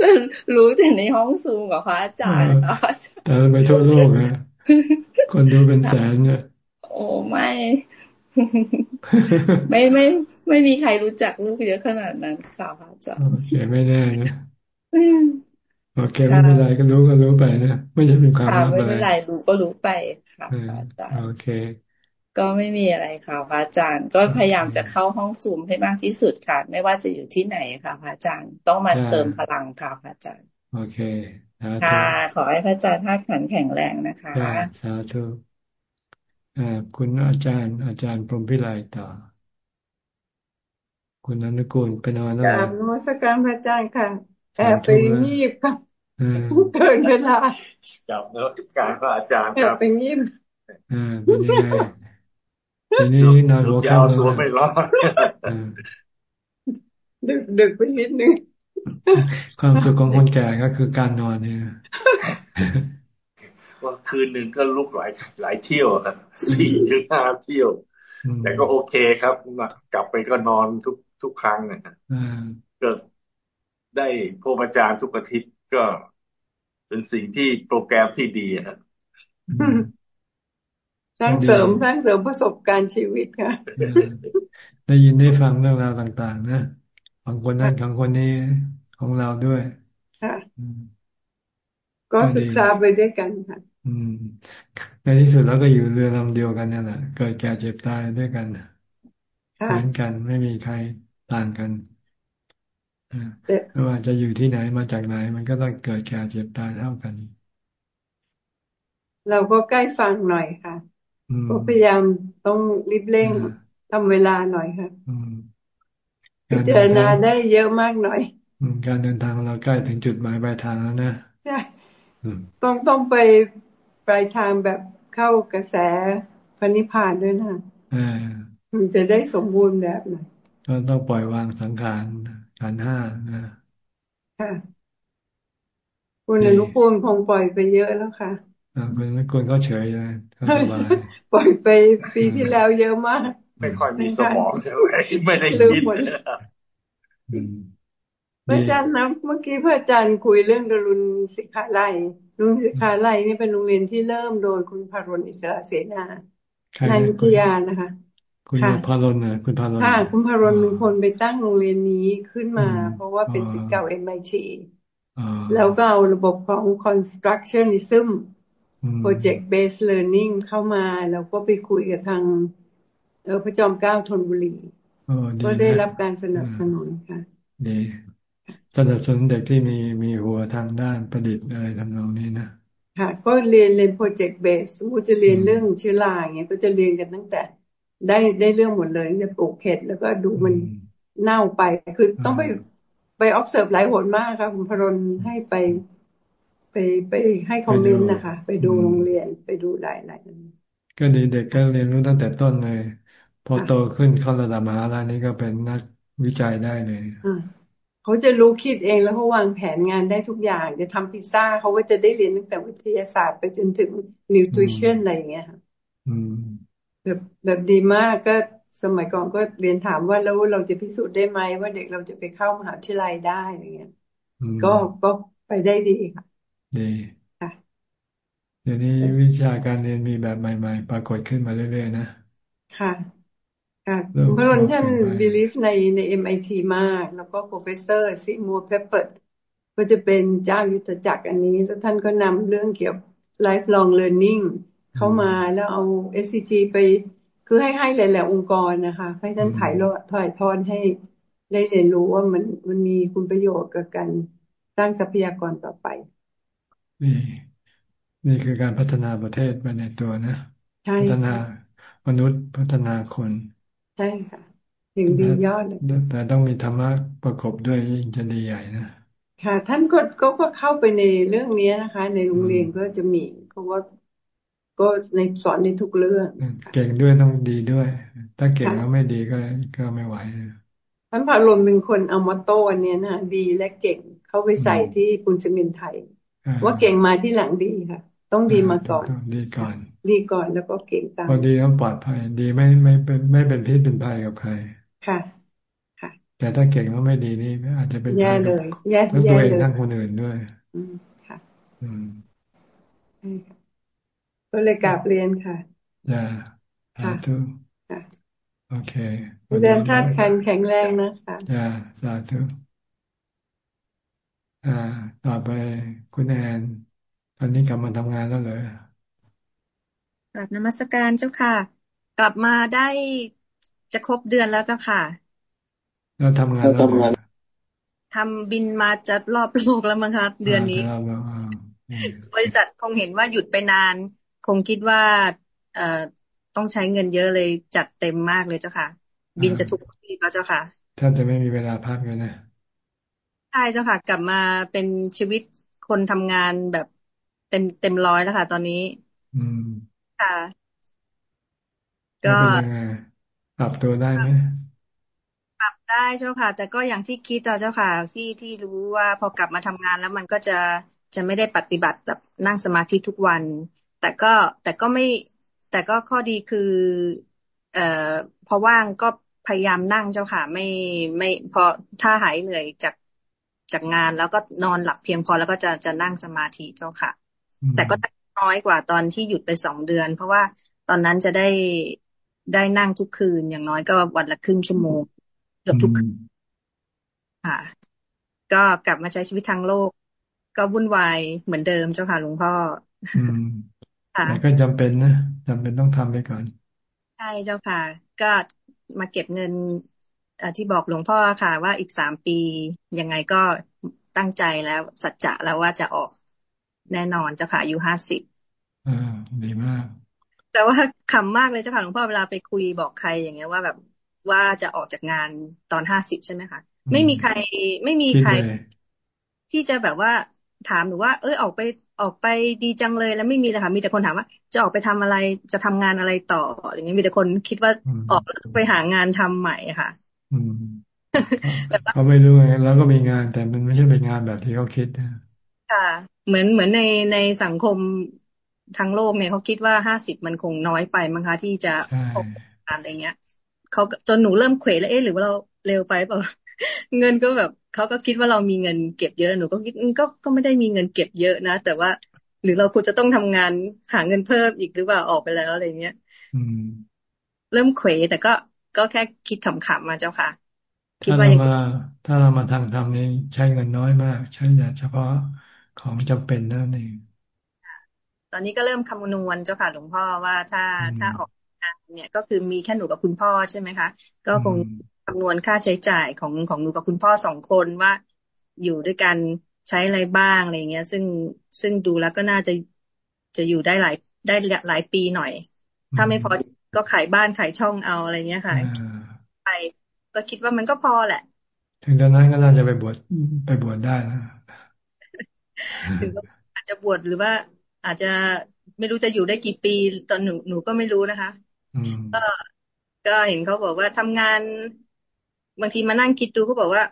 ก็รู้แต่ในห้องซูมกับพระอาจารย์แต่ไปทั่วโลกนะคนดูเป็นแสนเนี่ยโอ้ไม่ ไม่ไม่ไม่มีใครรู้จักลูกเยอะขนาดนั้นค่ะพระอาจารย์โอเคไม่แน่นะโอเคไม่เป็นไรก็รู้ก็รู้ไปนะไม่จะมีความลับอะไรไม่เป็นไรรู้ก็รู้ไปค่ะอาจารย์โอเค ก็ไม่มีอะไรค่ะพระอาจารย์ ก็พยายามจะเข้าห้องซูมให้มากที่สุดค่ะ ไม่ว่าจะอยู่ที่ไหนค่ะพระอาจารย์ต้องมาเติมพลังค่ะพระอาจารย์ โอเคค่ะขอให้พระอาจารย์ท่าขันแข็งแรงนะคะสาธุคุณอาจารย์ อาจารย์พรหมพิไลต่อ คุณอนุกูลไปนอนแล้วกราบนมัสการพระอาจารย์ค่ะแอบไปงีบค่ะเกินเวลาจับแล้วการพระอาจารย์ครับไปยิ้มอ่าเป็นยังไง ทีนี้นอนหัวค่ำตัวไม่รอดดึกดึกไปนิดนึงความสุขของคนแก่ก็คือการนอนเนี่ยว่าคืนหนึ่งก็ลุกหลายหลายเที่ยวครับสี่ถึงห้าเที่ยว แต่ก็โอเคครับกลับไปก็นอนทุกทุกครั้งนะครับก็ได้พบอาจารย์ทุกอาทิตย์ก็เป็นสิ่งที่โปรแกรมที่ดีครับ สร้างเสริมสร้างเสริมประสบการณ์ชีวิตค่ะ ได้ยินได้ฟังเรื่องราวต่างๆ นะของคนนั้นของคนนี้ของเราด้วยค่ะก็ศึกษาไปด้วยกันค่ะ อืมในที่สุดแล้วก็อยู่เรือลำเดียวกันนี่แหละเกิดแก่เจ็บตายด้วยกันเหมือนกันไม่มีใครต่างกันไม่ว่าจะอยู่ที่ไหนมาจากไหน มันก็ต้องเกิดแก่เจ็บตายเท่ากัน เราก็ใกล้ฟังหน่อยค่ะ ก็พยายามต้องรีบเร่งทำเวลาหน่อยค่ะพิจารณาได้เยอะมากหน่อยการเดินทางเราใกล้ถึงจุดหมายปลายทางแล้วนะใช่ต้องต้องไปปลายทางแบบเข้ากระแสพนิพานด้วยนะมันจะได้สมบูรณ์แบบหน่อยก็ต้องปล่อยวางสังขารขันห้านะค่ะคุณอนุปูลคงปล่อยไปเยอะแล้วค่ะ คุณอนุปูลก็เฉยเลยปล่อยไปปีที่แล้วเยอะมาก ไม่ค่อยมีสมองใช่ไหมไม่ได้ยินพระอาจารย์นะเมื่อกี้พระอาจารย์คุยเรื่องดรุณสิกขาไลรุณสิกขาไลนี่เป็นโรงเรียนที่เริ่มโดยคุณพารณอิสระเสนานายุทยานะคะ คุณพารณนะคุณพารณค่ะคุณพารณเป็นคนไปตั้งโรงเรียนนี้ขึ้นมา เพราะว่าเป็นศิษย์เก่า MIT แล้วก็เอาระบบของ constructionism project based learning เข้ามาแล้วก็ไปคุยกับทางเออพระจอมเกล้าธนบุรีก็ได้รับการสนับสนุนค่ะดีสนับสนุนเด็กที่มีมีหัวทางด้านประดิษฐ์อะไรทำนองนี้นะค่ะ ก็เรียนเรียนโปรเจกต์เบสสมมติจะเรียนเรื่องเชื้อราอย่างเงี้ยก็จะเรียนกันตั้งแต่ ได้ได้เรื่องหมดเลยจะปลูกเห็ดแล้วก็ดูมันเน่าไปคือต้องไปไป observe หลายหนมากครับคุณพรนให้ไป ไปไปให้คอมเมนต์นะคะ ไปดูโรงเรียนไปดูหลายหลายก็ดีเด็กก็เรียนรู้ตั้งแต่ต้นเลย พอโตขึ้นเข้าระดับมหาลัยนี้ก็เป็นนักวิจัยได้เลยเขาจะรู้คิดเองแล้วเขาวางแผนงานได้ทุกอย่าง จะทำพิซซ่าเขาก็จะได้เรียนตั้งแต่วิทยาศาสตร์ไปจนถึงนิวทริชั่นอะไรอย่างเงี้ยค่ะแบบแบบดีมากก็สมัยก่อนก็เรียนถามว่าแล้วเราจะพิสูจน์ได้ไหมว่าเด็กเราจะไปเข้ามหาวิทยาลัยได้อย่างเงี้ยก็ก็ไปได้ดีค่ะ ดีค่ะเดี๋ยวนี้วิชาการเรียนมีแบบใหม่ ๆ ปรากฏขึ้นมาเรื่อยๆนะค่ะค่ะพระรนท่าน believe ในใน MIT มาก แล้วก็ professor Seymour Papert็จะเป็นเจ้ายุทธจักรอันนี้ แล้วท่านก็นำเรื่องเกี่ยวกับ lifelong learning เข้ามาแล้วเอา SCG ไป คือให้ให้หลายๆองค์กรนะคะ ให้ท่านถ่ายถ่ายทอดให้ได้เรียนรู้ว่ามันมันมีคุณประโยชน์กับการสร้างทรัพยากรต่อไป นี่ นี่คือการพัฒนาประเทศไปในตัวนะพัฒนามนุษย์พัฒนาคน ใช่ค่ะถึงดียอดเลยแต่ต้องมีธรรมะประกบด้วยยิ่งจะดีใหญ่นะค่ะ ท่านก็ก็เข้าไปในเรื่องนี้นะคะ ในโรงเรียนก็จะมีเพราะว่าก็ในสอนในทุกเรื่อง เก่งด้วยต้องดีด้วย ถ้าเก่งแล้วไม่ดีก็ก็ไม่ไหวท่านพาลมเป็นคนเอามอตโต้อันนี้นะดีและเก่งเข้าไปใส่ที่ปุณสมินไทย ว่าเก่งมาที่หลังดีค่ะ ต้องดีมาก่อน ดีก่อน ดีก่อนแล้วก็เก่งตามพอดีต้องปลอดภัย ดีไม่ไม่เป็นไม่เป็นพิษเป็นภัยกับใคร ค่ะ ค่ะ แต่ถ้าเก่งแล้วไม่ดีนี่อาจจะเป็นแย่เลยแย่ทั้งตัวเองทั้งคนอื่นด้วย อืมค่ะ อืมก็เลยกราบเรียนค่ะจ้าค่ะค่ะโอเคเรียนธาตุขันแข็งแรงนะคะจ้าสาธุ อ่า ต่อไปคุณแอนตอนนี้กลับมาทำงานแล้วเหรอกลับนมัสการเจ้าค่ะ กลับมาได้จะครบเดือนแล้วเจ้าค่ะเราทำงานเราทำงานทำบินมาจะรอบโลกแล้วมั้งคะเดือนนี้ บริษัทคงเห็นว่าหยุดไปนาน คงคิดว่า เอ่อต้องใช้เงินเยอะเลยจัดเต็มมากเลยเจ้าค่ะ บินจะทุกปีแล้วเจ้าค่ะถ้าจะไม่มีเวลาพักเลยนะ ใช่เจ้าค่ะ กลับมาเป็นชีวิตคนทำงานแบบเต็มเต็มร้อยแล้วค่ะ ตอนนี้ อืมค่ะ ก็ปรับตัวได้ไหมปรับได้เจ้าค่ะ แต่ก็อย่างที่คิดเจ้าค่ะ ที่ที่รู้ว่าพอกลับมาทำงานแล้วมันก็จะจะไม่ได้ปฏิบัติแบบนั่งสมาธิทุกวัน แต่ก็แต่ก็ไม่ แต่ก็ข้อดีคือ เอ่อพอว่างก็พยายามนั่งเจ้าค่ะ ไม่ไม่พอถ้าหายเหนื่อยจาก จากงานแล้วก็นอนหลับเพียงพอแล้วก็จะจะนั่งสมาธิเจ้าค่ะ แต่ก็น้อยกว่าตอนที่หยุดไปสองเดือน เพราะว่าตอนนั้นจะได้ได้นั่งทุกคืนอย่างน้อยก็วันละครึ่งชั่วโมงเกือบทุกคืนค่ะ ก็กลับมาใช้ชีวิตทางโลก ก็วุ่นวายเหมือนเดิมเจ้าค่ะหลวงพ่อค่ะก็จำเป็นนะจำเป็นต้องทำไปก่อน ใช่เจ้าค่ะ ก็มาเก็บเงิน ที่บอกหลวงพ่อค่ะ ว่าอีกสามปียังไงก็ตั้งใจแล้วสัจจะแล้วว่าจะออกแน่นอนเจ้าค่ะอายุห้าสิบอ่าดีมาก แต่ว่าขำมากเลยเจ้าค่ะหลวงพ่อเวลาไปคุยบอกใครอย่างเงี้ยว่าแบบว่าจะออกจากงานตอนห้าสิบใช่ไหมคะไม่มีใครไม่มีใคร ที่จะแบบว่าถามหนูว่า เอ้ยออกไปออกไปดีจังเลยแล้วไม่มีเลยค่ะมีแต่คนถามว่า จะออกไปทำอะไรจะทำงานอะไรต่ออย่างเงี้ยมีแต่คนคิดว่าออกไปหางานทำใหม่ค่ะ เขาไม่รู้ไงแล้วก็มีงาน แต่มันไม่ใช่เป็นงานแบบที่เขาคิดค่ะ เหมือนเหมือนในในสังคมทั้งโลกเนี่ยเขาคิดว่าห้าสิบมันคงน้อยไปมั้งคะที่จะพบงานอะไรเงี้ยเขาจนหนูเริ่มเขวแล้วเอ๊ะหรือว่าเราเร็วไปเปล่าเงินก็แบบเขาก็คิดว่าเรามีเงินเก็บเยอะหนูก็คิดก็ก็ไม่ได้มีเงินเก็บเยอะนะ แต่ว่าหรือเราควรจะต้องทำงานหาเงินเพิ่มอีกหรือเปล่าออกไปแล้วอะไรเงี้ยเริ่มเขวแต่ก็ ก็แค่คิดขำๆมาเจ้าค่ะ คิดว่าอย่างถ้าเรามาทางทำนี้ใช้เงินน้อยมาก ใช้แต่เฉพาะของจำเป็นนั่นเองตอนนี้ก็เริ่มคำนวณเจ้าค่ะหลวงพ่อว่าถ้าถ้าออกงานเนี่ยก็คือมีแค่หนูกับคุณพ่อใช่ไหมคะ ก็คงคำนวณค่าใช้จ่ายของของหนูกับคุณพ่อสองคนว่าอยู่ด้วยกันใช้อะไรบ้างอะไรเงี้ย ซึ่งซึ่งดูแล้วก็น่าจะจะอยู่ได้หลายได้หลายปีหน่อย ถ้าไม่พอ ก็ขายบ้านขายช่องเอาอะไรเงี้ยค่ะไปก็คิดว่ามันก็พอแหละ ถึงตอนนั้นก็น่าจะไปบวชไปบวชได้นะถึงอาจจะบวชหรือว่า อาจจะไม่รู้จะอยู่ได้กี่ปีตอนหนูหนูก็ไม่รู้นะคะก็ก็เห็นเขาบอกว่าทำงาน บางทีมานั่งคิดดูเขาบอกว่า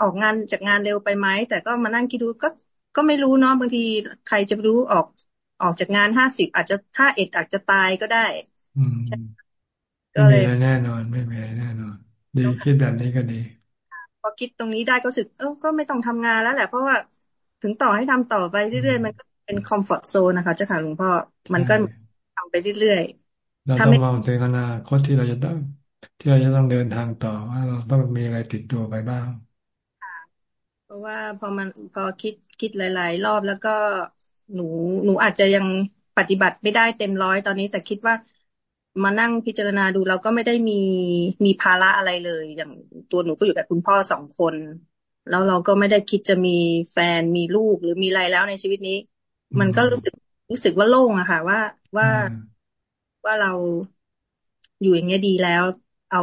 ออกงานจากงานเร็วไปไหมแต่ก็มานั่งคิดดูก็ก็ไม่รู้เนาะบางทีใครจะรู้ออกออกจากงานห้าสิบอาจจะถ้าเอ็ดอาจจะตายก็ได้อืม ก็เลยแน่นอนไม่มีแน่นอน ดีคิดแบบนี้ก็ดี พอคิดตรงนี้ได้ก็สึกเออก็ไม่ต้องทำงานแล้วแหละ เพราะว่าถึงต่อให้ทำต่อไปเรื่อยๆ มันก็เป็นคอมฟอร์ทโซนนะคะเจ้าค่ะหลวงพ่อมันก็ทำไปเรื่อยๆเราต้องมองถึงอนาคตที่เราจะต้องที่เราจะต้องเดินทางต่อว่าเราต้องมีอะไรติดตัวไปบ้างเพราะว่าพอมันพอคิดคิดหลาย ๆ รอบแล้วก็หนูหนูอาจจะยังปฏิบัติไม่ได้เต็มร้อยตอนนี้ แต่คิดว่า มานั่งพิจารณาดูเราก็ไม่ได้มีมีภาระอะไรเลย อย่างตัวหนูก็อยู่กับคุณพ่อสองคน แล้วเราก็ไม่ได้คิดจะมีแฟนมีลูกหรือมีอะไรแล้วในชีวิตนี้ มันก็รู้สึกรู้สึกว่าโล่งอะค่ะ ว่าว่าว่าเราอยู่อย่างเงี้ยดีแล้ว เอา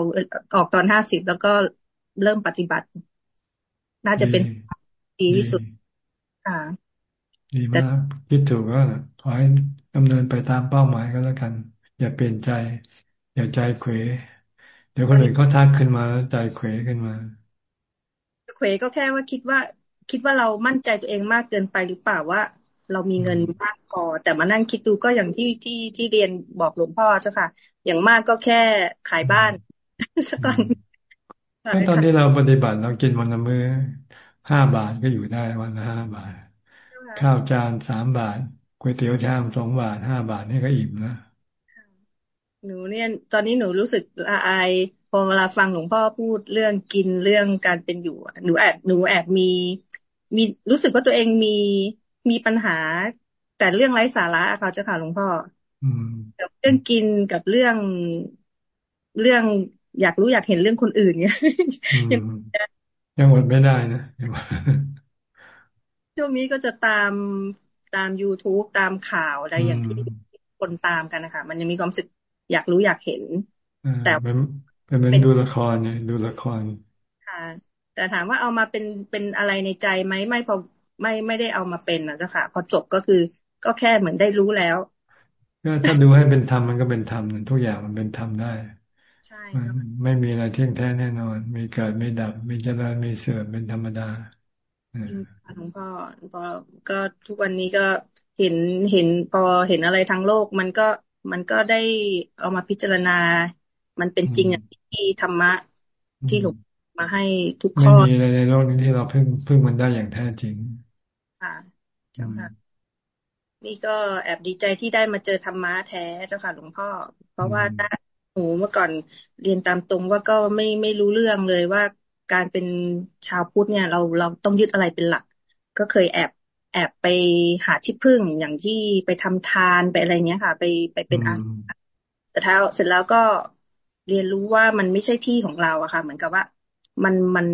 ออกตอนห้าสิบแล้วก็เริ่มปฏิบัติ น่าจะเป็นดีที่สุดค่ะดีมากคิดถูกก็ขอให้ดำเนินไปตามเป้าหมายก็แล้วกัน อย่าเปลี่ยนใจ อย่าใจเขวเดี๋ยวคนอื่นเขาทักขึ้นมาแล้วใจเขวขึ้นมาเขวก็แค่ว่าคิดว่า คิดว่าเรามั่นใจตัวเองมากเกินไปหรือเปล่าว่า เรามีเงินมากพอ แต่มานั่งคิดดูก็อย่างที่ที่ที่เรียนบอกหลวงพ่อใช่ค่ะ อย่างมากก็แค่ขายบ้านสักก่อนตอนที่เราปฏิบัติเรากินวันละมื้อห้าบาทก็อยู่ได้วันละห้าบาท ข้าวจานสามบาทก๋วยเตี๋ยวชามสองบาทห้าบาทนี่ก็อิ่มแล้ว หนูเนี่ย ตอนนี้หนูรู้สึกละอายพอเวลาฟังหลวงพ่อพูดเรื่องกินเรื่องการเป็นอยู่ หนูแอบหนูแอบมี มีรู้สึกว่าตัวเองมีมีปัญหา แต่เรื่องไร้สาระเขาจะค่ะหลวงพ่อกับเรื่องกินกับเรื่องเรื่องอยากรู้อยากเห็นเรื่องคนอื่นเนี่ยยังหมดไม่ได้นะช่วงนี้ก็จะตามตาม youtube ตามข่าวอะไรอย่างที่คนตามกันนะคะ มันยังมีความสึก อยากรู้อยากเห็น แต่เป็นเป็นดูละครเนี่ยดูละครค่ะ แต่ถามว่าเอามาเป็นเป็นอะไรในใจไหมไม่พอไม่ไม่ได้เอามาเป็นนะเจ้าค่ะ พอจบก็คือก็แค่เหมือนได้รู้แล้วก็ถ้าดูให้เป็นธรรมมันก็เป็นธรรมทุกอย่างมันเป็นธรรมได้ใช่ไม่มีอะไรเที่ยงแท้แน่นอน มีเกิดมีดับมีเจริญมีเสื่อมเป็นธรรมดาหลวงพ่อพอก็ทุกวันนี้ก็เห็นเห็นพอเห็นอะไรทั้งโลก มันก็ มันก็ได้เอามาพิจารณา มันเป็นจริงที่ธรรมะที่หลวงมาให้ทุกข้อไม่มีอะไรในโลกนี้ที่เราพึ่งพึ่งมันได้อย่างแท้จริง ค่ะ เจ้าค่ะนี่ก็แอบดีใจที่ได้มาเจอธรรมะแท้เจ้าค่ะหลวงพ่อ เพราะว่าได้หนูเมื่อก่อนเรียนตามตรงว่าก็ไม่ไม่รู้เรื่องเลยว่าการเป็นชาวพุทธเนี่ย เราเราต้องยึดอะไรเป็นหลัก ก็เคยแอบแอบไปหาที่พึ่งอย่างที่ไปทำทานไปอะไรเงี้ยค่ะ ไปไปเป็นอาสาแต่ท้าเสร็จแล้วก็เรียนรู้ว่ามันไม่ใช่ที่ของเราอะค่ะ เหมือนกับว่ามันมัน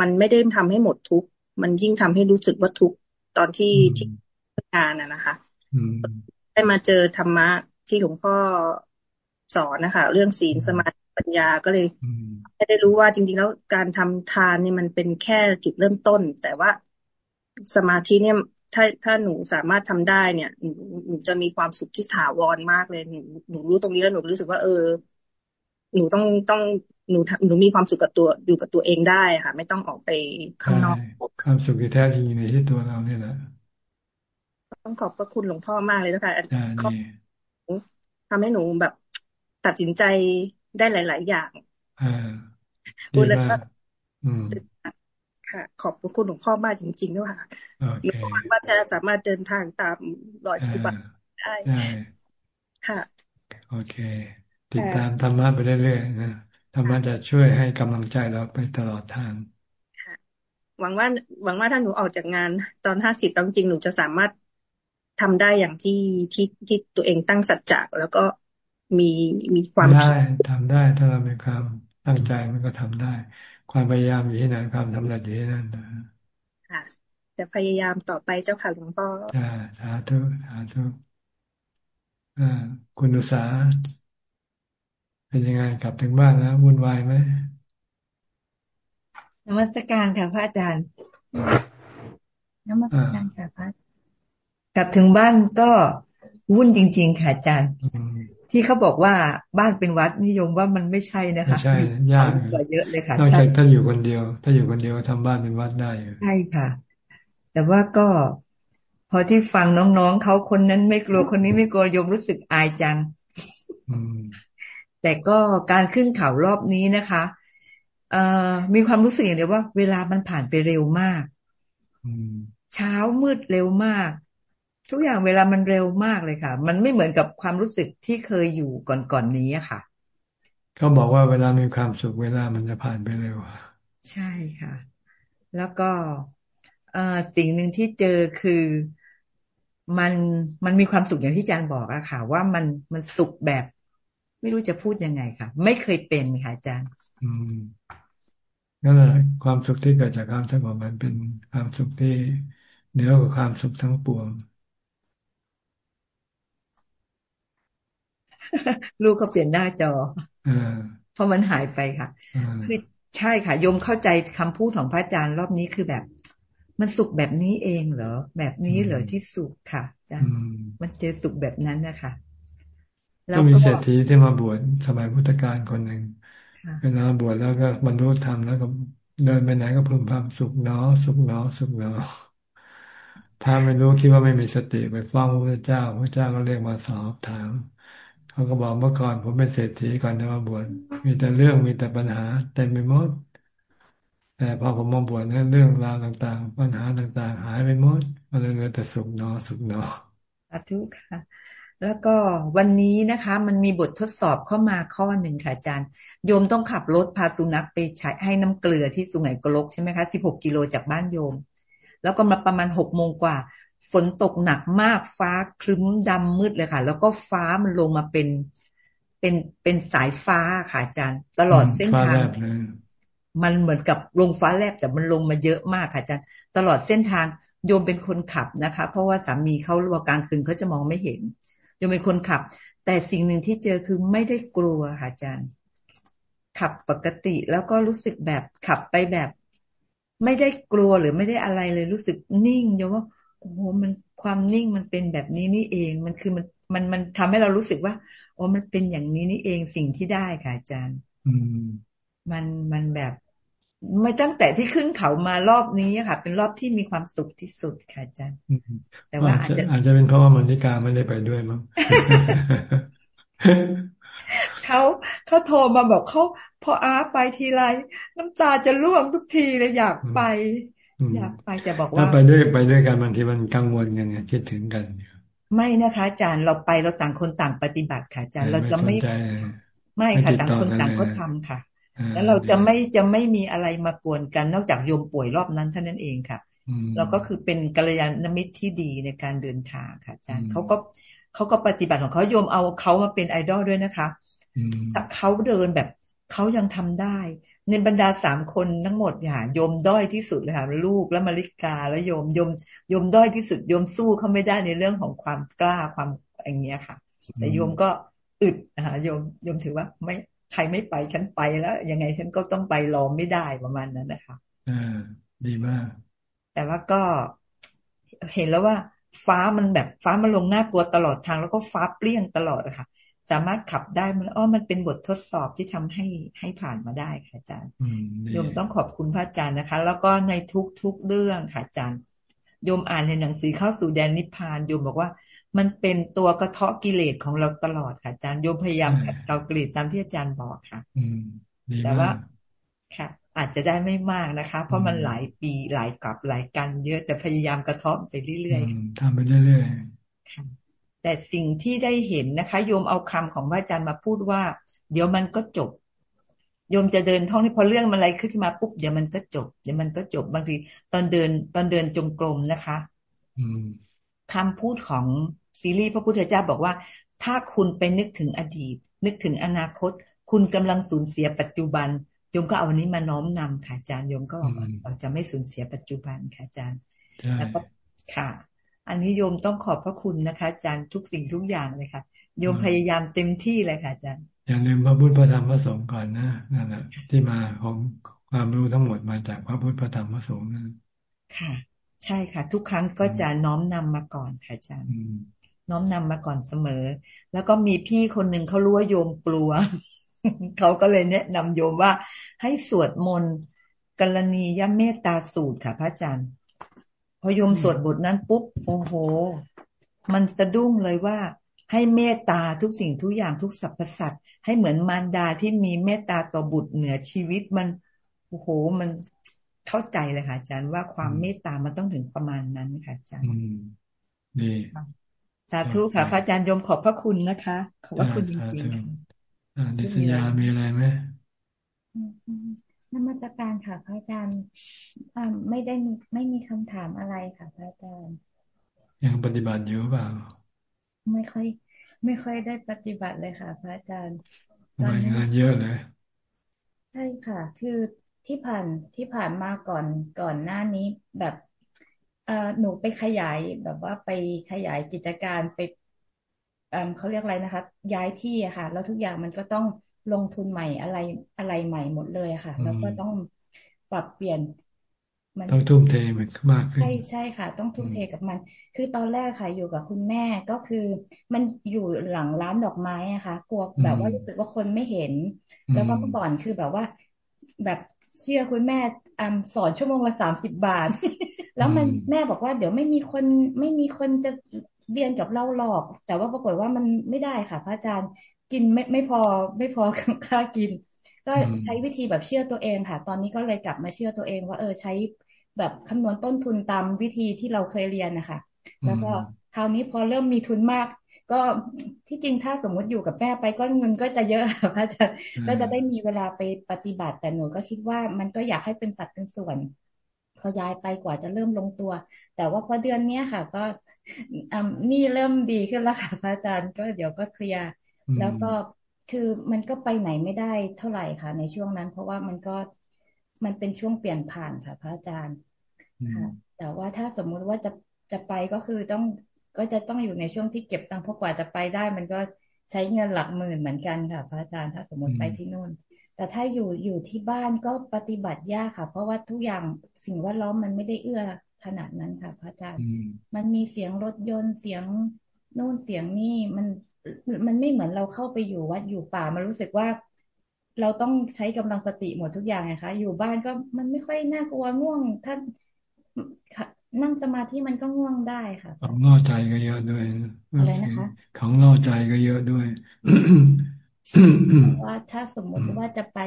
มันไม่ได้ทำให้หมดทุกมันยิ่งทำให้รู้สึกว่าทุกตอนที่ที่งานอะนะคะได้มาเจอธรรมะที่หลวงพ่อสอนนะคะ เรื่องศีลสมาธิปัญญาก็เลยได้รู้ว่าจริง ๆ แล้วการทำทานเนี่ยมันเป็นแค่จุดเริ่มต้น แต่ว่าสมาธิเนี่ย ถ้าถ้าหนูสามารถทำได้เนี่ยหนูหนูจะมีความสุขที่ถาวรมากเลยหนูหนูรู้ตรงนี้แล้วหนูรู้สึกว่า เออ หนูต้องต้องหนูหนูมีความสุขกับตัวอยู่กับตัวเองได้ค่ะ ไม่ต้องออกไปข้างนอกความสุขที่แท้จริงในที่ตัวเราเนี่ยแหละต้องขอบพระคุณหลวงพ่อมากเลยนะคะทำให้หนูแบบ ตัดสินใจได้หลาย ๆ อย่างพูดแล้วก็ ค่ะ ขอบพระคุณหลวงพ่อมากจริงๆด้วยค่ะหลวงพ่อว่าจะสามารถเดินทางตามรอยครูบาได้ค่ะ โอเค ติดตามธรรมะไปเรื่อยๆนะธรรมะจะช่วยให้กำลังใจเราไปตลอดทางหวังว่า หวังว่าถ้าหนูออกจากงาน ตอนห้าสิบจริงหนูจะสามารถทำได้อย่างที่ที่ที่ตัวเองตั้งสัจจะแล้วก็มีมีความได้ทำได้ถ้าเรามีความตั้งใจมันก็ทำได้ ความพยายามอยู่ที่ไหนความสำเร็จอยู่ที่นั่นนะค่ะ จะพยายามต่อไปเจ้าค่ะหลวงพ่อจ้าสาธุสาธุอ่าคุณอุษาเป็นยังไงกลับถึงบ้านแล้ววุ่นวายไหมนมัสการค่ะพระอาจารย์นมัสการค่ะพระกลับถึงบ้านก็วุ่นจริง ๆ ค่ะอาจารย์ ที่เขาบอกว่าบ้านเป็นวัดนิยมว่ามันไม่ใช่นะคะใช่ยากกว่าเยอะเลยค่ะนอกจากถ้าอยู่คนเดียว ถ้าอยู่คนเดียวทำบ้านเป็นวัดได้ใช่ค่ะ แต่ว่าก็พอที่ฟังน้องๆเขาคนนั้นไม่กลัวคนนี้ไม่กลัวยมรู้สึกอายจังแต่ก็การขึ้นเขารอบนี้นะคะเอ่อมีความรู้สึกอย่างเดียวว่า เวลามันผ่านไปเร็วมากเช้ามืดเร็วมาก ทุกอย่างเวลามันเร็วมากเลยค่ะ มันไม่เหมือนกับความรู้สึกที่เคยอยู่ก่อนๆนนี้ค่ะ เขาบอกว่าเวลามีความสุขเวลามันจะผ่านไปเร็วใช่ค่ะ แล้วก็สิ่งหนึ่งที่เจอคือมันมันมีความสุขอย่างที่อาจารย์บอกอะค่ะ ว่ามันมันสุขแบบ ไม่รู้จะพูดยังไงค่ะ ไม่เคยเป็นค่ะอาจารย์ อืมนั่นแหละความสุขที่เกิดจากความสงบมันเป็นความสุขที่เหนือกว่าความสุขทั้งปวง ลูกก็เปลี่ยนหน้าจอเพราะมันหายไปค่ะคือใช่ค่ะโยมเข้าใจคำพูดของพระอาจารย์รอบนี้คือแบบ มันสุขแบบนี้เองเหรอ แบบนี้เหรอที่สุขค่ะอาจารย์มันเจอสุขแบบนั้นนะคะก็มีเศรษฐีที่มาบวชสมัยพุทธกาลคนหนึ่งเวลาบวชแล้วก็บรรลุธรรมแล้วก็เดินไปไหนก็พึมพำสุขเนาะสุขเนาะสุขเนาะถ้าไม่รู้คิดว่าไม่มีสติไปฟ้องพระเจ้าพระเจ้าก็เรียกมาสอบถาม เขาก็บอกเมื่อก่อนผมเป็นเศรษฐีก่อนจะมาบวชมีแต่เรื่องมีแต่ปัญหาเต็มไปหมด แต่พอผมมาบวชเนี่ยเรื่องราวต่างๆ ปัญหาต่างๆ หายไปหมดมันเลยเหลือแต่สุขเนอสุขเนอสาธุค่ะ แล้วก็วันนี้นะคะ มันมีบททดสอบเข้ามาข้อหนึ่งค่ะอาจารย์ โยมต้องขับรถพาสุนัขไปใช้ให้น้ำเกลือที่สุไหงกลกใช่ไหมคะสิบหกกิโลจากบ้านโยม แล้วก็มาประมาณหกโมงกว่า ฝนตกหนักมากฟ้าคลึ้มดำมืดเลยค่ะ แล้วก็ฟ้ามันลงมาเป็นเป็นเป็นสายฟ้าค่ะอาจารย์ ตลอดเส้นทาง มันเหมือนกับลงฟ้าแลบแต่มันลงมาเยอะมากค่ะอาจารย์ ตลอดเส้นทางโยมเป็นคนขับนะคะ เพราะว่าสามีเขาระหว่างกลางคืนเขาจะมองไม่เห็น โยมเป็นคนขับ แต่สิ่งหนึ่งที่เจอคือไม่ได้กลัวค่ะอาจารย์ ขับปกติแล้วก็รู้สึกแบบขับไปแบบ ไม่ได้กลัวหรือไม่ได้อะไรเลยรู้สึกนิ่งโยมว่า โอ้โหมันความนิ่งมันเป็นแบบนี้นี่เอง มันคือมันมันมันทำให้เรารู้สึกว่าโอ้มันเป็นอย่างนี้นี่เองสิ่งที่ได้ค่ะอาจารย์ อืม มันมันแบบไม่ตั้งแต่ที่ขึ้นเขามารอบนี้ค่ะ เป็นรอบที่มีความสุขที่สุดค่ะอาจารย์แต่ว่าอาจจะอาจจะเป็นเพราะว่ามันทิกาไม่ได้ไปด้วยมั้งเขาเขาโทรมาบอกเขาพออาไปทีไร น้ำตาจะร่วงทุกทีเลยอยากไป อยากไปแต่บอกว่าถ้าไปด้วยไปด้วยกันบางทีมันกังวลกันไงคิดถึงกันไม่นะคะอาจารย์เราไปเราต่างคนต่างปฏิบัติค่ะอาจารย์เราจะไม่ไม่ค่ะต่างคนต่างก็ทำค่ะ แล้วเราจะไม่จะไม่มีอะไรมากวนกัน นอกจากโยมป่วยรอบนั้นเท่านั้นเองค่ะเราก็คือเป็นกัลยาณมิตรที่ดีในการเดินทางค่ะอาจารย์เขาก็เขาก็ปฏิบัติของเขาโยมเอาเขามาเป็นไอดอลด้วยนะคะแต่เขาเดินแบบเขายังทำได้ ในบรรดาสามคนทั้งหมดค่ะโยมด้อยที่สุดเลยค่ะลูกและมาริกาแล้วโยมโยมโยมด้อยที่สุดโยมสู้เขาไม่ได้ในเรื่องของความกล้าความอย่างเงี้ยค่ะ แต่โยมก็อึดนะคะโยมโยมถือว่าไม่ใครไม่ไปฉันไปแล้วยังไงฉันก็ต้องไปรอไม่ได้ประมาณนั้นนะคะอ่าดีมาก แต่ว่าก็เห็นแล้วว่าฟ้ามันแบบฟ้ามันลงหน้ากลัวตลอดทาง แล้วก็ฟ้าเปรี้ยงตลอดอะค่ะ สามารถขับได้มันอ้อมันเป็นบททดสอบที่ทำให้ให้ผ่านมาได้ค่ะอาจารย์โยมต้องขอบคุณพระอาจารย์นะคะ แล้วก็ในทุกทุกเรื่องค่ะอาจารย์โยมอ่านในหนังสือเข้าสู่แดนนิพพานโยมบอกว่ามันเป็นตัวกระเทาะกิเลสของเราตลอดค่ะอาจารย์โยมพยายามขัดเกลากิเลสตามที่อาจารย์บอกค่ะแต่ว่าค่ะ อาจจะได้ไม่มากนะคะ เพราะมันหลายปีหลายกลับหลายกันเยอะแต่พยายามกระเทาะไปเรื่อยๆทำไปเรื่อยๆค่ะ แต่สิ่งที่ได้เห็นนะคะ โยมเอาคำของพระอาจารย์มาพูดว่า เดี๋ยวมันก็จบ โยมจะเดินท่องที่พอเรื่องมันอะไรขึ้นมาปุ๊บเดี๋ยวมันก็จบ เดี๋ยวมันก็จบบางทีตอนเดินตอนเดินจงกรมนะคะคำพูดของซีรีส์พระพุทธเจ้าบอกว่า ถ้าคุณไปนึกถึงอดีต นึกถึงอนาคต คุณกำลังสูญเสียปัจจุบันโยมก็เอาวันนี้มาน้อมนำค่ะอาจารย์โยมก็บอกเราจะไม่สูญเสียปัจจุบันค่ะอาจารย์แล้วก็ค่ะ อันนี้โยมต้องขอบพระคุณนะคะอาจารย์ทุกสิ่งทุกอย่างเลยค่ะ โยมพยายามเต็มที่เลยค่ะอาจารย์อย่าลืมพระพุทธพระธรรมพระสงฆ์ก่อนนะนั่นแหละที่มาของความรู้ทั้งหมดมาจากพระพุทธพระธรรมพระสงฆ์นะค่ะ ใช่ค่ะ ทุกครั้งก็จะน้อมนำมาก่อนค่ะอาจารย์น้อมนำมาก่อนเสมอ แล้วก็มีพี่คนหนึ่งเขารู้ว่าโยมกลัวเขาก็เลยแนะนำโยมว่าให้สวดมนต์กรณียเมตตาสูตรค่ะ พระอาจารย์ พอโยมสวดบทนั้นปุ๊บโอ้โห มันสะดุ้งเลยว่า ให้เมตตาทุกสิ่งทุกอย่างทุกสรรพสัตว์ให้เหมือนมารดาที่มีเมตตาต่อบุตรเหนือชีวิตมันโอ้โหมันเข้าใจเลยค่ะอาจารย์ว่าความเมตตามันต้องถึงประมาณนั้นค่ะอาจารย์ดีสาธุค่ะพระอาจารย์ยมขอบพระคุณนะคะ ขอบพระคุณจริงๆดิษยามีอะไรไหม นมัสการค่ะพระอาจารย์ไม่ได้ไม่มีคำถามอะไรค่ะพระอาจารย์ยังปฏิบัติอยู่เปล่า ไม่ค่อย ไม่ค่อยได้ปฏิบัติเลยค่ะ พระอาจารย์ตอนงานเยอะเลยใช่ค่ะ คือที่ผ่านที่ผ่านมาก่อนก่อนหน้านี้แบบเอ่อหนูไปขยายแบบว่าไปขยายกิจการไปเอ่อเขาเรียกอะไรนะคะ ย้ายที่อะค่ะ แล้วทุกอย่างมันก็ต้อง ลงทุนใหม่อะไรอะไรใหม่หมดเลยค่ะ แล้วก็ต้องปรับเปลี่ยน มันต้องทุ่มเทมันมากขึ้นใช่ใช่ค่ะ ต้องทุ่มเทกับมัน คือตอนแรกค่ะ อยู่กับคุณแม่ก็คือ มันอยู่หลังร้านดอกไม้อะค่ะกลัวแบบว่ารู้สึกว่าคนไม่เห็น แล้วก็เมื่อก่อนคือแบบว่าแบบเชื่อคุณแม่อสอนชั่วโมงละสามสิบบาท แล้วมันแม่บอกว่าเดี๋ยวไม่มีคนไม่มีคนจะเรียนกับเราหรอก แต่ว่าปรากฏว่ามันไม่ได้ค่ะ พระอาจารย์ กินไม่ไม่พอไม่พอค่ากิน ก็ใช้วิธีแบบเชื่อตัวเองค่ะ ตอนนี้ก็เลยกลับมาเชื่อตัวเอง ว่าเออใช้แบบคำนวณต้นทุนตามวิธีที่เราเคยเรียนนะคะแล้วก็คราวนี้พอเริ่มมีทุนมาก ก็ที่จริงถ้าสมมติอยู่กับแม่ไปก็เงินก็จะเยอะค่ะพระอาจารย์ก็จะได้มีเวลาไปปฏิบัติ แต่หนูก็คิดว่ามันก็อยากให้เป็นสัดเป็นส่วน พอย้ายไปกว่าจะเริ่มลงตัว แต่ว่าพอเดือนนี้ค่ะ ก็นี่เริ่มดีขึ้นแล้วค่ะพระอาจารย์ก็เดี๋ยวก็เคลียร์ แล้วก็คือมันก็ไปไหนไม่ได้เท่าไหร่ค่ะ ในช่วงนั้น เพราะว่ามันก็มันเป็นช่วงเปลี่ยนผ่านค่ะ พระอาจารย์ค่ะ แต่ว่าถ้าสมมุติว่าจะจะไปก็คือต้องก็จะต้องอยู่ในช่วงที่เก็บตังค์เพราะกว่าจะไปได้ มันก็ใช้เงินหลักหมื่นเหมือนกันค่ะ พระอาจารย์ถ้าสมมติไปที่นู่น แต่ถ้าอยู่อยู่ที่บ้านก็ปฏิบัติยากค่ะ เพราะว่าทุกอย่างสิ่งแวดล้อมมันไม่ได้เอื้อขนาดนั้นค่ะ พระอาจารย์ มันมีเสียงรถยนต์เสียงโน่นเสียงนี่มัน มันไม่เหมือนเราเข้าไปอยู่วัดอยู่ป่ามันรู้สึกว่า เราต้องใช้กำลังสติหมดทุกอย่างไงคะ อยู่บ้านก็มันไม่ค่อยน่ากลัวง่วง ถ้านั่งสมาธิมันก็ง่วงได้ค่ะของล่อใจก็เยอะด้วยอะไรนะคะของล่อใจก็เยอะด้วยว่าถ้าสมมติว่าจะไป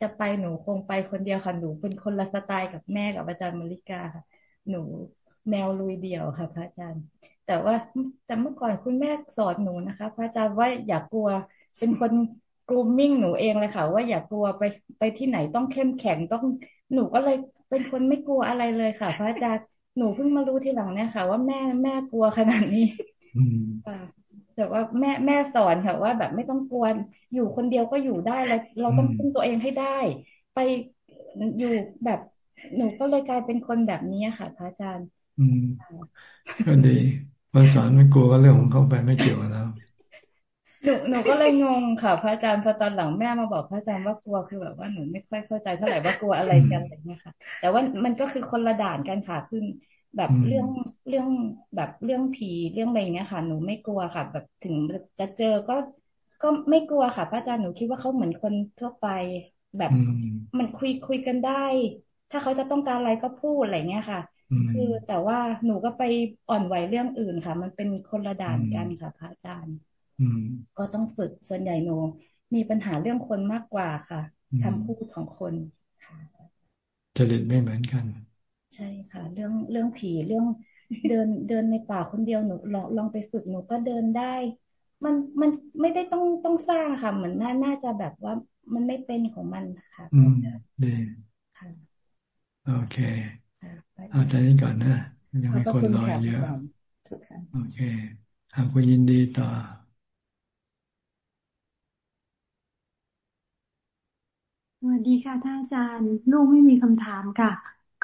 จะไปหนูคงไปคนเดียวค่ะหนูเป็นคนละสไตล์กับแม่กับอาจารย์มริกาค่ะ หนู แนวลุยเดี่ยวค่ะ พระอาจารย์ แต่ว่าแต่เมื่อก่อนคุณแม่สอนหนูนะคะ พระอาจารย์ว่าอย่ากลัว เป็นคนกลูมมิ่งหนูเองเลยค่ะ ว่าอย่ากลัวไปไปที่ไหนต้องเข้มแข็งต้องหนูก็เลยเป็นคนไม่กลัวอะไรเลยค่ะ พระอาจารย์หนูเพิ่งมารู้ทีหลังเนี่ยค่ะ ว่าแม่แม่กลัวขนาดนี้ค่ะแต่ว่าแม่แม่สอนค่ะว่าแบบไม่ต้องกลัวอยู่คนเดียวก็อยู่ได้เราเราต้องพึ่งตัวเองให้ได้ ไปอยู่แบบหนูก็เลยกลายเป็นคนแบบนี้ค่ะ พระอาจารย์ อืม ก็ดีคนสอนไม่กลัวก็เรื่องของเขาไปไม่เกี่ยวแล้วหนูหนูก็เลยงงค่ะพระอาจารย์พอตอนหลังแม่มาบอกพระอาจารย์ว่ากลัวคือแบบว่าหนูไม่ค่อยเข้าใจเท่าไหร่ว่ากลัวอะไรกันอะไรเงี้ยค่ะ แต่ว่ามันก็คือคนละด่านกันค่ะคือแบบเรื่องเรื่องแบบเรื่องผีเรื่องอะไรเงี้ยค่ะ หนูไม่กลัวค่ะ แบบถึงจะเจอก็ก็ไม่กลัวค่ะพระอาจารย์หนูคิดว่าเขาเหมือนคนทั่วไป แบบมันคุยคุยกันได้ ถ้าเขาจะต้องการอะไรก็พูดอะไรเงี้ยค่ะ คือแต่ว่าหนูก็ไปอ่อนไหวเรื่องอื่นค่ะ มันเป็นคนละด่านกันค่ะพระอาจารย์ก็ต้องฝึกส่วนใหญ่หนูมีปัญหาเรื่องคนมากกว่าค่ะคำพูดของคนค่ะจริตไม่เหมือนกัน ใช่ค่ะ เรื่องเรื่องผีเรื่องเดินเดินในป่าคนเดียวหนูลองลองไปฝึกหนูก็เดินได้ มันมันไม่ได้ต้องต้องสร้างค่ะเหมือนน่าน่าจะแบบว่ามันไม่เป็นของมันค่ะอืมดีค่ะโอเค เอาใจนี้ก่อนนะยังมีคนรอเยอะโอเคหากคุณยินดีต่อสวัสดีค่ะท่านอาจารย์ลูกไม่มีคำถามค่ะ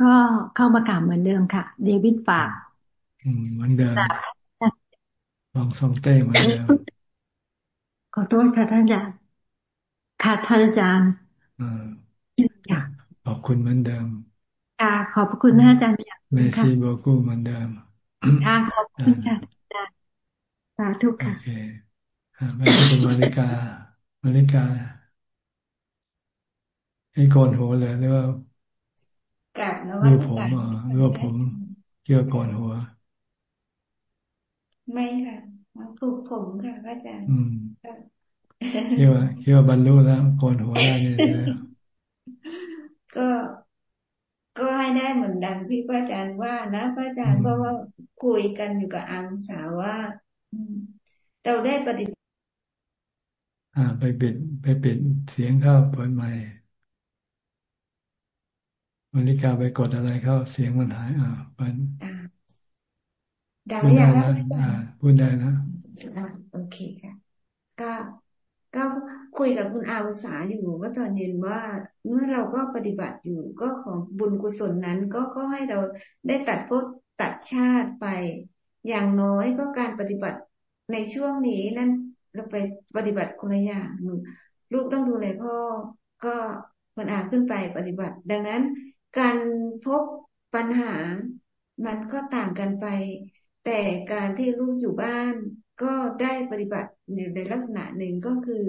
ก็เข้ามากราบเหมือนเดิมค่ะ เดวิดฝากอืมเหมือนเดิมลองส่งเต้เหมือนเดิมขอโทษค่ะท่านอาจารย์ค่ะท่านอาจารย์อ่าค่ะขอบคุณเหมือนเดิม ค่ะขอบคุณท่านอาจารย์อย่างเมซีโบกูเหมือนเดิมค่ะขอบคุณค่ะอาจารย์สาธุค่ะโอเคอ่าไม่ใช่เป็นมาริกามาริกาให้โกนหัวเลยหรือว่าหรือผมอะหรือว่าผมเกี่ยวก่อนหัว ไม่ค่ะปลูกผมค่ะอาจารย์เกี่ยวเกี่ยวบรรลุแล้วโกนหัวได้เลยก็ ก็ให้ได้เหมือนดังที่พระอาจารย์ว่านะพระอาจารย์เพราะว่าคุยกันอยู่กับอังสาวว่าเราได้ปฏิบัติอ่า ไปปิดไปปิดเสียงเข้าเปิดใหม่มาริกาไปกดอะไรเข้าเสียงมันหายอ่าปันดังอย่างนั้พูดได้นะโอเคค่ะ ก็ก็ คุยกับคุณอาวุษาอยู่ว่าตอนเย็นว่าเมื่อเราก็ปฏิบัติอยู่ก็ของบุญกุศลนั้น ก็ก็ให้เราได้ตัดภพตัดชาติไป อย่างน้อยก็การปฏิบัติในช่วงนี้นั่นเราไปปฏิบัติคนละอย่างลูกต้องดูแลพ่อก็คนอาขึ้นไปปฏิบัติ ดังนั้น การพบปัญหามันก็ต่างกันไป แต่การที่ลูกอยู่บ้านก็ได้ปฏิบัติในลักษณะหนึ่งก็คือ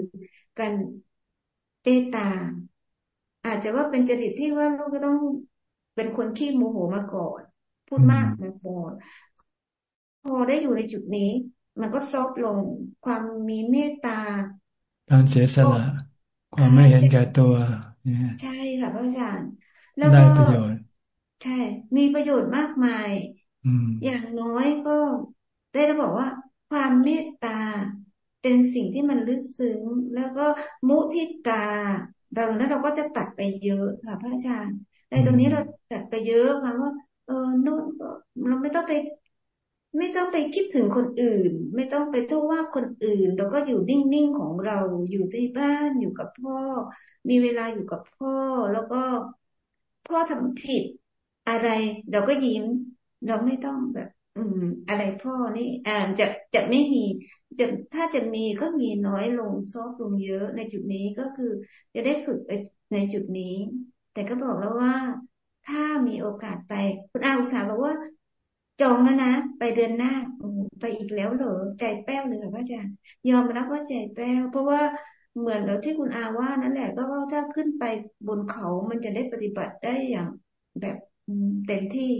การเมตตา อาจจะว่าเป็นจริตที่ว่าลูกก็ต้องเป็นคนขี้โมโหมาก่อน พูดมากมาก่อนพอได้อยู่ในจุดนี้ มันก็ซอฟลง ความมีเมตตา การเสียสละ ความไม่เห็นแก่ตัวใช่ค่ะพระอาจารย์แล้วก็ประโยชน์ใช่ มีประโยชน์มากมายอย่างน้อยก็ได้เราบอกว่า ความเมตตา เป็นสิ่งที่มันลึกซึ้ง แล้วก็มุทิตาเราแล้วเราก็จะตัดไปเยอะค่ะพระอาจารย์ ในตรงนี้เราตัดไปเยอะค่ะว่า เออนู่นเราไม่ต้องไป ไม่ต้องไปคิดถึงคนอื่น ไม่ต้องไปโทษว่าคนอื่น เราก็อยู่นิ่งๆของเราอยู่ที่บ้านอยู่กับพ่อ มีเวลาอยู่กับพ่อ แล้วก็พ่อทำผิดอะไร เราก็ยิ้ม เราไม่ต้องแบบ อืม อะไรพ่อนี่อ่าจะจะไม่มี จะถ้าจะมีก็มีน้อยลงซอฟลงเยอะในจุดนี้ก็คือ จะได้ฝึกในจุดนี้ แต่ก็บอกแล้วว่า ถ้ามีโอกาสไป คุณอาอุตสาบอกว่า จองแล้วนะไปเดือนหน้าไปอีกแล้วเหรอใจแป้วเลยค่ะพระอาจารย์ยอมรับว่าใจแป้ว เพราะว่าเหมือนกับที่คุณอาว่านั่นแหละ ก็ถ้าขึ้นไปบนเขามันจะได้ปฏิบัติได้อย่างแบบเต็มที่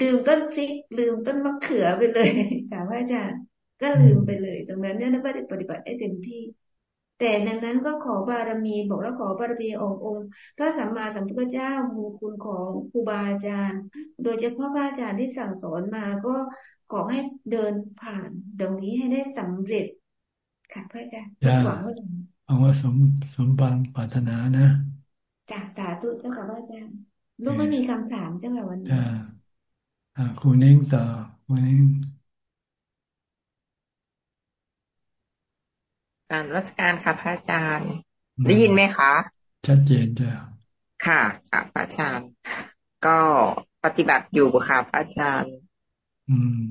ลืมต้นพริกลืมต้นมะเขือไปเลยค่ะพระอาจารย์ ก็ลืมไปเลย ตรงนั้นเนี่ยไม่ได้ปฏิบัติได้เต็มที่ แต่ดังนั้นก็ขอบารมีบอกแล้วขอบารมีองค์องค์พระสัมมาสัมพุทธเจ้ามูคุณของครูบาอาจารย์ โดยเฉพาะพระอาจารย์ที่สั่งสอนมาก็ขอให้เดินผ่านตรงนี้ให้ได้สำเร็จค่ะพระอาจารย์หวังว่าอย่างนี้เอาว่าสมสมบังปรารถนานะจากสาธุเจ้าค่ะพระอาจารย์ลูกไม่มีคำถามเจ้าค่ะวันนี้อ่าคุณนิ่งต่อคุณนิ่ง การรัชการค่ะพระอาจารย์ ได้ยินไหมคะ ชัดเจนจ้ะค่ะค่ะพระอาจารย์ ก็ปฏิบัติอยู่ค่ะพระอาจารย์ อืม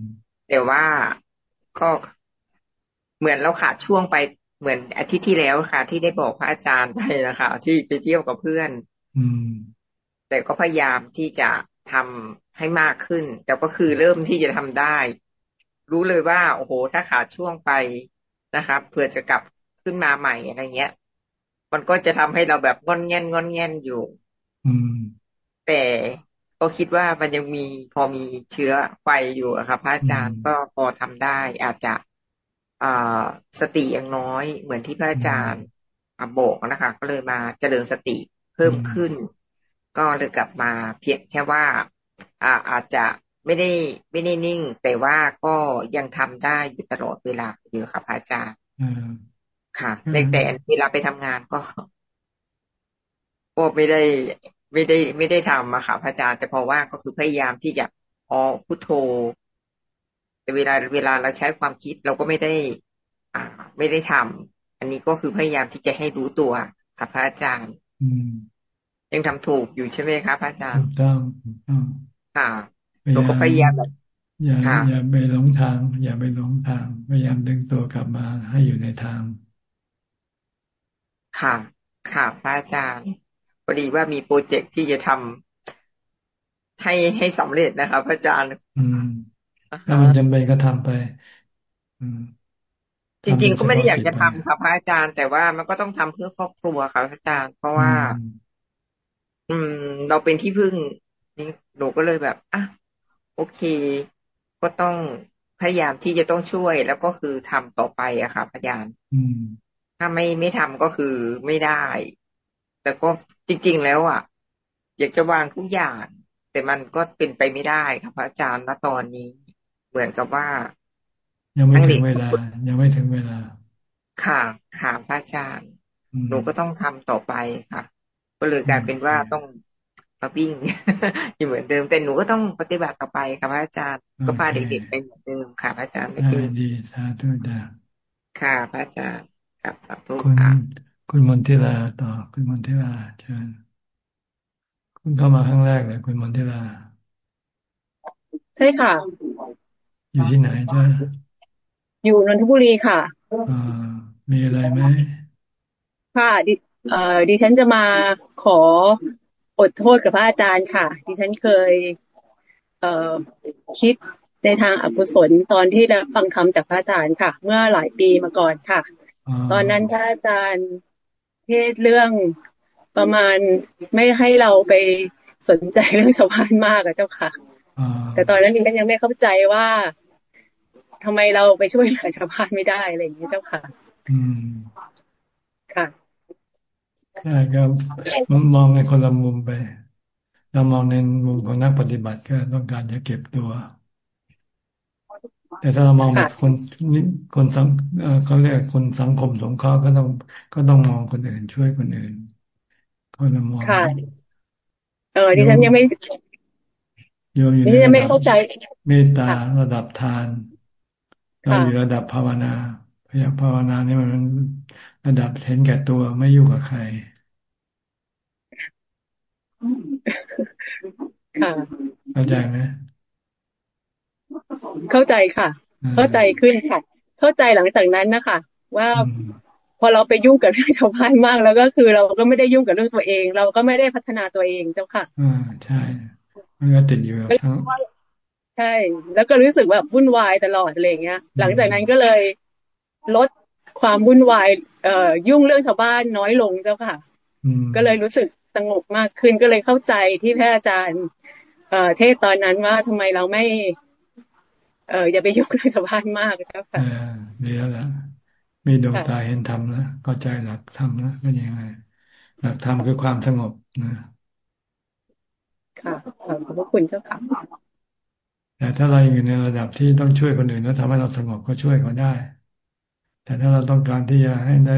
แต่ว่าก็เหมือนเราขาดช่วงไปเหมือนอาทิตย์ที่แล้วค่ะ ที่ได้บอกพระอาจารย์ไปนะคะที่ไปเที่ยวกับเพื่อน อืม แต่ก็พยายามที่จะทำให้มากขึ้น แต่ก็คือเริ่มที่จะทำได้ รู้เลยว่า โอ้โห ถ้าขาดช่วงไป นะครับเผื่อจะกลับขึ้นมาใหม่อะไรเงี้ย มันก็จะทำให้เราแบบงอนแงนงอนแงนอยู่ อืม แต่ก็คิดว่ามันยังมีพอมีเชื้อไฟอยู่ครับพระอาจารย์ก็พอทำได้อาจจะอ่าสติอย่างน้อย เหมือนที่พระอาจารย์บอกนะคะ ก็เลยมาเจริญสติเพิ่มขึ้น ก็เลยกลับมาเพียงแค่ว่าอ่าอาจจะ ไม่ได้ไม่ได้นิ่ง แต่ว่าก็ยังทำได้อยู่ตลอดเวลาอยู่ค่ะพระอาจารย์ค่ะในแต่เวลาไปทำงานก็ก็ไม่ได้ไม่ได้ไม่ได้ทำอะค่ะพระอาจารย์แต่เพราะว่าก็คือพยายามที่จะอ๋อพุทโธแต่เวลาเวลาเราใช้ความคิดเราก็ไม่ได้ อ่า ไม่ได้ทำอันนี้ก็คือพยายามที่จะให้รู้ตัวค่ะพระอาจารย์ อืมยังทำถูกอยู่ใช่ไหมคะพระอาจารย์ถูกต้องถูกต้องค่ะ เราก็พยายามแบบอย่าอย่าไปหลงทาง อย่าไปหลงทาง พยายามดึงตัวกลับมาให้อยู่ในทาง ค่ะ ค่ะพระอาจารย์พอดีว่ามีโปรเจกต์ที่จะทำให้ให้สำเร็จนะคะพระอาจารย์ อืมถ้ามันจำเป็นก็ทำไป อืมจริงๆก็ไม่ได้อยากจะทำค่ะพระอาจารย์ แต่ว่ามันก็ต้องทำเพื่อครอบครัวค่ะพระอาจารย์ เพราะว่า อืม เราเป็นที่พึ่งนี่หนูก็เลยแบบอะ โอเค ก็ต้องพยายามที่จะต้องช่วยแล้วก็คือทำต่อไปอะค่ะพยานถ้าไม่ไม่ทำก็คือไม่ได้ แต่ก็จริง ๆ แล้วอะอยากจะวางทุกอย่าง แต่มันก็เป็นไปไม่ได้ค่ะพระอาจารย์ณตอนนี้ เหมือนกับว่า ยังไม่ถึงเวลา ยังไม่ถึงเวลา ค่ะค่ะพระอาจารย์หนูก็ต้องทำต่อไปค่ะ ก็เลยกลายเป็นว่าต้อง มาวิ่งอยู่เหมือนเดิม แต่หนูก็ต้องปฏิบัติต่อไปค่ะพระอาจารย์ก็พาเด็กๆไปเหมือนเดิมค่ะพระอาจารย์ไม่เป็นดีสาธุดาค่ะพระอาจารย์ครับสาธุคุณค่ะคุณมนทิราต่อ คุณมนทิราเชิญคุณเข้ามาครั้งแรกเลยคุณมนทิราใช่ค่ะ อยู่ที่ไหนจ้าอยู่นนทบุรีค่ะอ่ามีอะไรไหมค่ะดิเอ่อดิฉันจะมาขอ อดโทษกับพระอาจารย์ค่ะที่ฉันเคย เอ่อคิดในทางอกุศลตอนที่ได้ฟังธรรมจากพระอาจารย์ค่ะ เมื่อหลายปีมาก่อนค่ะ ตอนนั้นพระอาจารย์เทศเรื่องประมาณไม่ให้เราไปสนใจเรื่องชาวบ้านมากอะเจ้าค่ะแต่ตอนนั้นมันยังไม่เข้าใจว่าทำไมเราไปช่วยเหลือชาวบ้านไม่ได้อะไรอย่างนี้เจ้าค่ะอืมค่ะ ใช่ก็มองในคนละมุมไปเรามองในมุมของนักปฏิบัติก็ต้องการจะเก็บตัว แต่ถ้าเรามองแบบคนคนสังเขาเรียกคนสังคมสงเคราะห์ก็ต้องก็ต้องมองคนอื่นช่วยคนอื่นคนละมองค่ะเออที่ฉันยังไม่โยมอยู่ในไม่เข้าใจเมตตาระดับทานเราอยู่ระดับภาวนาพยาภาวนานี่มันระดับเห็นแก่ตัวไม่อยู่กับใคร ค่ะ เข้าใจไหมเข้าใจค่ะ เข้าใจขึ้นค่ะ เข้าใจหลังจากนั้นนะคะว่าพอเราไปยุ่งกับเรื่องชาวบ้านมาก แล้วก็คือเราก็ไม่ได้ยุ่งกับเรื่องตัวเอง เราก็ไม่ได้พัฒนาตัวเองเจ้าค่ะอ่าใช่มันก็ติดอยู่ทั้งใช่ แล้วก็รู้สึกแบบวุ่นวายตลอดอะไรเงี้ย หลังจากนั้นก็เลยลดความวุ่นวาย เอ่อยุ่งเรื่องชาวบ้านน้อยลงเจ้าค่ะ ก็เลยรู้สึก สงบมากขึ้นก็เลยเข้าใจที่แพทย์อาจารย์เอ่อเทศตอนนั้นว่าทำไมเราไม่ เอออย่าไปยุ่งเรื่องชาวบ้านมากเจ้าค่ะดีแล้วละมีดวงตาเห็นธรรมแล้วเข้าใจหลักธรรมแล้วเป็นยังไงหลักธรรมคือความสงบนะค่ะขอบคุณเจ้าค่ะแต่ถ้าเราอยู่ในระดับที่ต้องช่วยคนอื่นแล้วทำให้เราสงบก็ช่วยเขาได้ แต่ถ้าเราต้องการที่จะให้ได้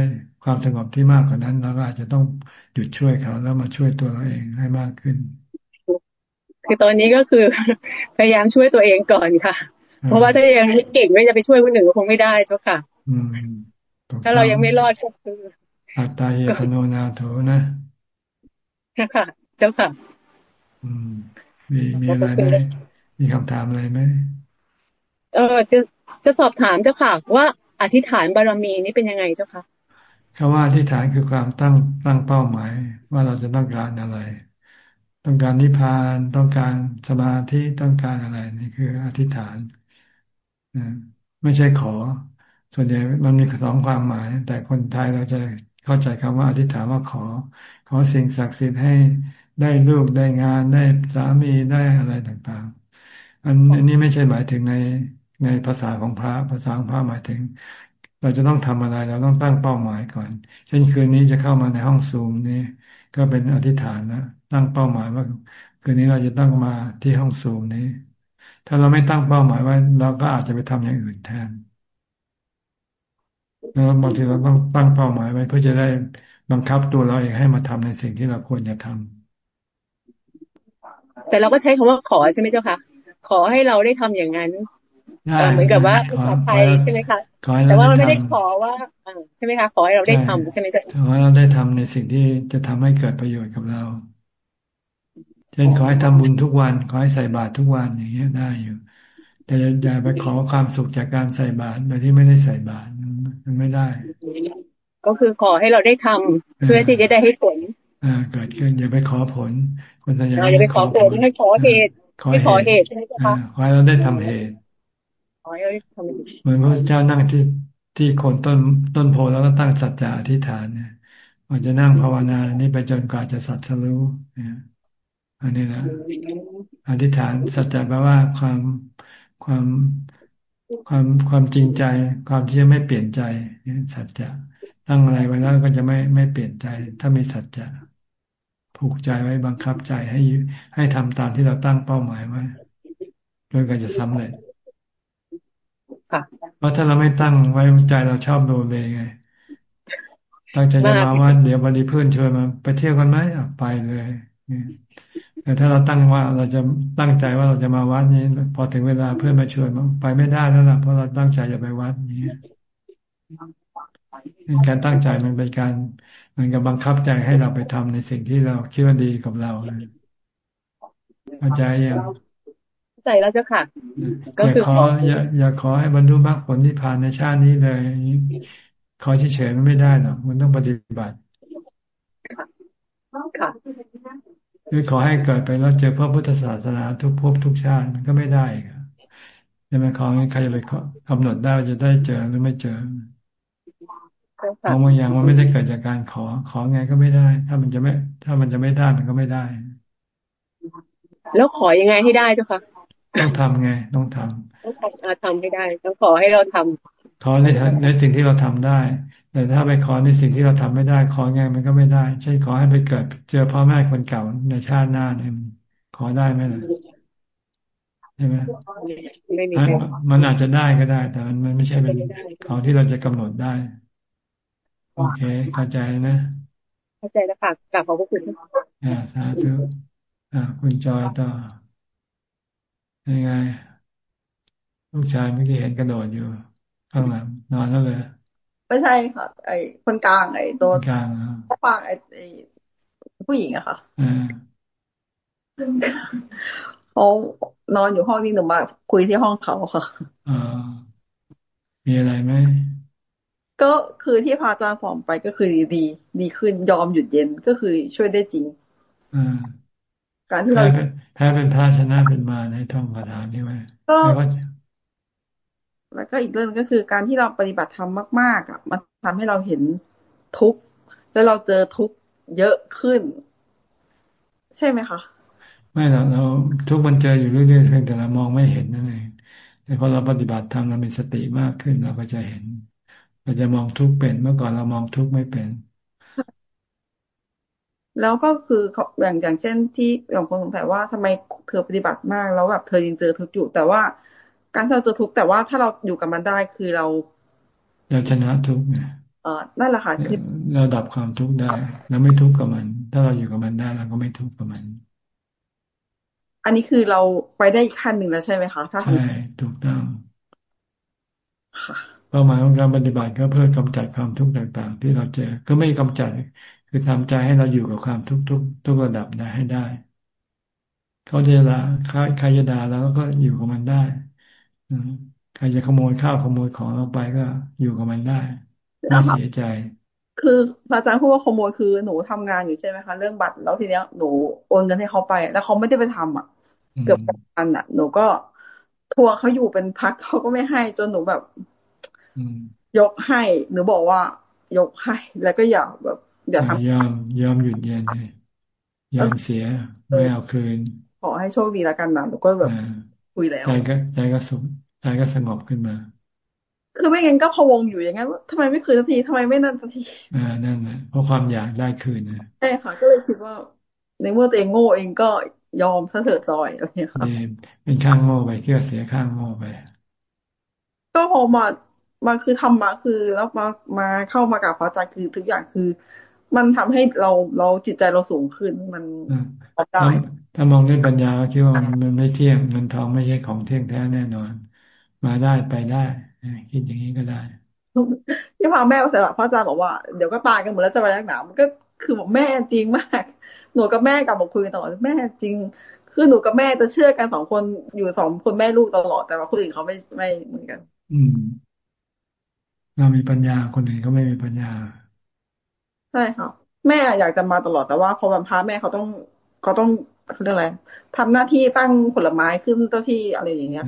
ความสงบที่มากกว่านั้นเราก็อาจจะต้องหยุดช่วยเขาแล้วมาช่วยตัวเราเองให้มากขึ้น คือตอนนี้ก็คือพยายามช่วยตัวเองก่อนค่ะ เพราะว่าถ้ายังเก่งไม่จะไปช่วยคนอื่นก็คงไม่ได้เจ้าค่ะถ้าเรายังไม่รอดก็คืออัตตาเยตโนนาโถนะค่ะ เจ้าค่ะอืมมีมีอะไรไหมมีคำถามอะไรไหมเออจะจะสอบถามเจ้าค่ะ ว่าอธิษฐานบารมีนี่เป็นยังไงเจ้าค่ะ คำว่าอธิษฐานคือความตั้งตั้งเป้าหมาย ว่าเราจะต้องการอะไร ต้องการนิพพานต้องการสมาธิต้องการอะไรนี่คืออธิษฐานไม่ใช่ขอ ส่วนใหญ่มันมีสองความหมาย แต่คนไทยเราจะเข้าใจคำว่าอธิษฐานว่าขอ ขอสิ่งศักดิ์สิทธิ์ให้ได้ลูกได้งานได้สามีได้อะไรต่างๆ อันนี้ไม่ใช่หมายถึงในในภาษาของพระภาษาของพระหมายถึง เราจะต้องทำอะไร เราต้องตั้งเป้าหมายก่อน เช่นคืนนี้จะเข้ามาในห้องซูมนี่ก็เป็นอธิษฐานนะตั้งเป้าหมายว่า คืนนี้เราจะต้องมาที่ห้องซูมนี้ ถ้าเราไม่ตั้งเป้าหมายไว้เราก็อาจจะไปทำอย่างอื่นแทนแล้วบางทีเราต้องตั้งเป้าหมายไว้เพื่อจะได้บังคับตัวเราเองให้มาทำในสิ่งที่เราควรจะทำแต่เราก็ใช้คำว่าขอใช่ไหมเจ้าคะขอให้เราได้ทำอย่างนั้น เหมือนกับว่าขอไปใช่ไหมคะแต่ว่าเราไม่ได้ขอว่าใช่ไหมคะขอให้เราได้ทำใช่ไหมเจ้าขอให้เราได้ทำในสิ่งที่จะทำให้เกิดประโยชน์กับเราเช่นขอให้ทำบุญทุกวัน ขอให้ใส่บาตรทุกวันอย่างเงี้ยได้อยู่ แต่อย่าไปขอความสุขจากการใส่บาตรโดยที่ไม่ได้ใส่บาตรมันไม่ได้ ก็คือขอให้เราได้ทำเพื่อที่จะได้ให้ผลอ่าเกิดขึ้นอย่าไปขอผล คนส่วนใหญ่อย่าไปขอผลให้ขอเหตุให้ขอเหตุใช่ไหมคะขอให้เราได้ทำเหตุ เหมือนพระเจ้านั่งที่ที่โคนต้นต้นโพแล้วก็ตั้งสัจจะอธิษฐานเนี่ยมันจะนั่งภาวนานี่ไปจนกว่าจะสัตรู้อันนี้นะอธิษฐานสัจจะแปลว่าความความความความจริงใจ ความที่จะไม่เปลี่ยนใจสัจจะตั้งอะไรไว้แล้วก็จะไม่ไม่เปลี่ยนใจ ถ้ามีสัจจะผูกใจไว้บังคับใจให้ให้ทำตามที่เราตั้งเป้าหมายไว้โดยการจะสำเร็จ เพราะถ้าเราไม่ตั้งไว้ใจเราชอบโดนเลยไงตั้งใจจะมาว่าเดี๋ยววันนี้เพื่อนชวนมาไปเที่ยวกันไหมอะไปเลยแต่ถ้าเราตั้งว่าเราจะตั้งใจว่าเราจะมาวัดนี้ พอถึงเวลาเพื่อนมาชวนไปไม่ได้แล้วล่ะเพราะเราตั้งใจจะไปวัดนี้การตั้งใจมันเป็นการมันกับบังคับใจให้เราไปทำในสิ่งที่เราคิดว่าดีกับเราเข้าใจยัง ใจแล้วเจ้าค่ะ ก็คือขออย่าอย่าขอให้บรรลุมรรคผลที่ผ่านในชาตินี้เลย ขอเฉยๆมันไม่ได้หรอกมันต้องปฏิบัติค่ะคือขอให้เกิดไปแล้วเจอพระพุทธศาสนาทุกภพทุกชาติมันก็ไม่ได้ครับใช่ไหมขอใครจะไปกำหนดได้ว่าจะได้เจอหรือไม่เจอของบางอย่างมันไม่ได้เกิดจากการขอ ขอไงก็ไม่ได้ ถ้ามันจะไม่ ถ้ามันจะไม่ได้มันก็ไม่ได้ แล้วขอยังไงให้ได้เจ้าคะ ต้องทำไงต้องทำต้องทำให้ได้ ต้องขอให้เราทำขอในในสิ่งที่เราทำได้ แต่ถ้าไปขอในสิ่งที่เราทำไม่ได้ ขอไงมันก็ไม่ได้ ใช่ขอให้ไปเกิด เจอพ่อแม่คนเก่าในชาติหน้าเนี่ยขอได้ไหมล่ะใช่ไหมมันอาจจะได้ก็ได้ แต่มันไม่ใช่เป็นของที่เราจะกำหนดได้ โอเค เข้าใจนะ เข้าใจแล้วค่ะกลับขอบพระคุณอ่าสาธุอ่า คุณจอยต่อ ยังไง ลูกชายเมื่อกี้เห็นกระโดดอยู่ ข้างหลังนอนแล้วเลยไม่ใช่ค่ะ ไอ้คนกลางไอ้ตัวกลางปากไอ้ผู้หญิงอะค่ะอ่าขเขานอนอยู่ห้องนี้หนูมาคุยที่ห้องเขาค่ะอ่ามีอะไรไหมก็คือที่พาอาจารย์สอนไปก็คือดีดีขึ้นยอมหยุดเย็นก็คือช่วยได้จริงอ่า การที่เราแพ้เป็นพาชนะเป็นมาในท่องคาถานี่ไหมก็แล้วก็อีกเรื่องก็คือการที่เราปฏิบัติธรรมมาก ๆ อะ มันทำให้เราเห็นทุกข์แล้วเราเจอทุกข์เยอะขึ้น ใช่ไหมคะไม่หรอกเราทุกมันเจออยู่เรื่อยๆเพียงแต่เรามองไม่เห็นนั่นเองแต่พอเราปฏิบัติธรรมเรามีสติมากขึ้นเราก็จะเห็นเราจะมองทุกเป็นเมื่อก่อนเรามองทุกไม่เป็น แล้วก็คืออย่างอย่างเช่นที่อย่างคนสงสัยว่าทำไมเธอปฏิบัติมากแล้วแบบเธอยังเจอทุกอยู่ แต่ว่าการที่เราเจอทุกแต่ว่าถ้าเราอยู่กับมันได้คือเราเราชนะทุกไงเออนั่นแหละค่ะเราดับความทุกข์ได้เราไม่ทุกข์กับมัน ถ้าเราอยู่กับมันได้เราก็ไม่ทุกข์กับมัน อันนี้คือเราไปได้อีกขั้นหนึ่งแล้วใช่ไหมคะถ้าใช่ถูกต้องเป้าหมายของการปฏิบัติก็เพื่อกำจัดความทุกข์ต่างๆ ที่เราเจอก็ไม่กำจัด คือทำใจให้เราอยู่กับความทุกข์ทุกทุกระดับได้ให้ได้ เขาจะละใครจะด่าแล้วก็อยู่กับมันได้ใครจะขโมยข้าวขโมยของเราไปก็อยู่กับมันได้ไม่เสียใจ คือพระอาจารย์พูดว่าขโมยคือหนูทำงานอยู่ใช่ไหมคะเรื่องบัตรแล้วทีเนี้ยหนูโอนเงินให้เขาไป แล้วเขาไม่ได้ไปทำอะ เกือบพันอะ หนูก็ทัวร์เขาอยู่เป็นพักเขาก็ไม่ให้จนหนูแบบยกให้หนูบอกว่ายกให้แล้วก็อย่าแบบ อย่าทำยอมยอมหยุดเย็นเลยยอมเสียไม่เอาคืน ขอให้โชคดีแล้วกันนะหนูก็แบบคุยแล้วใจก็ใจก็สุขใจก็สงบขึ้นมา คือไม่งั้นก็พวงอยู่อย่างนั้นว่าทำไมไม่คืนสักทีทำไมไม่นั่นสักทีอ่านั่นแหละเพราะความอยากได้คืนนะใช่ค่ะ ก็เลยคิดว่า ในเมื่อตัวเองโง่เองก็ยอมซะเถิดจอยอะไรเงี้ยค่ะเป็นข้างโง่ไปเที่ยวเสียข้างโง่ไป ก็พอมามาคือทำมาคือแล้วมามาเข้ามากับพระอาจารย์คือทุกอย่างคือ มันทำให้เราเราจิตใจเราสูงขึ้นมันได้ถ้ามองด้วยปัญญาคิดว่ามันไม่เที่ยงเงินทองไม่ใช่ของเที่ยงแท้แน่นอน มาได้ไปได้คิดอย่างนี้ก็ได้ที่พาแม่มาเสร็จพระอาจารย์บอกว่าเดี๋ยวก็ตายกันหมดแล้วจะไปรักหนามันก็คือบอกแม่จริงมาก หนูกับแม่กลับมาคุยกันตลอดแม่จริง คือหนูกับแม่จะเชื่อกันสองคนอยู่สองคนแม่ลูกตลอดแต่ว่าคนอื่นเขาไม่ไม่เหมือนกัน อืม เรามีปัญญาคนอื่นเขาไม่มีปัญญา ใช่ค่ะแม่อยากจะมาตลอดแต่ว่าพอวันพาแม่เขาต้องเขาต้องเขาเรียกอะไรทำหน้าที่ตั้งผลไม้ขึ้นเจ้าที่อะไรอย่างเงี้ย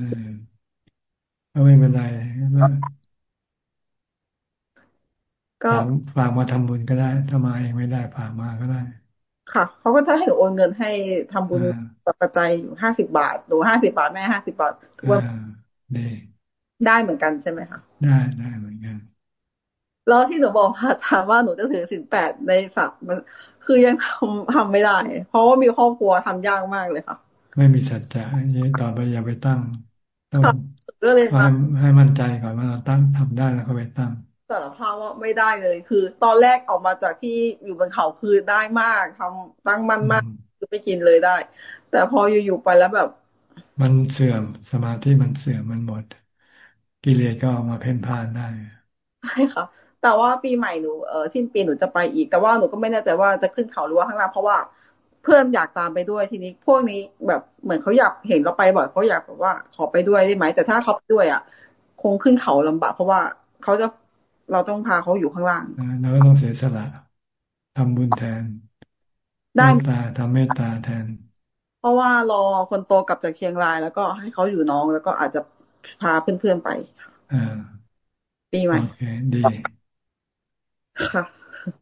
ก็ไม่เป็นไรก็ฝากมาทำบุญก็ได้ถ้ามาเองไม่ได้ฝากมาก็ได้ ค่ะเขาก็จะให้หนูโอนเงินให้ทำบุญปัจจัยอยู่ห้าสิบาทหนูห้าสิบาทแม่ห้าสิบาททุกวันได้เหมือนกันใช่ไหมคะได้ได้เหมือนกัน แล้วที่หนูบอกพระอาจารย์ว่าหนูจะถือสินแปดในสัตว์มัน คือยังทำทำไม่ได้ เพราะว่ามีครอบครัวทำยากมากเลยค่ะ ไม่มีสัจจะนี้ต่อไปอย่าไปตั้งต้องให้มั่นใจก่อนว่าเราตั้งทำได้แล้วก็ไปตั้งสารภาพว่าไม่ได้เลย คือ ตอนแรกออกมาจากที่อยู่บนเขาคือได้มากทำตั้งมั่นมากคือไปกินเลยได้ แต่พออยู่ๆไปแล้วแบบ มันเสื่อมสมาธิมันเสื่อมมันหมด กิเลสก็ออกมาเพ่นพ่านได้ใช่ค่ะ แต่ว่าปีใหม่หนูเออสิ้นปีหนูจะไปอีก แต่ว่าหนูก็ไม่แน่ใจว่าจะขึ้นเขาหรือว่าข้างล่างเพราะว่าเพื่อนอยากตามไปด้วยทีนี้ พวกนี้แบบเหมือนเขาอยากเห็นเราไปบ่อยเขาอยากแบบว่าขอไปด้วยได้ไหมแต่ถ้าเขาไปด้วยอะ คงขึ้นเขาลำบากเพราะว่าเขาจะเราต้องพาเขาอยู่ข้างล่างเราก็ต้องเสียสละทำบุญแทนได้ตาทำเมตตาแทน เพราะว่ารอคนโตกลับจากเชียงราย แล้วก็ให้เขาอยู่น้องแล้วก็อาจจะพาเพื่อนๆไปอ่าปีใหม่โอเคดี ค่ะ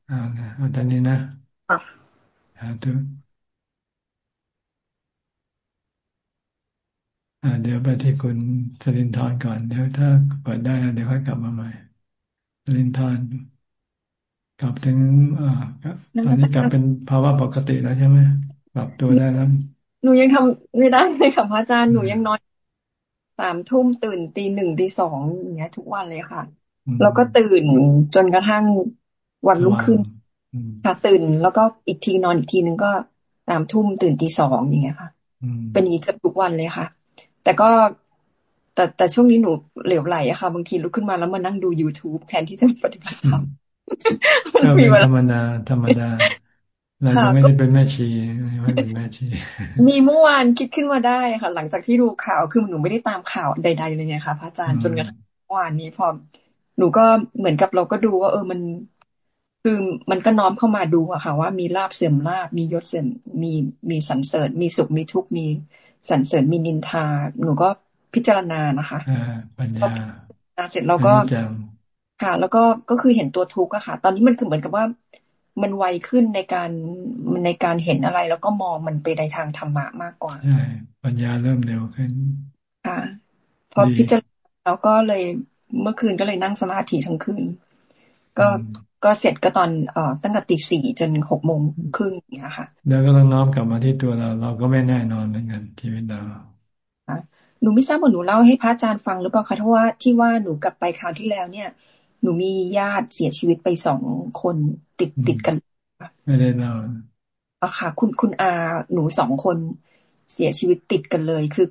อ่าเอาตอนนี้นะค่ะอ่าทุกเดี๋ยวไปที่คุณสลินทร์ก่อน เดี๋ยวถ้าเปิดได้เดี๋ยวค่อยกลับมาใหม่ลินทานกลับถึงอ่าตอนนี้กลับเป็นภาวะปกติแล้วใช่ไหมปรับตัวได้แล้วหนูยังทำไม่ได้เลยค่ะพระอาจารย์หนูยังนอนสามทุ่มตื่นตีหนึ่งตีสองอย่างเงี้ย ทุกวันเลยค่ะ แล้วก็ตื่นจนกระทั่ง วันรุ่งขึ้นค่ะตื่นแล้วก็อีกทีนอนอีกทีนึงก็สามทุ่มตื่นตีสองอย่างเงี้ยค่ะเป็นอย่างนี้เกือบทุกวันเลยค่ะ แต่ก็แต่แต่ช่วงนี้หนูเหลวไหลอะค่ะ บางทีลุกขึ้นมาแล้วมานั่งดู youtube แทนที่จะปฏิบัติธรรมมันมีธรรมดาธรรมดาเราจะไม่ได้เป็นแม่ชีไม่เป็นแม่ชี มีเมื่อวานคิดขึ้นมาได้ค่ะ หลังจากที่ดูข่าวคือหนูไม่ได้ตามข่าวใด ๆ เลยไงคะพระอาจารย์จนกระทั่งเมื่อวานนี้พอหนูก็เหมือนกับเราก็ดูว่า เออมัน คือมันก็น้อมเข้ามาดูอะค่ะ ว่ามีลาบเสื่อมลาบมียศเสื่อมมีมีสันเสริญมีสุขมีทุกข์มีสันเสริญมีนินทา หนูก็พิจารณานะคะปัญญาเสร็จเราก็ค่ะ แล้วก็ก็คือเห็นตัวทุกข์อะค่ะ ตอนนี้มันคือเหมือนกับว่ามันไวขึ้นในการในการเห็นอะไร แล้วก็มองมันไปในทางธรรมะมากกว่าใช่ปัญญาเริ่มเร็วขึ้นค่ะพอพิจารณาแล้วก็เลยเมื่อคืนก็เลยนั่งสมาธิทั้งคืน ก็ ก็เสร็จก็ตอนเอ่อตั้งแต่ตีสี่จนหกโมงครึ่งอย่างเงี้ยค่ะแล้วก็ต้องน้อมกลับมาที่ตัวเรา เราก็ไม่แน่นอนเหมือนกันชีวิตเราหนูไม่ทราบว่าหนูเล่าให้พระอาจารย์ฟังหรือเปล่าคะเพราะว่าที่ว่าหนูกลับไปคราวที่แล้วเนี่ย หนูมีญาติเสียชีวิตไปสองคนติดติดกันไม่ได้เล่าอะค่ะ คุณคุณอาหนูสองคนเสียชีวิตติดกันเลยคือ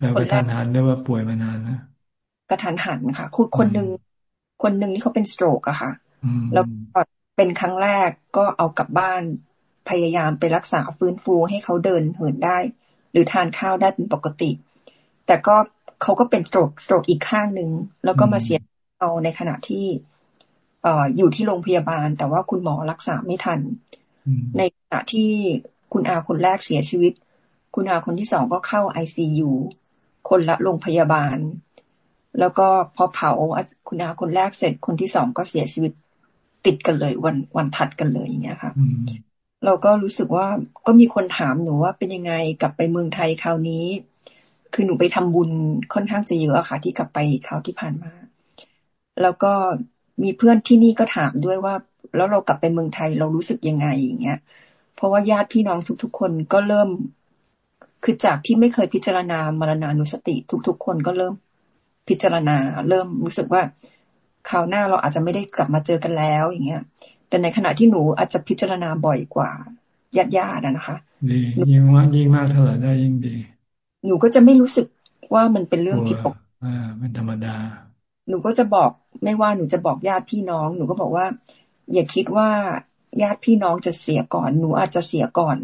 แล้วกระทันหันได้ว่าป่วยมานานนะกระทันหันค่ะคือคนหนึ่งคนหนึ่งนี่เขาเป็นสโตรกอะค่ะ แล้วเป็นครั้งแรกก็เอากลับบ้านพยายามไปรักษาฟื้นฟูให้เขาเดินเหินได้ หรือทานข้าวได้เป็นปกติ แต่ก็เขาก็เป็นสโตรกสโตรกอีกข้างหนึ่งแล้วก็มาเสียเอาในขณะที่เอ่ออยู่ที่โรงพยาบาล แต่ว่าคุณหมอรักษาไม่ทัน ในขณะที่คุณอาคนแรกเสียชีวิต คุณอาคนที่สองก็เข้าไอซียูคนละโรงพยาบาล แล้วก็พอเผาคุณอาคนแรกเสร็จคนที่สองก็เสียชีวิต ติดกันเลย วันวันถัดกันเลยอย่างเงี้ยค่ะเราก็รู้สึกว่าก็มีคนถามหนูว่าเป็นยังไงกลับไปเมืองไทยคราวนี้ คือหนูไปทำบุญค่อนข้างจะเยอะค่ะ ที่กลับไปคราวที่ผ่านมา แล้วก็มีเพื่อนที่นี่ก็ถามด้วยว่า แล้วเรากลับไปเมืองไทยเรารู้สึกยังไงอย่างเงี้ย เพราะว่าญาติพี่น้องทุก ๆ คนก็เริ่มคือจากที่ไม่เคยพิจารณามรณานุสติ ทุก ๆ คนก็เริ่มพิจารณา เริ่มรู้สึกว่า คราวหน้าเราอาจจะไม่ได้กลับมาเจอกันแล้วอย่างเงี้ย แต่ในขณะที่หนูอาจจะพิจารณาบ่อยกว่าญาติญาตินะคะดียิ่งว่ายิ่งมากเท่าไหร่ได้ยิ่งดี หนูก็จะไม่รู้สึกว่ามันเป็นเรื่องผิดปกติอ่าเป็นธรรมดา หนูก็จะบอกไม่ว่าหนูจะบอกญาติพี่น้อง หนูก็บอกว่า อย่าคิดว่าญาติพี่น้องจะเสียก่อน หนูอาจจะเสียก่อน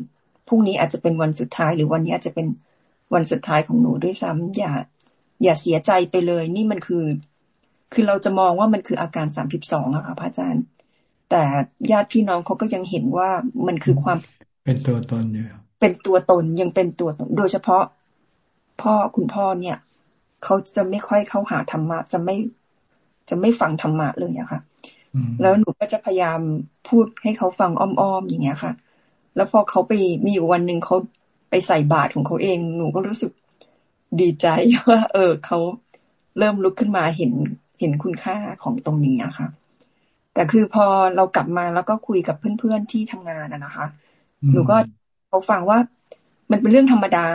พรุ่งนี้อาจจะเป็นวันสุดท้าย หรือวันนี้อาจจะเป็นวันสุดท้ายของหนูด้วยซ้ำอย่า อย่าเสียใจไปเลย นี่มันคือ คือเราจะมองว่ามันคืออาการสามสิบสองอะค่ะพระอาจารย์ แต่ญาติพี่น้องเขาก็ยังเห็นว่ามันคือความ เป็นตัวตนอยู่เป็นตัวตนยังเป็นตัวตน โดยเฉพาะพ่อคุณพ่อเนี่ยเขาจะไม่ค่อยเข้าหาธรรมะ จะไม่จะไม่ฟังธรรมะเลยอะค่ะแล้วหนูก็จะพยายามพูดให้เขาฟังอ้อมๆอย่างเงี้ยค่ะ แล้วพอเขาไปมีวันหนึ่งเขาไปใส่บาตรของเขาเอง หนูก็รู้สึกดีใจว่า เออเขาเริ่มลุกขึ้นมาเห็น เห็นคุณค่าของตรงนี้อะค่ะ แต่คือพอเรากลับมาแล้วก็คุยกับเพื่อนๆที่ทำงานอะนะคะ หนูก็เขาฟังว่ามันเป็นเรื่องธรรมดา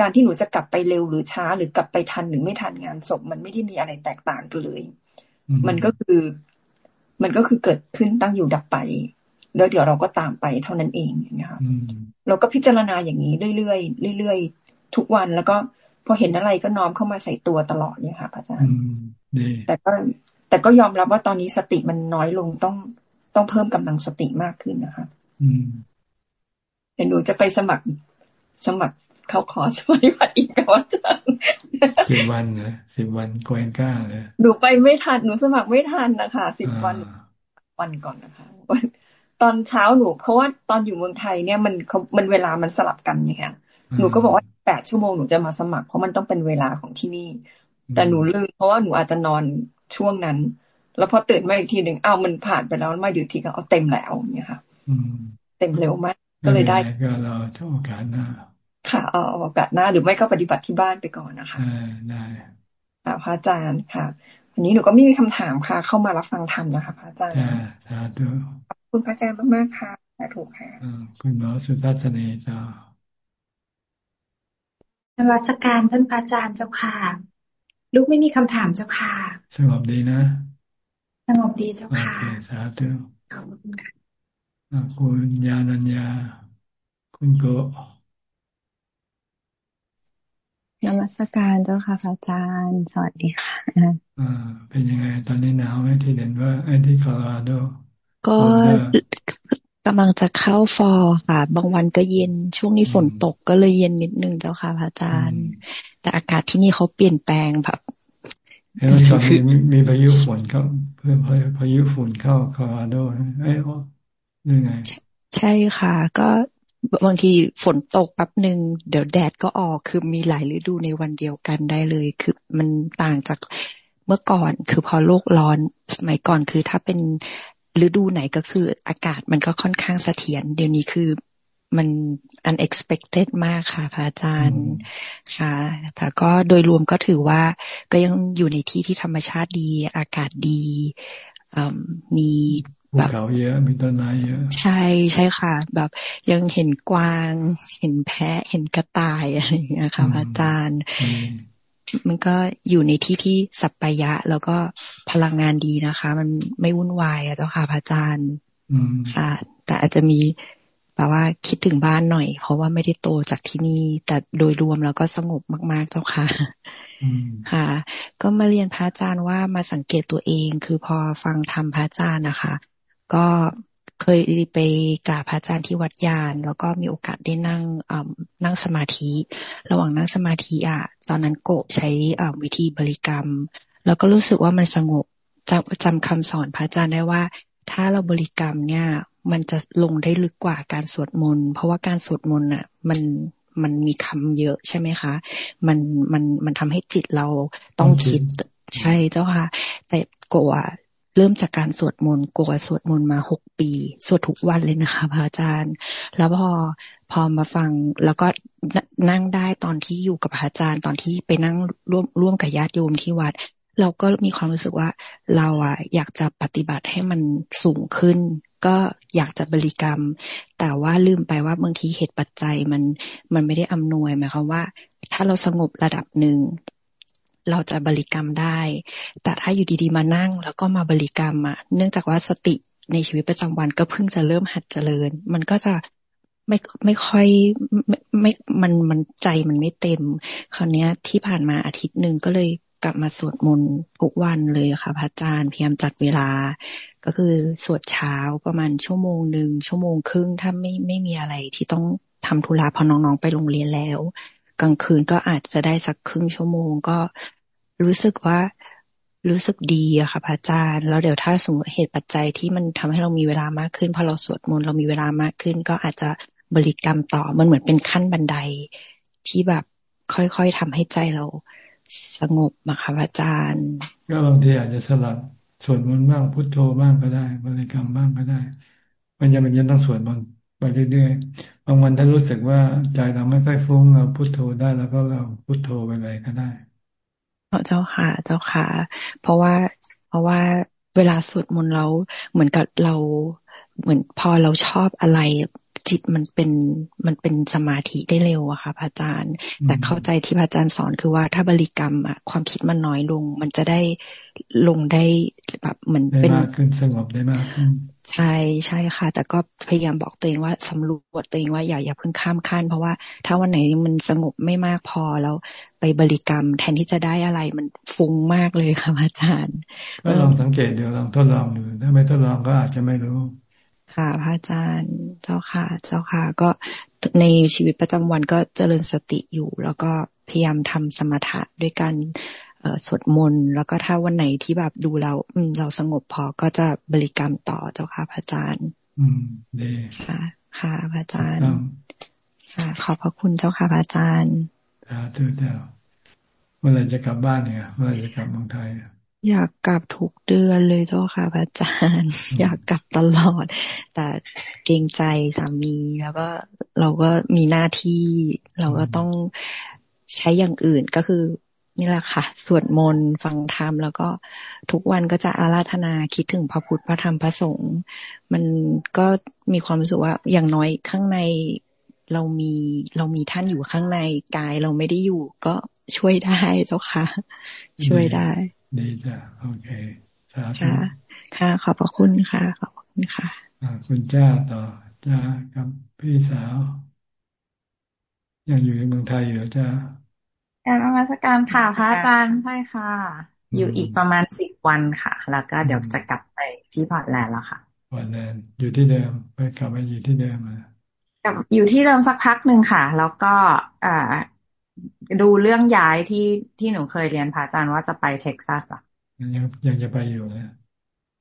การที่หนูจะกลับไปเร็วหรือช้า หรือกลับไปทันหรือไม่ทันงานศพมันไม่ได้มีอะไรแตกต่างกันเลย มันก็คือมันก็คือเกิดขึ้นตั้งอยู่ดับไปแล้วเดี๋ยวเราก็ตามไปเท่านั้นเองนะคะเราก็พิจารณาอย่างนี้เรื่อยๆเรื่อยๆทุกวันแล้วก็พอเห็นอะไรก็น้อมเข้ามาใส่ตัวตลอดเนี่ยค่ะพระอาจารย์ แต่ก็แต่ก็ยอมรับว่าตอนนี้สติมันน้อยลงต้องต้องเพิ่มกำลังสติมากขึ้นนะคะเดี๋ยวหนูจะไปสมัครสมัครเขาขอสมัยวัดอีกก่อนจังสิบวันนะสิบวันโกเอนก้าเลยหนูไปไม่ทันหนูสมัครไม่ทันนะคะสิบวันวันก่อนนะคะตอนเช้าหนูเพราะว่าตอนอยู่เมืองไทยเนี่ยมันเขามันเวลามันสลับกันเนี่ยหนูก็บอกว่าแปดชั่วโมงหนูจะมาสมัครเพราะมันต้องเป็นเวลาของที่นี่ แต่หนูลืมเพราะว่าหนูอาจจะนอนช่วงนั้น แล้วพอตื่นมาอีกทีหนึ่งอ้าวมันผ่านไปแล้วมาอยู่ทีก็เอาเต็มแล้วเนี่ยค่ะเต็มเร็วมากก็เลยได้ก็รอโอกาสหน้า ค่ะเอาโอกาสหน้าหรือไม่ก็ปฏิบัติที่บ้านไปก่อนนะคะได้พระอาจารย์ค่ะ วันนี้หนูก็ไม่มีคำถามค่ะ เข้ามารับฟังธรรมนะคะพระอาจารย์สาธุขอบคุณพระอาจารย์มากๆค่ะสาธุค่ะคุณหมอสุทัศนีต่อนวัตการท่านพระอาจารย์เจ้าค่ะ ลูกไม่มีคำถามเจ้าค่ะ สงบดีนะ สงบดีเจ้าค่ะสาธุขอบคุณค่ะคุณยานัญญา คุณโกนมัสการเจ้าค่ะพระอาจารย์ สวัสดีค่ะอ่าเป็นยังไง ตอนนี้หนาวไหมที่เด่นว่าไอ้ที่โคโลราโด ก็กำลังจะเข้าฟอร์ค่ะ บางวันก็เย็นช่วงนี้ฝนตกก็เลยเย็นนิดนึงเจ้าค่ะพระอาจารย์ แต่อากาศที่นี่เขาเปลี่ยนแปลงแบบเห็นว่าตอนนี้มีพายุฝนเข้าเพื่อพายุฝนเข้าคอราโดเอ้ยหรือไง ใช่ค่ะ ก็บางทีฝนตกแป๊บหนึ่งเดี๋ยวแดดก็ออกคือมีหลายฤดูในวันเดียวกันได้เลย คือมันต่างจากเมื่อก่อน คือพอโลกร้อนสมัยก่อนคือถ้าเป็นฤดูไหนก็คืออากาศมันก็ค่อนข้างเสถียรเดี๋ยวนี้คือ มัน unexpected มากค่ะพระอาจารย์ค่ะแต่ก็โดยรวมก็ถือว่าก็ยังอยู่ในที่ที่ธรรมชาติดี อากาศดีมีแบบเขาเยอะมีต้นไม้เยอะใช่ใช่ค่ะ แบบยังเห็นกวาง เห็นแพะเห็นกระต่ายอะไรอย่างเงี้ยค่ะพระอาจารย์ มันก็อยู่ในที่ที่สัปปายะ แล้วก็พลังงานดีนะคะ มันไม่วุ่นวายอะเจ้าค่ะพระอาจารย์ค่ะแต่อาจจะมี แบบว่าคิดถึงบ้านหน่อย เพราะว่าไม่ได้โตจากที่นี่ แต่โดยรวมแล้วก็สงบมาก ๆ เจ้าค่ะค่ะ ก็มาเรียนพระอาจารย์ว่ามาสังเกตตัวเอง คือพอฟังธรรมพระอาจารย์นะคะ ก็เคยไปกราบพระอาจารย์ที่วัดยาน แล้วก็มีโอกาสได้นั่งนั่งสมาธิ ระหว่างนั่งสมาธิอะ ตอนนั้นโกใช้วิธีบริกรรม แล้วก็รู้สึกว่ามันสงบจำจำคำสอนพระอาจารย์ได้ว่า ถ้าเราบริกรรมเนี่ย มันจะลงได้ลึกกว่าการสวดมนต์เพราะว่าการสวดมนต์อะ มันมันมีคำเยอะใช่ไหมคะ มันมันมันทำให้จิตเราต้องคิดใช่เจ้าค่ะ แต่โกะเริ่มจากการสวดมนต์โกสวดมนต์มาหกปี สวดทุกวันเลยนะคะพระอาจารย์ แล้วพอพอมาฟังแล้วก็นั่งได้ตอนที่อยู่กับพระอาจารย์ตอนที่ไปนั่งร่วมร่วมกับญาติโยมที่วัด เราก็มีความรู้สึกว่าเราอะอยากจะปฏิบัติให้มันสูงขึ้น ก็อยากจะบริกรรม แต่ว่าลืมไปว่าบางทีเหตุปัจจัยมันมันไม่ได้อำนวยหมายความว่า ถ้าเราสงบระดับหนึ่งเราจะบริกรรมได้ แต่ถ้าอยู่ดีๆมานั่ง แล้วก็มาบริกรรมอะ เนื่องจากว่าสติในชีวิตประจำวันก็เพิ่งจะเริ่มหัดเจริญ มันก็จะไม่ไม่ค่อยไม่ไม่มันมันใจมันไม่เต็ม คราวนี้ที่ผ่านมาอาทิตย์หนึ่งก็เลย กลับมาสวดมนต์ทุกวันเลยค่ะพระอาจารย์พยายามจัดเวลา ก็คือสวดเช้าประมาณชั่วโมงหนึ่งชั่วโมงครึ่งถ้าไม่ไม่มีอะไรที่ต้องทำธุระพอน้องๆไปโรงเรียนแล้ว กลางคืนก็อาจจะได้สักครึ่งชั่วโมงก็รู้สึกว่ารู้สึกดีอะค่ะพระอาจารย์ แล้วเดี๋ยวถ้าสมมติเหตุปัจจัยที่มันทำให้เรามีเวลามากขึ้นพอเราสวดมนต์เรามีเวลามากขึ้น ก็อาจจะบริกรรมต่อมันเหมือนเป็นขั้นบันไดที่แบบค่อยๆทำให้ใจเรา สงบมาค่ะพระอาจารย์ ก็บางทีอาจจะสลับสวดมนต์บ้างพุทโธบ้างก็ได้บริกรรมบ้างก็ได้ มันจะเป็นยังต้องสวดมนต์ไปเรื่อยๆบางวันถ้ารู้สึกว่าใจเราไม่ค่อยฟุ้งเราพุทโธได้แล้วก็เราพุทโธไปเลยก็ได้เจ้าค่ะ เจ้าค่ะ เพราะว่า เพราะว่าเวลาสวดมนต์เราเหมือนกับเรา เหมือนพอเราชอบอะไร จิตมันเป็นมันเป็นสมาธิได้เร็วอะค่ะพระอาจารย์ แต่เข้าใจที่พระอาจารย์สอนคือว่าถ้าบริกรรมอะความคิดมันน้อยลง มันจะได้ลงได้แบบเหมือนเป็นมากขึ้นสงบได้มากขึ้นใช่ใช่ค่ะ แต่ก็พยายามบอกตัวเองว่าสำรวจตัวเองว่าอย่าอย่าเพิ่งข้ามขั้นเพราะว่าถ้าวันไหนมันสงบไม่มากพอแล้วไปบริกรรม แทนที่จะได้อะไรมันฟุ้งมากเลยค่ะอาจารย์ ก็ลองสังเกตเดี๋ยวลองทดลองดูถ้าไม่ทดลองก็อาจจะไม่รู้ ค่ะ พระอาจารย์เจ้าค่ะ เจ้าค่ะ ก็ในชีวิตประจำวันก็เจริญสติอยู่ แล้วก็พยายามทำสมถะด้วยการสวดมนต์แล้วก็ถ้าวันไหนที่แบบดูเราเราสงบพอก็จะบริกรรมต่อเจ้าค่ะพระอาจารย์ อืมดีค่ะ ค่ะพระอาจารย์ค่ะขอบพระคุณเจ้าค่ะพระอาจารย์สาธุเจ้าเมื่อไรจะกลับบ้านเนี่ยเมื่อไรจะกลับเมืองไทย อยากกลับทุกเดือนเลยเจ้าค่ะพระอาจารย์ อยากกลับตลอด แต่เกรงใจสามีแล้วก็เราก็มีหน้าที่เราก็ต้องใช้อย่างอื่นก็คือนี่แหละค่ะ สวดมนต์ฟังธรรม แล้วก็ทุกวันก็จะอาราธนาคิดถึงพระพุทธพระธรรมพระสงฆ์มันก็มีความรู้สึกว่าอย่างน้อยข้างในเรามีเรามีท่านอยู่ข้างในกายเราไม่ได้อยู่ ก็ช่วยได้เจ้าค่ะ ช่วยได้ ดีจ้ะโอเคสาธุค่ะค่ะ ขอบพระคุณค่ะ ขอบคุณค่ะคุณจ้าต่อจ้ากับพี่สาว ยังอยู่ในเมืองไทยอยู่จ้าการนมัสการค่ะพระอาจารย์ใช่ค่ะ อยู่อีกประมาณสิบวันค่ะ แล้วก็เดี๋ยวจะกลับไปที่พอร์ตแลนด์แล้วค่ะวันแลนอยู่ที่เดิมไปกลับมาอยู่ที่เดิมมากับอยู่ที่เดิมสักพักหนึ่งค่ะ แล้วก็อ่า ดูเรื่องย้ายที่ที่หนูเคยเรียนพระอาจารย์ว่าจะไปเท็กซัสอะยังยังจะไปอยู่นะ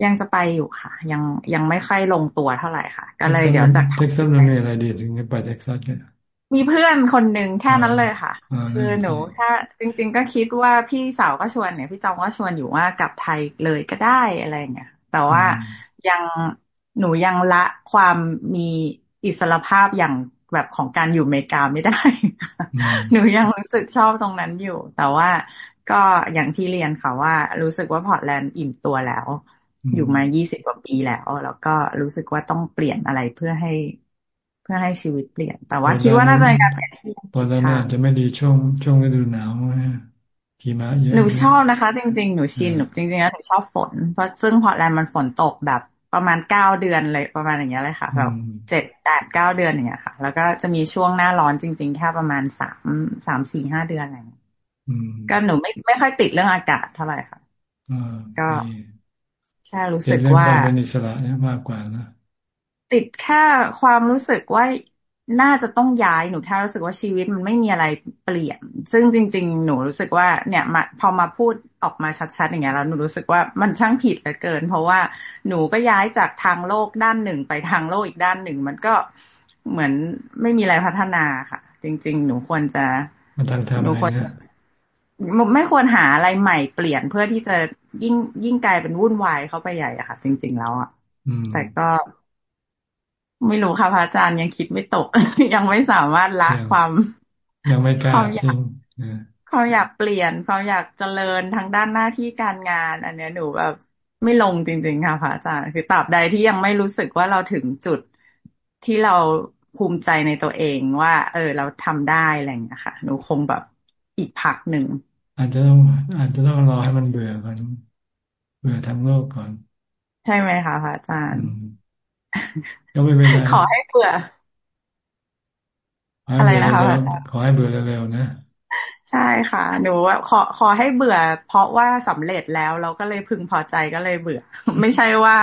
ยังจะไปอยู่ค่ะ ยังยังไม่ค่อยลงตัวเท่าไหร่ค่ะ ก็เลยเดี๋ยวจะเท็กซัสมันมีอะไรดีถึงจะไปเท็กซัสกันมีเพื่อนคนหนึ่งแค่นั้นเลยค่ะ คือหนูแค่จริง ๆ ก็คิดว่าพี่สาวก็ชวนเนี่ยพี่จองก็ชวนอยู่ว่ากลับไทยเลยก็ได้อะไรเงี้ยแต่ว่ายังหนูยังละความมีอิสรภาพอย่าง แบบของการอยู่อเมริกาไม่ได้ หนูยังรู้สึกชอบตรงนั้นอยู่ แต่ว่าก็อย่างที่เรียนค่ะว่า รู้สึกว่าพอร์ตแลนด์อิ่มตัวแล้ว อยู่มายี่สิบกว่าปีแล้ว แล้วก็รู้สึกว่าต้องเปลี่ยนอะไรเพื่อให้เพื่อให้ชีวิตเปลี่ยน แต่ว่าคิดว่าน่าจะการเปลี่ยนที่พอแล้วน่าจะไม่ดีช่วงช่วงฤดูหนาวหิมะเยอะหนูชอบนะคะ จริงๆ หนูชินหนูจริงๆแล้วหนูชอบฝน เพราะซึ่งพอร์ตแลนด์มันฝนตกแบบ ประมาณเก้าเดือนเลยประมาณอย่างเงี้ยเลยค่ะแบบเจ็ดแปดเก้าเดือนอย่างเงี้ยค่ะ แล้วก็จะมีช่วงหน้าร้อนจริง ๆ แค่ประมาณสามสามสี่ห้าเดือนอะไรเงี้ยก็หนูไม่ไม่ค่อยติดเรื่องอากาศเท่าไหร่ค่ะก็แค่รู้สึกว่าเป็นอิสระเนี่ยมากกว่านะติดแค่ความรู้สึกว่าน่าจะต้องย้ายหนูแค่รู้สึกว่าชีวิตมันไม่มีอะไรเปลี่ยน ซึ่งจริง ๆ หนูรู้สึกว่าเนี่ยมาพอมาพูด ออกมาชัดๆอย่างเงี้ยแล้วหนูรู้สึกว่ามันช่างผิดเหลือเกิน เพราะว่าหนูก็ย้ายจากทางโลกด้านหนึ่งไปทางโลกอีกด้านหนึ่ง มันก็เหมือนไม่มีอะไรพัฒนาค่ะ จริง ๆ หนูควรจะหนูควรไม่ควรหาอะไรใหม่เปลี่ยนเพื่อที่จะยิ่งยิ่งกลายเป็นวุ่นวายเข้าไปใหญ่อะค่ะ จริง ๆ แล้วอะแต่ก็ไม่รู้ค่ะพระอาจารย์ยังคิดไม่ตก ยังไม่สามารถละความ ยังไม่กล้าจริง ความอยากเปลี่ยนความอยากเจริญทางด้านหน้าที่การงาน อันเนี้ยหนูแบบไม่ลงจริง ๆ ค่ะพระอาจารย์คือตราบใดที่ยังไม่รู้สึกว่าเราถึงจุดที่เราภูมิใจในตัวเองว่า เออ เราทำได้อะไรอย่างเงี้ยค่ะ หนูคงแบบอีกพักหนึ่งอาจจะต้องอาจจะต้องรอให้มันเบื่อก่อนเบื่อทั้งโลกก่อน ใช่ไหมคะพระอาจารย์ก็ไม่เป็นไรขอให้เบื่อ อะไรนะคะขอให้เบื่อเร็วๆนะ ใช่ค่ะ หนูว่าขอขอให้เบื่อ เพราะว่าสำเร็จแล้วเราก็เลยพึงพอใจก็เลยเบื่อ ไม่ใช่ว่า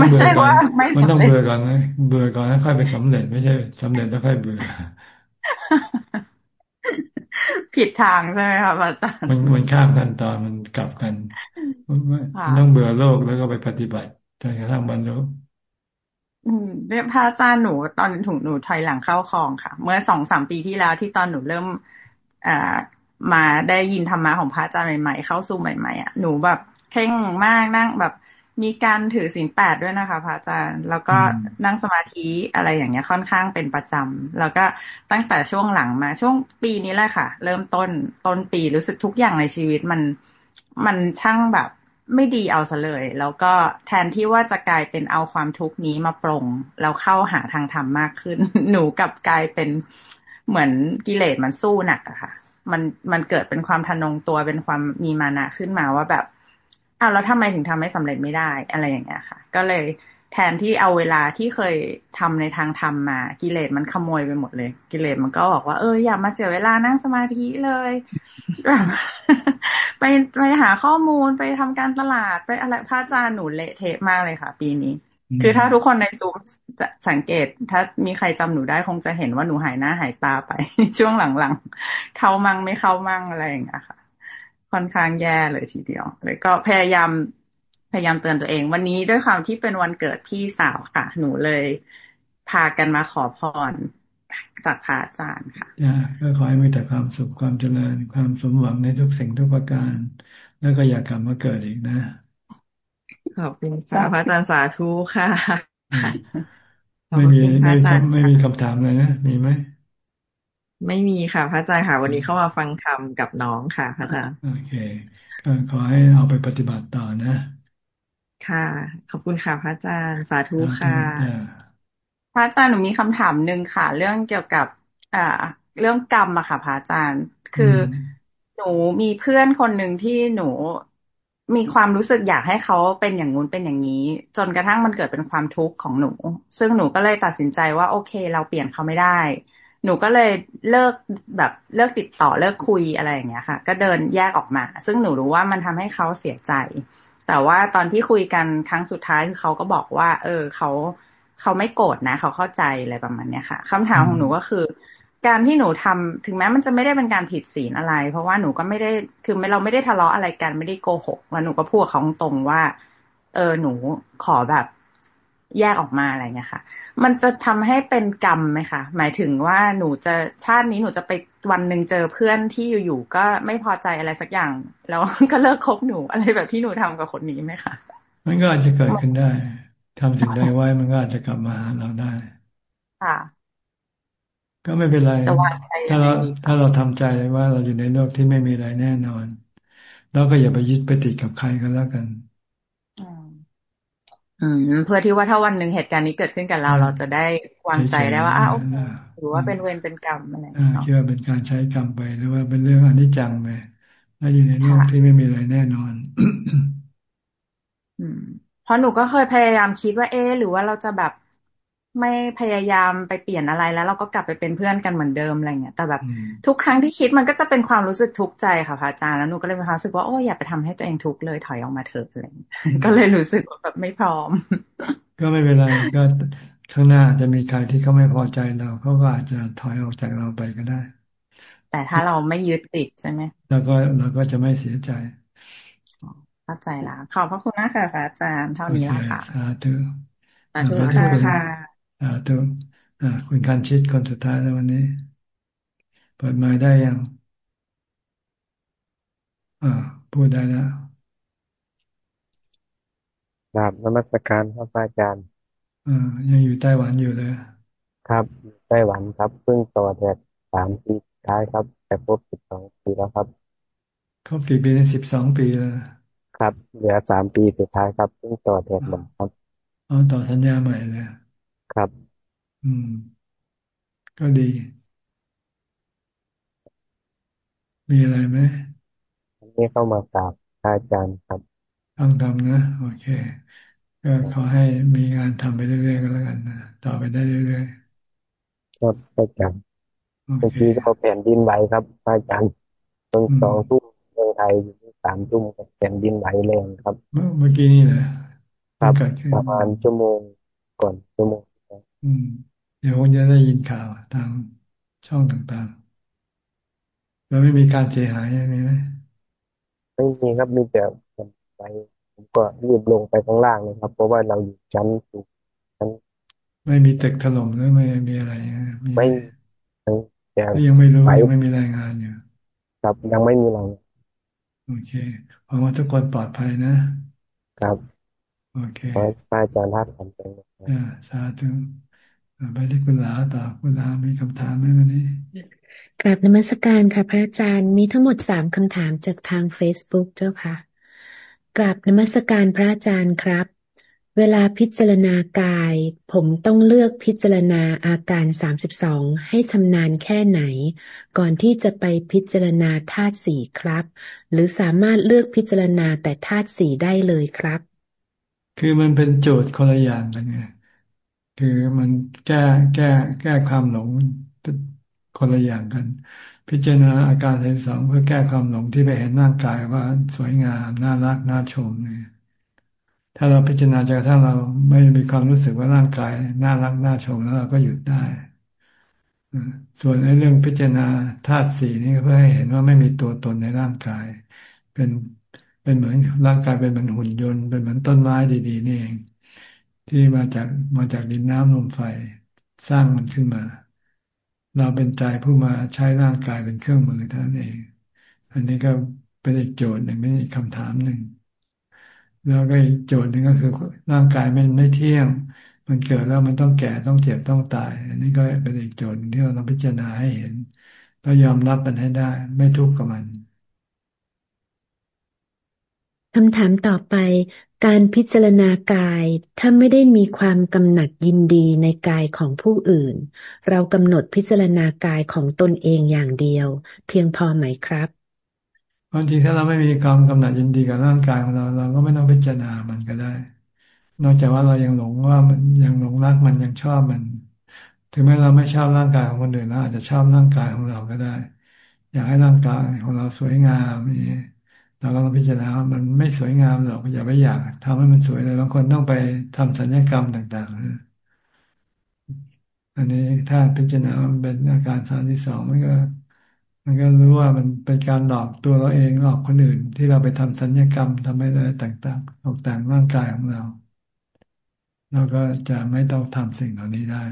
ไม่ใช่ว่าไม่มันต้องเบื่อก่อนนะเบื่อก่อนแล้วค่อยไปสำเร็จไม่ใช่สำเร็จแล้วค่อยเบื่อ ผิดทางใช่ไหมคะอาจารย์มันมันข้ามกันตอนมันกลับกันมันต้องเบื่อโลกแล้วก็ไปปฏิบัติจนกระทั่งบรรลุอืมเรียกพระอาจารย์หนูตอนถุงหนูถอยหลังเข้าคลองค่ะ เมื่อสองสามปีที่แล้วที่ตอนหนูเริ่ม อ่า มาได้ยินธรรมะของพระอาจารย์ใหม่ๆเข้าสู่ใหม่ๆอะหนูแบบเข่งมากนั่งแบบมีการถือศีลแปดด้วยนะคะพระอาจารย์ แล้วก็นั่งสมาธิอะไรอย่างเงี้ยค่อนข้างเป็นประจำแล้วก็ตั้งแต่ช่วงหลังมาช่วงปีนี้แหละค่ะ เริ่มต้นต้นปีรู้สึกทุกอย่างในชีวิตมันมันช่างแบบไม่ดีเอาซะเลย แล้วก็แทนที่ว่าจะกลายเป็นเอาความทุกข์นี้มาปรงแล้วเข้าหาทางธรรมมากขึ้น หนูกับกลายเป็น เหมือนกิเลสมันสู้หนักอะค่ะ มันมันเกิดเป็นความทนงตัวเป็นความมีมานะขึ้นมาว่าแบบอ้าวแล้วทำไมถึงทำให้สำเร็จไม่ได้อะไรอย่างเงี้ยค่ะ ก็เลยแทนที่เอาเวลาที่เคยทำในทางธรรมมา กิเลสมันขโมยไปหมดเลย กิเลสมันก็บอกว่าเอออย่ามาเสียเวลานั่งสมาธิเลยไปไปหาข้อมูลไปทำการตลาดไปอะไรพระอาจารย์หนูเละเทะมากเลยค่ะ ปีนี้ คือถ้าทุกคนในซูมจะสังเกต ถ้ามีใครจำหนูได้คงจะเห็นว่าหนูหายหน้าหายตาไป ช่วงหลังๆ เข้ามั่งไม่เข้ามั่งอะไรอย่างเงี้ยค่ะ ค่อนข้างแย่เลยทีเดียวเลยก็พยายามพยายามเตือนตัวเอง วันนี้ด้วยความที่เป็นวันเกิดพี่สาวค่ะ หนูเลยพากันมาขอพรจากพระอาจารย์ค่ะก็ขอให้มีแต่ความสุขความเจริญ ความสมหวังในทุกสิ่งทุกประการ แล้วก็อย่ากลับมาเกิดอีกนะ ขอบคุณค่ะพระอาจารย์สาธุค่ะ ไม่มีไม่ไม่มีคำถามเลยนะมีไหมไม่มีค่ะ พระอาจารย์ค่ะ วันนี้เข้ามาฟังคำกับน้องค่ะพระอาจารย์โอเคก็ขอให้เอาไปปฏิบัติต่อนะ ค่ะ ขอบคุณค่ะพระอาจารย์สาธุค่ะ พระอาจารย์หนูมีคำถามหนึ่งค่ะ เรื่องเกี่ยวกับ อ่า เรื่องกรรมอะค่ะพระอาจารย์ คือหนูมีเพื่อนคนหนึ่งที่หนู มีความรู้สึกอยากให้เขาเป็นอย่างงู้นเป็นอย่างนี้ จนกระทั่งมันเกิดเป็นความทุกข์ของหนู ซึ่งหนูก็เลยตัดสินใจว่าโอเค เราเปลี่ยนเขาไม่ได้ หนูก็เลยเลิกแบบเลิกติดต่อเลิกคุยอะไรอย่างเงี้ยค่ะ ก็เดินแยกออกมา ซึ่งหนูรู้ว่ามันทำให้เขาเสียใจ แต่ว่าตอนที่คุยกันครั้งสุดท้ายคือเขาก็บอกว่า เออเขาเขาไม่โกรธนะ เขาเข้าใจอะไรประมาณเนี้ยค่ะคำถามของหนูก็คือ การที่หนูทำถึงแม้มันจะไม่ได้เป็นการผิดศีลอะไร เพราะว่าหนูก็ไม่ได้คือเราไม่ได้ทะเลาะอะไรกันไม่ได้โกหกแล้วหนูก็พูดเขาตรงว่า เออหนูขอแบบแยกออกมาอะไรเงี้ยค่ะ มันจะทำให้เป็นกรรมไหมคะ หมายถึงว่าหนูจะชาตินี้หนูจะไปวันหนึ่งเจอเพื่อนที่อยู่ๆก็ไม่พอใจอะไรสักอย่าง แล้วก็เลิกคบหนูอะไรแบบที่หนูทำกับคนนี้ไหมคะมันก็อาจจะเกิดขึ้นได้ทำสิ่งใดไว้มันก็อาจจะกลับมาหาเราได้ ค่ะ ก็ไม่เป็นไร ถ้าเราถ้าเราทำใจว่าเราอยู่ในโลกที่ไม่มีอะไรแน่นอน แล้วก็อย่าไปยึดไปติดกับใครก็แล้วกัน อืม เพื่อที่ว่าถ้าวันหนึ่งเหตุการณ์นี้เกิดขึ้นกับเรา เราจะได้วางใจได้ว่าอ้าวหรือว่าเป็นเวรเป็นกรรมอะไรอ่าคิดว่าเป็นการใช้กรรมไปหรือว่าเป็นเรื่องอนิจจังไปแล้วอยู่ในโลกที่ไม่มีอะไรแน่นอน อืม เพราะหนูก็เคยพยายามคิดว่าเอ๊หรือว่าเราจะแบบ ไม่พยายามไปเปลี่ยนอะไรแล้ว เราก็กลับไปเป็นเพื่อนกันเหมือนเดิมอะไรเงี้ยแต่แบบทุกครั้งที่คิดมันก็จะเป็นความรู้สึกทุกข์ใจค่ะพระอาจารย์แล้วหนูก็เลยมีความรู้สึกว่าโอ้อย่าไปทำให้ตัวเองทุกข์เลยถอยออกมาเถอะอะไรก็เลยรู้สึกว่าแบบไม่พร้อม ก็ไม่เป็นไรก็ข้างหน้าจะมีใครที่เขาไม่พอใจเราเขาก็อาจจะถอยออกจากเราไปก็ได้ แต่ถ้าเราไม่ยึดติดใช่ไหมเราก็เราก็จะไม่เสียใจเข้าใจแล้วขอบพระคุณมากค่ะอาจารย์เท่านี้ละค่ะสาธุสาธุค่ะ อ่าตัวอ่า คุณการชิดคนสุดท้ายแล้ววันนี้ เปิดไม้ได้ยัง อ่า พูดได้แล้วกราบนมัสการพระอาจารย์อ่ายังอยู่ไต้หวันอยู่เลย ครับไต้หวันครับเพิ่งต่อแถดสามปีท้ายครับ แต่ครบสิบสองปีแล้วครับครบกี่ปีในสิบสองปีแล้วครับ เหลือสามปีสุดท้ายครับเพิ่งต่อแถดหมดครับอ๋อต่อสัญญาใหม่เลย ครับ อืม ก็ดี มีอะไรไหมอันนี้เข้ามากราบอาจารย์ครับต้องทำนะ โอเค ก็ขอให้มีงานทำไปเรื่อยๆก็แล้วกันนะต่อไปได้เรื่อยๆครับอาจารย์เมื่อกี้ก็แผ่นดินไหวครับอาจารย์ตรงสองทุ่มเมืองไทยอยู่ที่สามทุ่มแผ่นดินไหวแรงครับ เมื่อกี้นี่แหละครับประมาณชั่วโมงก่อนชั่วโมงอืม เดี๋ยวคงจะได้ยินข่าวทางช่องต่างๆ แล้วไม่มีการเสียหายมีไหมไม่มีครับมีแต่ไปผมก็รีบลงไปข้างล่างเลยครับ เพราะว่าเราอยู่ชั้นสูงชั้น ไม่มีตึกถล่มหรือไม่มีอะไรไม่แต่ยังไม่รู้ยังไม่มีรายงานอยู่ครับยังไม่มีรายงานโอเคหวังว่าทุกคนปลอดภัยนะ ครับ โอเคอาจารย์ทัดทำใจอ่าสาธุ ไปที่คุณลาต่อคุณลามีคำถามไหมวันนี้กราบนมัสการค่ะ พระอาจารย์มีทั้งหมดสามคำถามจากทาง Facebook เจ้าค่ะกราบนมัสการพระอาจารย์ครับ เวลาพิจารณากาย ผมต้องเลือกพิจารณาอาการสามสิบสองให้ชำนาญแค่ไหน ก่อนที่จะไปพิจารณาธาตุสี่ครับ หรือสามารถเลือกพิจารณาแต่ธาตุสี่ได้เลยครับ คือมันเป็นโจทย์คนละอย่างกันไง คือมันแก้แก้แก้ความหลงคนละอย่างกัน พิจารณาอาการสิบสองเพื่อแก้ความหลงที่ไปเห็นร่างกายว่าสวยงามน่ารักน่าชมเนี่ยถ้าเราพิจารณาจนกระทั่งเราไม่มีความรู้สึกว่าร่างกายน่ารักน่าชมแล้วเราก็หยุดได้ส่วนในเรื่องพิจารณาธาตุสี่นี่เพื่อให้เห็นว่าไม่มีตัวตนในร่างกาย เป็นเป็นเหมือนร่างกายเป็นเหมือนหุ่นยนต์เป็นเหมือนต้นไม้ดีๆนี่เอง ที่มาจากมาจากดินน้ำลมไฟสร้างมันขึ้นมา เราเป็นใจผู้มาใช้ร่างกายเป็นเครื่องมือเท่านั้นเอง อันนี้ก็เป็นอีกโจทย์หนึ่งเป็นอีกคำถามหนึ่งแล้วก็อีกโจทย์หนึ่งก็คือร่างกายมันไม่เที่ยง มันเกิดแล้วมันต้องแก่ต้องเจ็บต้องตาย อันนี้ก็เป็นอีกโจทย์ที่เราต้องพิจารณาให้เห็นแล้วยอมรับมันให้ได้ ไม่ทุกข์กับมัน คำถามต่อไป การพิจารณากายถ้าไม่ได้มีความกำหนัดยินดีในกายของผู้อื่น เรากำหนดพิจารณากายของตนเองอย่างเดียว เพียงพอไหมครับบางทีถ้าเราไม่มีความกำหนัดยินดีกับร่างกายของเรา เราก็ไม่ต้องพิจารณามันก็ได้ นอกจากว่าเรายังหลงว่ามันยังหลงรักมันยังชอบมัน ถึงแม้เราไม่ชอบร่างกายของคนอื่นเราอาจจะชอบร่างกายของเราก็ได้ อยากให้ร่างกายของเราสวยงามนี่ เราก็ต้องพิจารณาว่ามันไม่สวยงามหรอกอย่าไปอยากทำให้มันสวยเลยบางคนต้องไปทำสัญญกรรมต่าง ๆ อันนี้ถ้าพิจารณามันเป็นอาการสามที่สองมันก็ มันก็รู้ว่ามันเป็นการหลอกตัวเราเองหลอกคนอื่น ที่เราไปทำสัญญกรรมทำให้อะไรต่างๆตกแต่งร่างกายของเราเราก็จะไม่ต้องทำสิ่งเหล่านี้ได้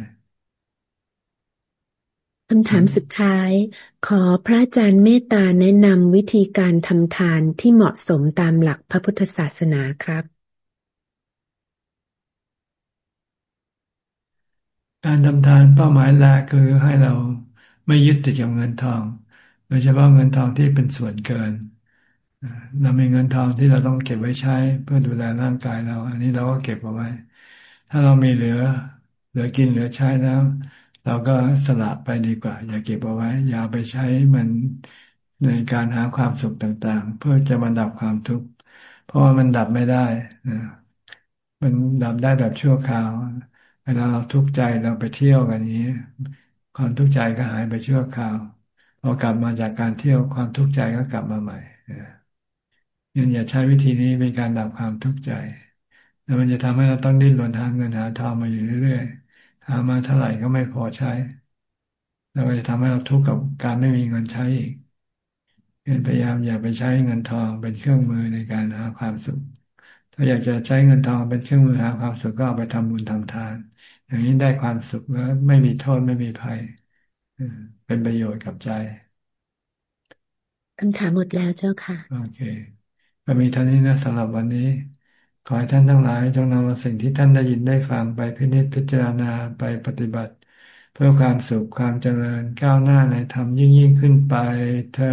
คำถามสุดท้าย ขอพระอาจารย์เมตตาแนะนำวิธีการทำทานที่เหมาะสมตามหลักพระพุทธศาสนาครับ การทำทานเป้าหมายแรกคือให้เราไม่ยึดติดกับเงินทอง โดยเฉพาะเงินทองที่เป็นส่วนเกินเรามีเงินทองที่เราต้องเก็บไว้ใช้ เพื่อดูแลร่างกายเรา อันนี้เราก็เก็บเอาไว้ ถ้าเรามีเหลือ เหลือกินเหลือใช้แล้ว เราก็สละไปดีกว่า อย่าเก็บเอาไว้ อย่าไปใช้มันในการหาความสุขต่างๆ เพื่อจะมาดับความทุกข์เพราะว่ามันดับไม่ได้มันดับได้แบบชั่วคราวเวลาเราทุกข์ใจเราไปเที่ยวกันนี้ ความทุกข์ใจก็หายไปชั่วคราวพอกลับมาจากการเที่ยวความทุกข์ใจก็กลับมาใหม่ยันอย่าใช้วิธีนี้เป็นการดับความทุกข์ใจ แล้วมันจะทำให้เราต้องดิ้นรนหาเงินหาทองมาอยู่เรื่อย หามาเท่าไหร่ก็ไม่พอใช้ แล้วก็จะทำให้เราทุกข์กับการไม่มีเงินใช้อีกพยายามอย่าไปใช้เงินทองเป็นเครื่องมือในการหาความสุข ถ้าอยากจะใช้เงินทองเป็นเครื่องมือหาความสุขก็เอาไปทำบุญทำทาน อย่างนี้ได้ความสุขแล้วไม่มีโทษไม่มีภัยเป็นประโยชน์กับใจคำถามหมดแล้วเจ้าค่ะ โอเคก็มีเท่านี้นะสำหรับวันนี้ ขอให้ท่านทั้งหลายจงนำเอาสิ่งที่ท่านได้ยินได้ฟังไปพินิจพิจารณาไปปฏิบัติ เพื่อความสุขความเจริญก้าวหน้าในธรรมยิ่งยิ่งขึ้นไปเธอ